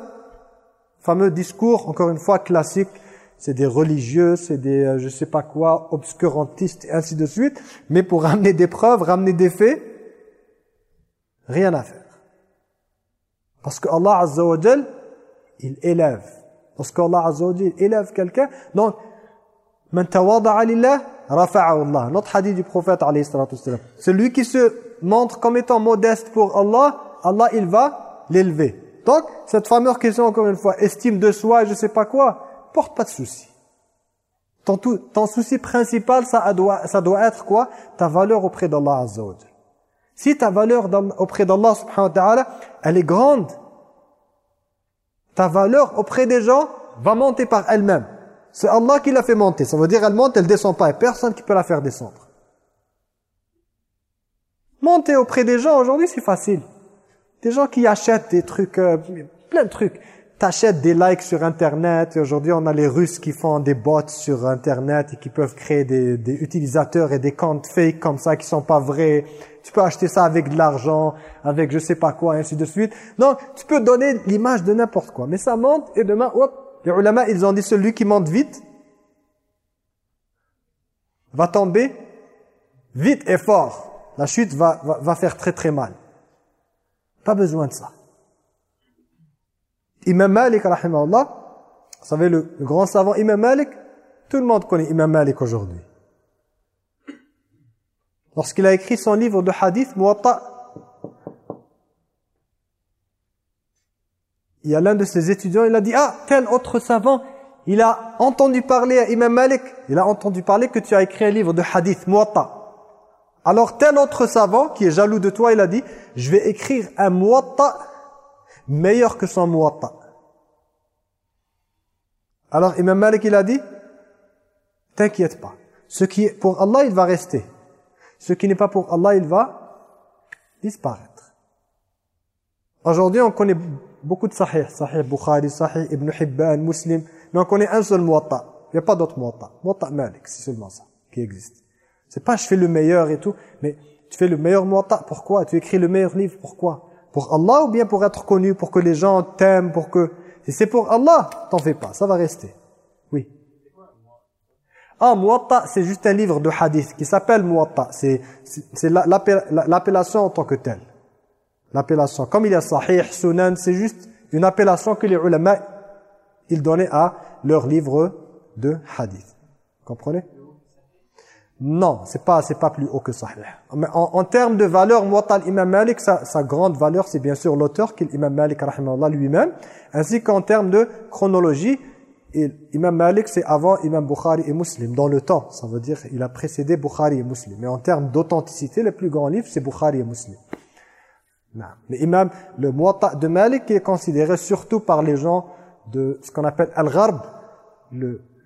fameux discours, encore une fois, classiques. C'est des religieux, c'est des, euh, je sais pas quoi, obscurantistes, et ainsi de suite. Mais pour ramener des preuves, ramener des faits, rien à faire. Parce que Allah Azza il élève. Parce qu'Allah Azza wa élève quelqu'un. Donc, man tawada'a lillah, rafa'ahu Allah. Notre hadith du prophète, alayhi salatu Celui qui se montre comme étant modeste pour Allah, Allah il va l'élever. Donc, cette fameuse question, encore une fois, estime de soi, je sais pas quoi, porte pas de souci. Ton, souci principal, ça doit, ça doit être quoi? Ta valeur auprès d'Allah Azza Si ta valeur auprès d'Allah elle est grande, ta valeur auprès des gens va monter par elle-même. C'est Allah qui l'a fait monter. Ça veut dire elle monte, elle descend pas. A personne qui peut la faire descendre. Monter auprès des gens, aujourd'hui, c'est facile. Des gens qui achètent des trucs, euh, plein de trucs. T'achètes des likes sur Internet. Aujourd'hui, on a les Russes qui font des bots sur Internet et qui peuvent créer des, utilisateurs et des comptes fake comme ça qui sont pas vrais. Tu peux acheter ça avec de l'argent, avec je sais pas quoi, ainsi de suite. Donc, tu peux donner l'image de n'importe quoi. Mais ça monte et demain, hop, les ils ont dit celui qui monte vite va tomber vite et fort la chute va, faire très très mal. Pas besoin de ça. Imam Malik, rahimahullah, vous savez le, grand savant Imam Malik, tout le monde connaît Imam Malik aujourd'hui. Lorsqu'il a écrit son livre de hadith, Muwatta, il y a l'un de ses étudiants, il a dit, ah, tel autre savant, il a entendu parler à Imam Malik, il a entendu parler que tu as écrit un livre de hadith, Muwatta. Alors tel autre savant qui est jaloux de toi, il a dit, je vais écrire un muwatta meilleur que son muwatta. Alors Imam Malik il a dit, t'inquiète pas. Ce qui est pour Allah, il va rester. Ce qui n'est pas pour Allah, il va disparaître. Aujourd'hui, on connaît beaucoup de sahih. Sahih Bukhari, sahih Ibn Hibban, Muslim. Mais on connaît un seul muwatta. Il n'y a pas d'autre muwatta. Muwatta Malik, c'est seulement ça qui existe. C'est pas je fais le meilleur et tout, mais tu fais le meilleur muwatta, pourquoi? Tu écris le meilleur livre, pourquoi? Pour Allah ou bien pour être connu, pour que les gens t'aiment, pour que... Si c'est pour Allah, t'en fais pas, ça va rester. Oui. Ah, muwatta, c'est juste un livre de hadith qui s'appelle muwatta. C'est l'appellation en tant que telle. L'appellation. Comme il y a sahih, sunan, c'est juste une appellation que les ulama, ils donnaient à leur livre de hadith. Comprenez? Non, c'est pas c'est pas plus haut que Sahih. Mais en, termes de valeur, Muwatta l'imam Malik, sa, sa, grande valeur, c'est bien sûr l'auteur, qui est l'imam Malik lui-même, ainsi qu'en termes de chronologie, Imam Malik, c'est avant Imam Bukhari et Muslim, dans le temps. Ça veut dire il a précédé Bukhari et Muslim. Mais en termes d'authenticité, le plus grand livre, c'est Bukhari et Muslim. Mais Imam, le Muwatta de Malik, est considéré surtout par les gens de ce qu'on appelle Al-Gharb,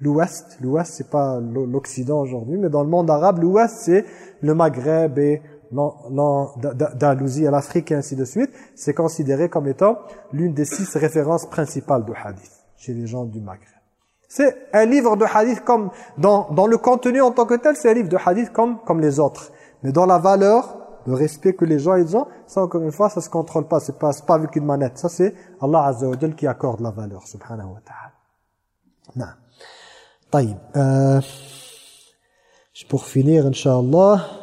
l'Ouest. L'Ouest, c'est pas l'Occident aujourd'hui, mais dans le monde arabe, l'Ouest, c'est le Maghreb et d'Andalousie à l'Afrique et ainsi de suite. C'est considéré comme étant l'une des six références principales du hadith chez les gens du Maghreb. C'est un livre de hadith comme, dans, dans le contenu en tant que tel, c'est un livre de hadith comme, comme les autres. Mais dans la valeur, le respect que les gens ils ont, ça encore une fois, ça se contrôle pas, c'est pas, pas avec une manette. Ça c'est Allah Azza wa qui accorde la valeur, subhanahu wa ta'ala. Non. طيب. Euh, pour finir, Inch'Allah.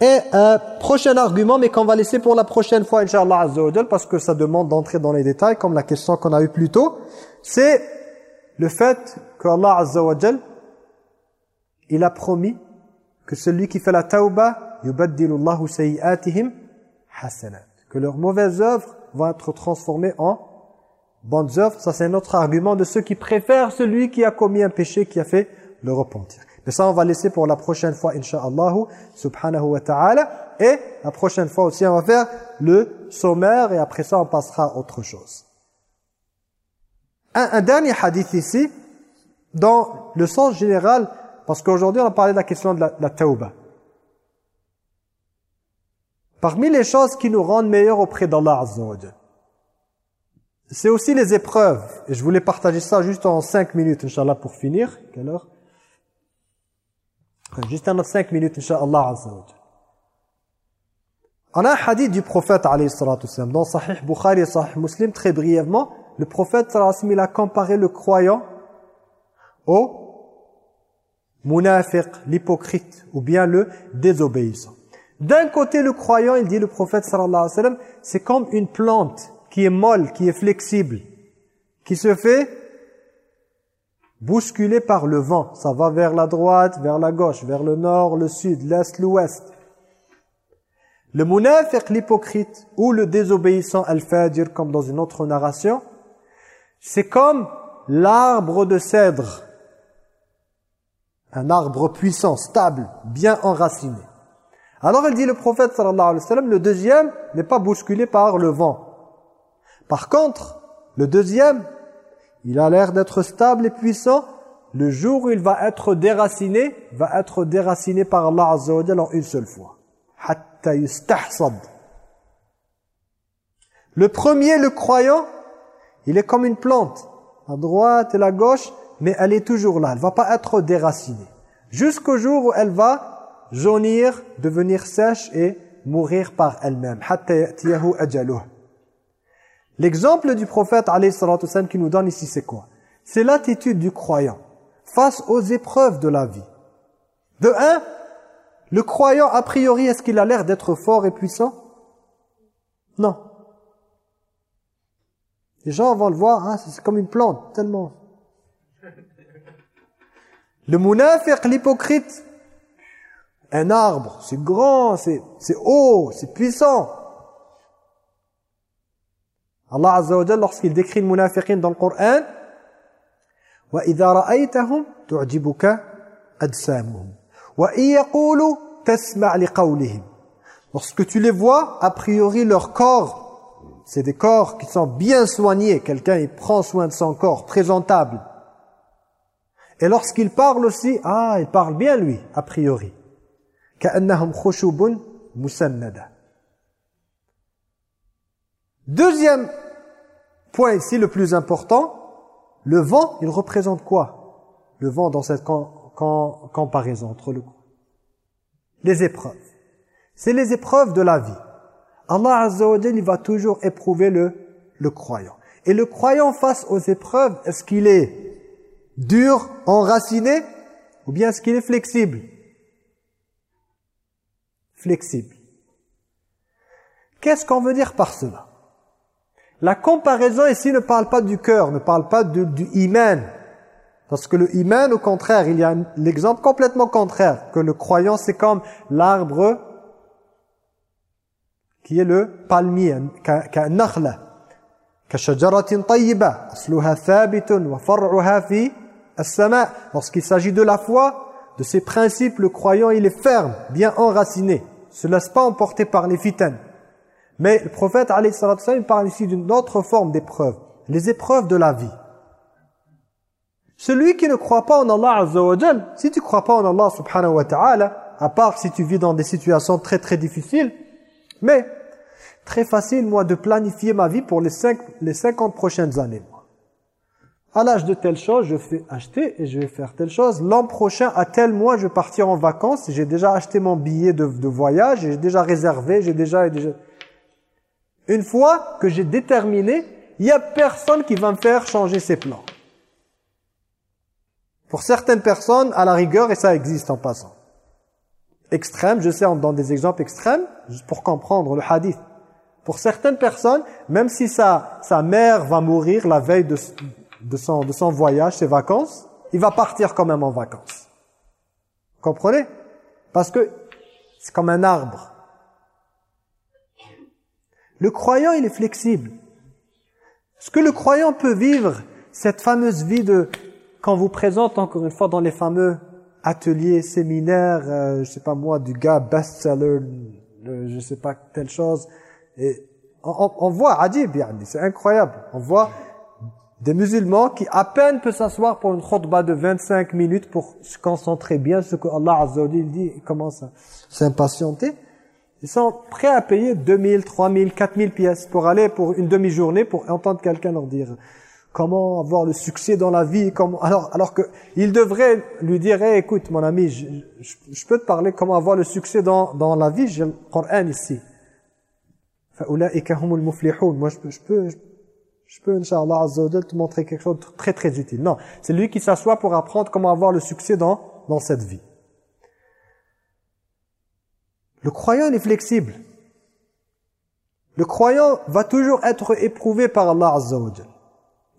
Et euh, prochain argument, mais qu'on va laisser pour la prochaine fois, Inch'Allah Azza parce que ça demande d'entrer dans les détails, comme la question qu'on a eue plus tôt, c'est le fait que Allah Azza wa il a promis que celui qui fait la tauba, yubaddilullahu sayi'atihim hasanat. que leurs mauvaises œuvres vont être transformées en bonnes œuvres. Ça, c'est un autre argument de ceux qui préfèrent celui qui a commis un péché, qui a fait le repentir. Mais ça, on va laisser pour la prochaine fois, insha'Allah, subhanahu wa ta'ala. Et la prochaine fois aussi, on va faire le sommaire et après ça, on passera à autre chose. Un, dernier hadith ici, dans le sens général, parce qu'aujourd'hui, on a parlé de la question de la, de la tauba. Parmi les choses qui nous rendent meilleurs auprès d'Allah Azza c'est aussi les épreuves. Et je voulais partager ça juste en cinq minutes, Inch'Allah, pour finir. Quelle heure? Juste en 5 minutes, Inch'Allah Azza On a un hadith du prophète, alayhi dans Sahih Bukhari Sahih Muslim, très brièvement, le prophète, wa a comparé le croyant au munafiq, l'hypocrite, ou bien le désobéissant. D'un côté, le croyant, il dit le prophète, sallallahu alayhi wa sallam, c'est comme une plante qui est molle, qui est flexible, qui se fait bousculé par le vent. Ça va vers la droite, vers la gauche, vers le nord, le sud, l'est, l'ouest. Le munafiq, l'hypocrite, ou le désobéissant al-fajir, comme dans une autre narration, c'est comme l'arbre de cèdre. Un arbre puissant, stable, bien enraciné. Alors il dit le prophète sallallahu alayhi wa sallam, le deuxième n'est pas bousculé par le vent. Par contre, le deuxième, il a l'air d'être stable et puissant. Le jour où il va être déraciné, va être déraciné par Allah Azza wa en une seule fois. Hatta Le premier, le croyant, il est comme une plante, à droite et à gauche, mais elle est toujours là. Elle va pas être déracinée. Jusqu'au jour où elle va jaunir, devenir sèche et mourir par elle-même. L'exemple du prophète qui nous donne ici, c'est quoi? C'est l'attitude du croyant face aux épreuves de la vie. De un, le croyant, a priori, est-ce qu'il a l'air d'être fort et puissant? Non. Les gens vont le voir, hein, c'est comme une plante, tellement. Le munafiq, l'hypocrite, un arbre, c'est grand, c'est haut, c'est puissant. Allah Azza wa Jalla, lorsqu'il décrit le munafiqin dans le Coran, وَإِذَا رَأَيْتَهُمْ تُعْجِبُكَ أَجْسَامُهُمْ وَإِن يَقُولُوا تَسْمَعْ لِقَوْلِهِمْ Lorsque tu les vois, a priori leur corps, c'est des corps qui sont bien soignés, quelqu'un il prend soin de son corps, présentable. Et lorsqu'il parle aussi, ah, il parle bien lui, a priori. كَأَنَّهُمْ خُشُبٌ مُسَنَّدًا Deuxième point ici, le plus important, le vent, il représente quoi Le vent dans cette comparaison entre le Les épreuves. C'est les épreuves de la vie. Allah Azza wa il va toujours éprouver le, le croyant. Et le croyant face aux épreuves, est-ce qu'il est dur, enraciné, ou bien est-ce qu'il est flexible Flexible. Qu'est-ce qu'on veut dire par cela La comparaison ici ne parle pas du cœur, ne parle pas du, du iman. Parce que le iman, au contraire, il y a l'exemple complètement contraire, que le croyant, c'est comme l'arbre qui est le palmier, كالنخلة كشجرة طيبة أصلها ثابت وفرعها في السماء Lorsqu'il s'agit de la foi, de ses principes, le croyant, il est ferme, bien enraciné, se laisse pas emporter par les fitanes. Mais le prophète, parle ici d'une autre forme d'épreuve, les épreuves de la vie. Celui qui ne croit pas en Allah si tu ne crois pas en Allah subhanahu wa ta'ala, à part si tu vis dans des situations très très difficiles, mais très facile, moi, de planifier ma vie pour les, cinq, les 50 prochaines années. À l'âge de telle chose, je fais acheter et je vais faire telle chose. L'an prochain, à tel mois, je vais partir en vacances. J'ai déjà acheté mon billet de, voyage, j'ai déjà réservé, j'ai déjà. Une fois que j'ai déterminé, il n'y a personne qui va me faire changer ses plans. Pour certaines personnes, à la rigueur, et ça existe en passant, extrême, je sais, dans des exemples extrêmes, juste pour comprendre le hadith. Pour certaines personnes, même si sa, sa mère va mourir la veille de, de, son, de son voyage, ses vacances, il va partir quand même en vacances. Comprenez? Parce que c'est comme un arbre. Le croyant, il est flexible. Est-ce que le croyant peut vivre cette fameuse vie de... Quand vous présente encore une fois dans les fameux atelier, séminaire, euh, je sais pas moi, du gars best-seller, je sais pas telle chose. Et on, on voit, adib, c'est incroyable. On voit des musulmans qui à peine peuvent s'asseoir pour une khutbah de 25 minutes pour se concentrer bien ce que Allah Azza dit, ils commencent à s'impatienter. Ils sont prêts à payer 2000, 3000, 4000 pièces pour aller pour une demi-journée pour entendre quelqu'un leur dire comment avoir le succès dans la vie comment alors alors que il devrait lui dire écoute mon ami je, je, peux te parler comment avoir le succès dans dans la vie j'ai le Coran ici moi je peux je peux je peux inchallah te montrer quelque chose de très très utile. Non c'est lui qui s'assoit pour apprendre comment avoir le succès dans dans cette vie. Le croyant est flexible. Le croyant va toujours être éprouvé par Allah Azza wa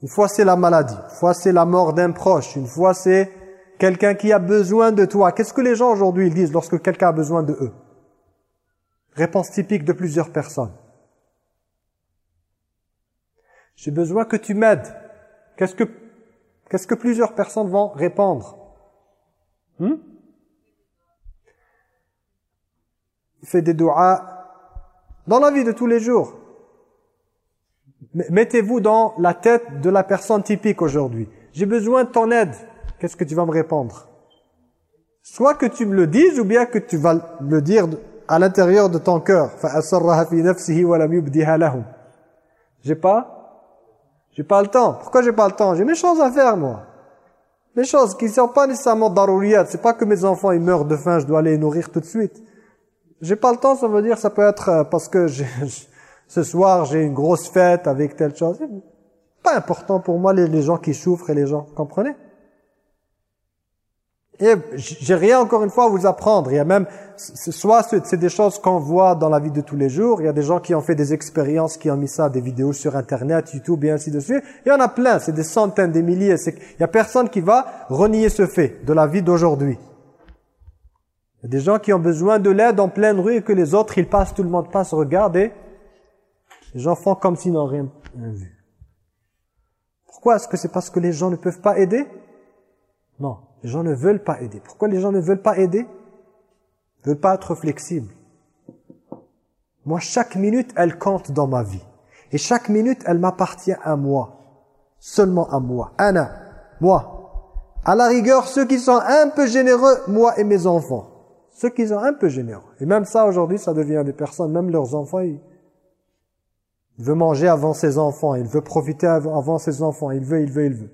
une fois c'est la maladie, une fois c'est la mort d'un proche, une fois c'est quelqu'un qui a besoin de toi. Qu'est-ce que les gens aujourd'hui disent lorsque quelqu'un a besoin de eux? Réponse typique de plusieurs personnes. J'ai besoin que tu m'aides. Qu'est-ce que qu'est-ce que plusieurs personnes vont répondre? Hmm? Il fait des doigts dans la vie de tous les jours. Mettez-vous dans la tête de la personne typique aujourd'hui. J'ai besoin de ton aide. Qu'est-ce que tu vas me répondre? Soit que tu me le dises ou bien que tu vas le dire à l'intérieur de ton cœur. J'ai pas j'ai pas le temps. Pourquoi j'ai pas le temps? J'ai mes choses à faire moi. Mes choses qui ne sont pas nécessairement darouriyat. C'est pas que mes enfants ils meurent de faim, je dois les nourrir tout de suite. J'ai pas le temps, ça veut dire ça peut être euh, parce que ce soir j'ai une grosse fête avec telle chose. Pas important pour moi les, gens qui souffrent et les gens, comprenez? Et j'ai rien encore une fois à vous apprendre. Il y a même, soit c'est des choses qu'on voit dans la vie de tous les jours. Il y a des gens qui ont fait des expériences, qui ont mis ça, des vidéos sur Internet, YouTube et ainsi de suite. Il y en a plein, c'est des centaines, des milliers. Il y a personne qui va renier ce fait de la vie d'aujourd'hui. Il y a des gens qui ont besoin de l'aide en pleine rue et que les autres, ils passent, tout le monde passe, regarder les gens font comme s'ils n'ont rien vu. Pourquoi Est-ce que c'est parce que les gens ne peuvent pas aider? Non, les gens ne veulent pas aider. Pourquoi les gens ne veulent pas aider? Ils ne veulent pas être flexibles. Moi, chaque minute, elle compte dans ma vie. Et chaque minute, elle m'appartient à moi. Seulement à moi. Anna, moi. À la rigueur, ceux qui sont un peu généreux, moi et mes enfants. Ceux qui sont un peu généreux. Et même ça, aujourd'hui, ça devient des personnes, même leurs enfants, il veut manger avant ses enfants, il veut profiter avant ses enfants, il veut, il veut, il veut.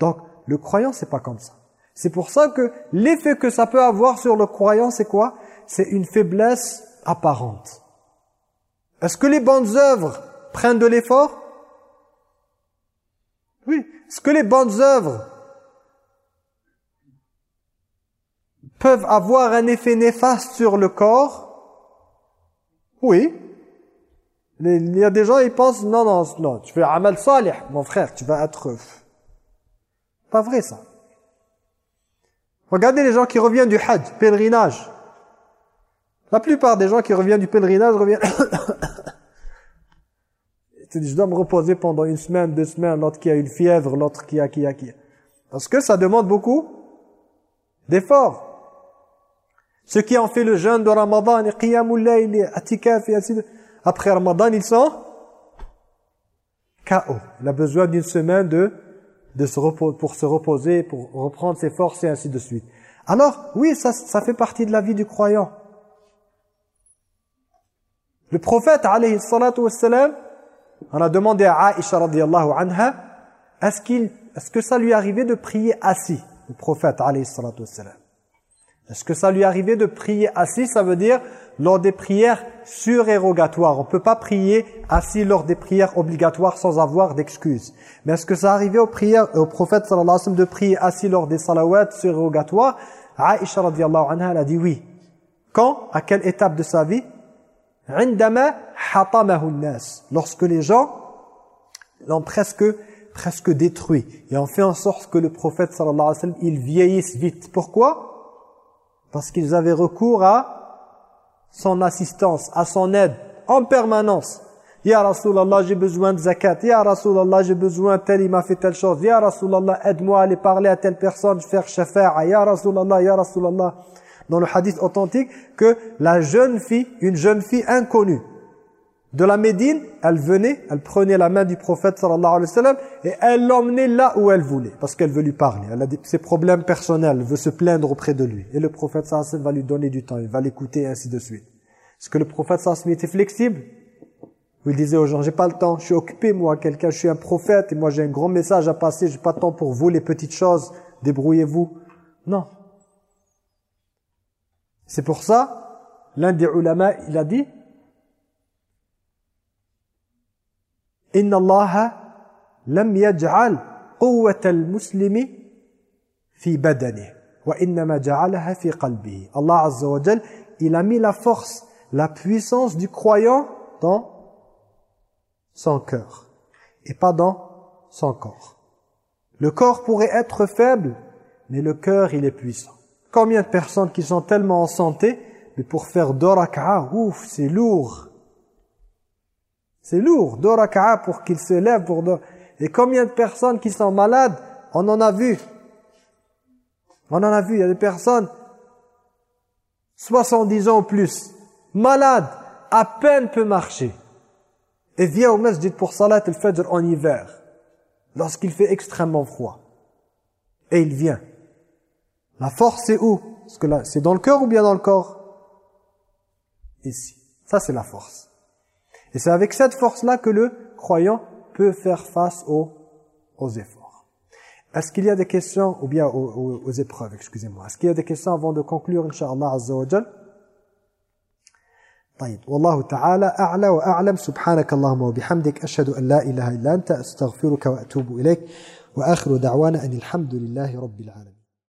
Donc, le croyant, c'est pas comme ça. C'est pour ça que l'effet que ça peut avoir sur le croyant, c'est quoi? C'est une faiblesse apparente. Est-ce que les bonnes œuvres prennent de l'effort? Oui. Est-ce que les bonnes œuvres peuvent avoir un effet néfaste sur le corps? Oui. Il y a des gens, ils pensent, non, non, non, tu fais amal salih, mon frère, tu vas être... Pas vrai ça. Regardez les gens qui reviennent du hajj, pèlerinage. La plupart des gens qui reviennent du pèlerinage reviennent... tu dis, je dois me reposer pendant une semaine, deux semaines, l'autre qui a une fièvre, l'autre qui a, qui a, qui. Parce que ça demande beaucoup d'efforts. Ceux qui ont fait le jeûne de Ramadan, après Ramadan, ils sont KO. Il a besoin d'une semaine de, de se pour se reposer, pour reprendre ses forces et ainsi de suite. Alors, oui, ça, ça fait partie de la vie du croyant. Le prophète, alayhi salatu wassalam, on a demandé à Aisha radiallahu anha, est-ce est-ce que ça lui arrivait de prier assis, le prophète, alayhi salatu wassalam? Est-ce que ça lui arrivait de prier assis Ça veut dire lors des prières surérogatoires? On ne peut pas prier assis lors des prières obligatoires sans avoir d'excuses. Mais est-ce que ça arrivait aux prières, au prophète sallallahu alayhi wa sallam de prier assis lors des salawats surérogatoires? Aïcha radiallahu anha, a dit oui. Quand? À quelle étape de sa vie? Lorsque les gens l'ont presque presque détruit. Et ont fait en sorte que le prophète sallallahu alayhi wa sallam, il vieillisse vite. Pourquoi? Parce qu'ils avaient recours à son assistance, à son aide, en permanence. Ya Rasulallah, j'ai besoin de zakat. Ya Rasulallah, j'ai besoin tel, il m'a fait telle chose. Ya Rasulallah, aide-moi à aller parler à telle personne, faire shafa'a. Ya Rasulallah, Ya Rasulallah. Dans le hadith authentique, que la jeune fille, une jeune fille inconnue, de la Médine, elle venait, elle prenait la main du prophète sallallahu alayhi wa sallam et elle l'emmenait là où elle voulait parce qu'elle veut lui parler. Elle a ses problèmes personnels, elle veut se plaindre auprès de lui. Et le prophète sallallahu alayhi wa sallam va lui donner du temps, il va l'écouter ainsi de suite. Est-ce que le prophète sallallahu alayhi wa était flexible? Il disait aux gens, j'ai pas le temps, je suis occupé moi, quelqu'un, je suis un prophète et moi j'ai un grand message à passer, j'ai pas de temps pour vous les petites choses, débrouillez-vous. Non. C'est pour ça, l'un des ulama, il a dit In Allah lam yaj'al muslimi fi badanihi wa fi. Allah Azza wa il a mis la force, la puissance du croyant dans son cœur et pas dans son corps. Le corps pourrait être faible, mais le cœur, il est puissant. Combien de personnes qui sont tellement en santé, mais pour faire deux ouf, c'est lourd. C'est lourd, deux pour qu'il se lève pour deux. Et combien de personnes qui sont malades, on en a vu. On en a vu, il y a des personnes 70 ans ou plus, malades, à peine peut marcher. Et vient au masjid pour salat al-fajr en hiver, lorsqu'il fait extrêmement froid. Et il vient. La force c'est où? C'est dans le cœur ou bien dans le corps? Ici. Ça c'est la force. Et c'est avec cette force-là que le croyant peut faire face aux, aux efforts. Est-ce qu'il y a des questions, ou bien aux, aux, épreuves, excusez-moi. Est-ce qu'il y a des questions avant de conclure, Inch'Allah Azza wa Jal طيب والله تعالى أعلى وأعلم سبحانك اللهم وبحمدك أشهد أن لا إله إلا أنت أستغفرك وأتوب إليك وآخر دعوانا أن الحمد لله رب العالمين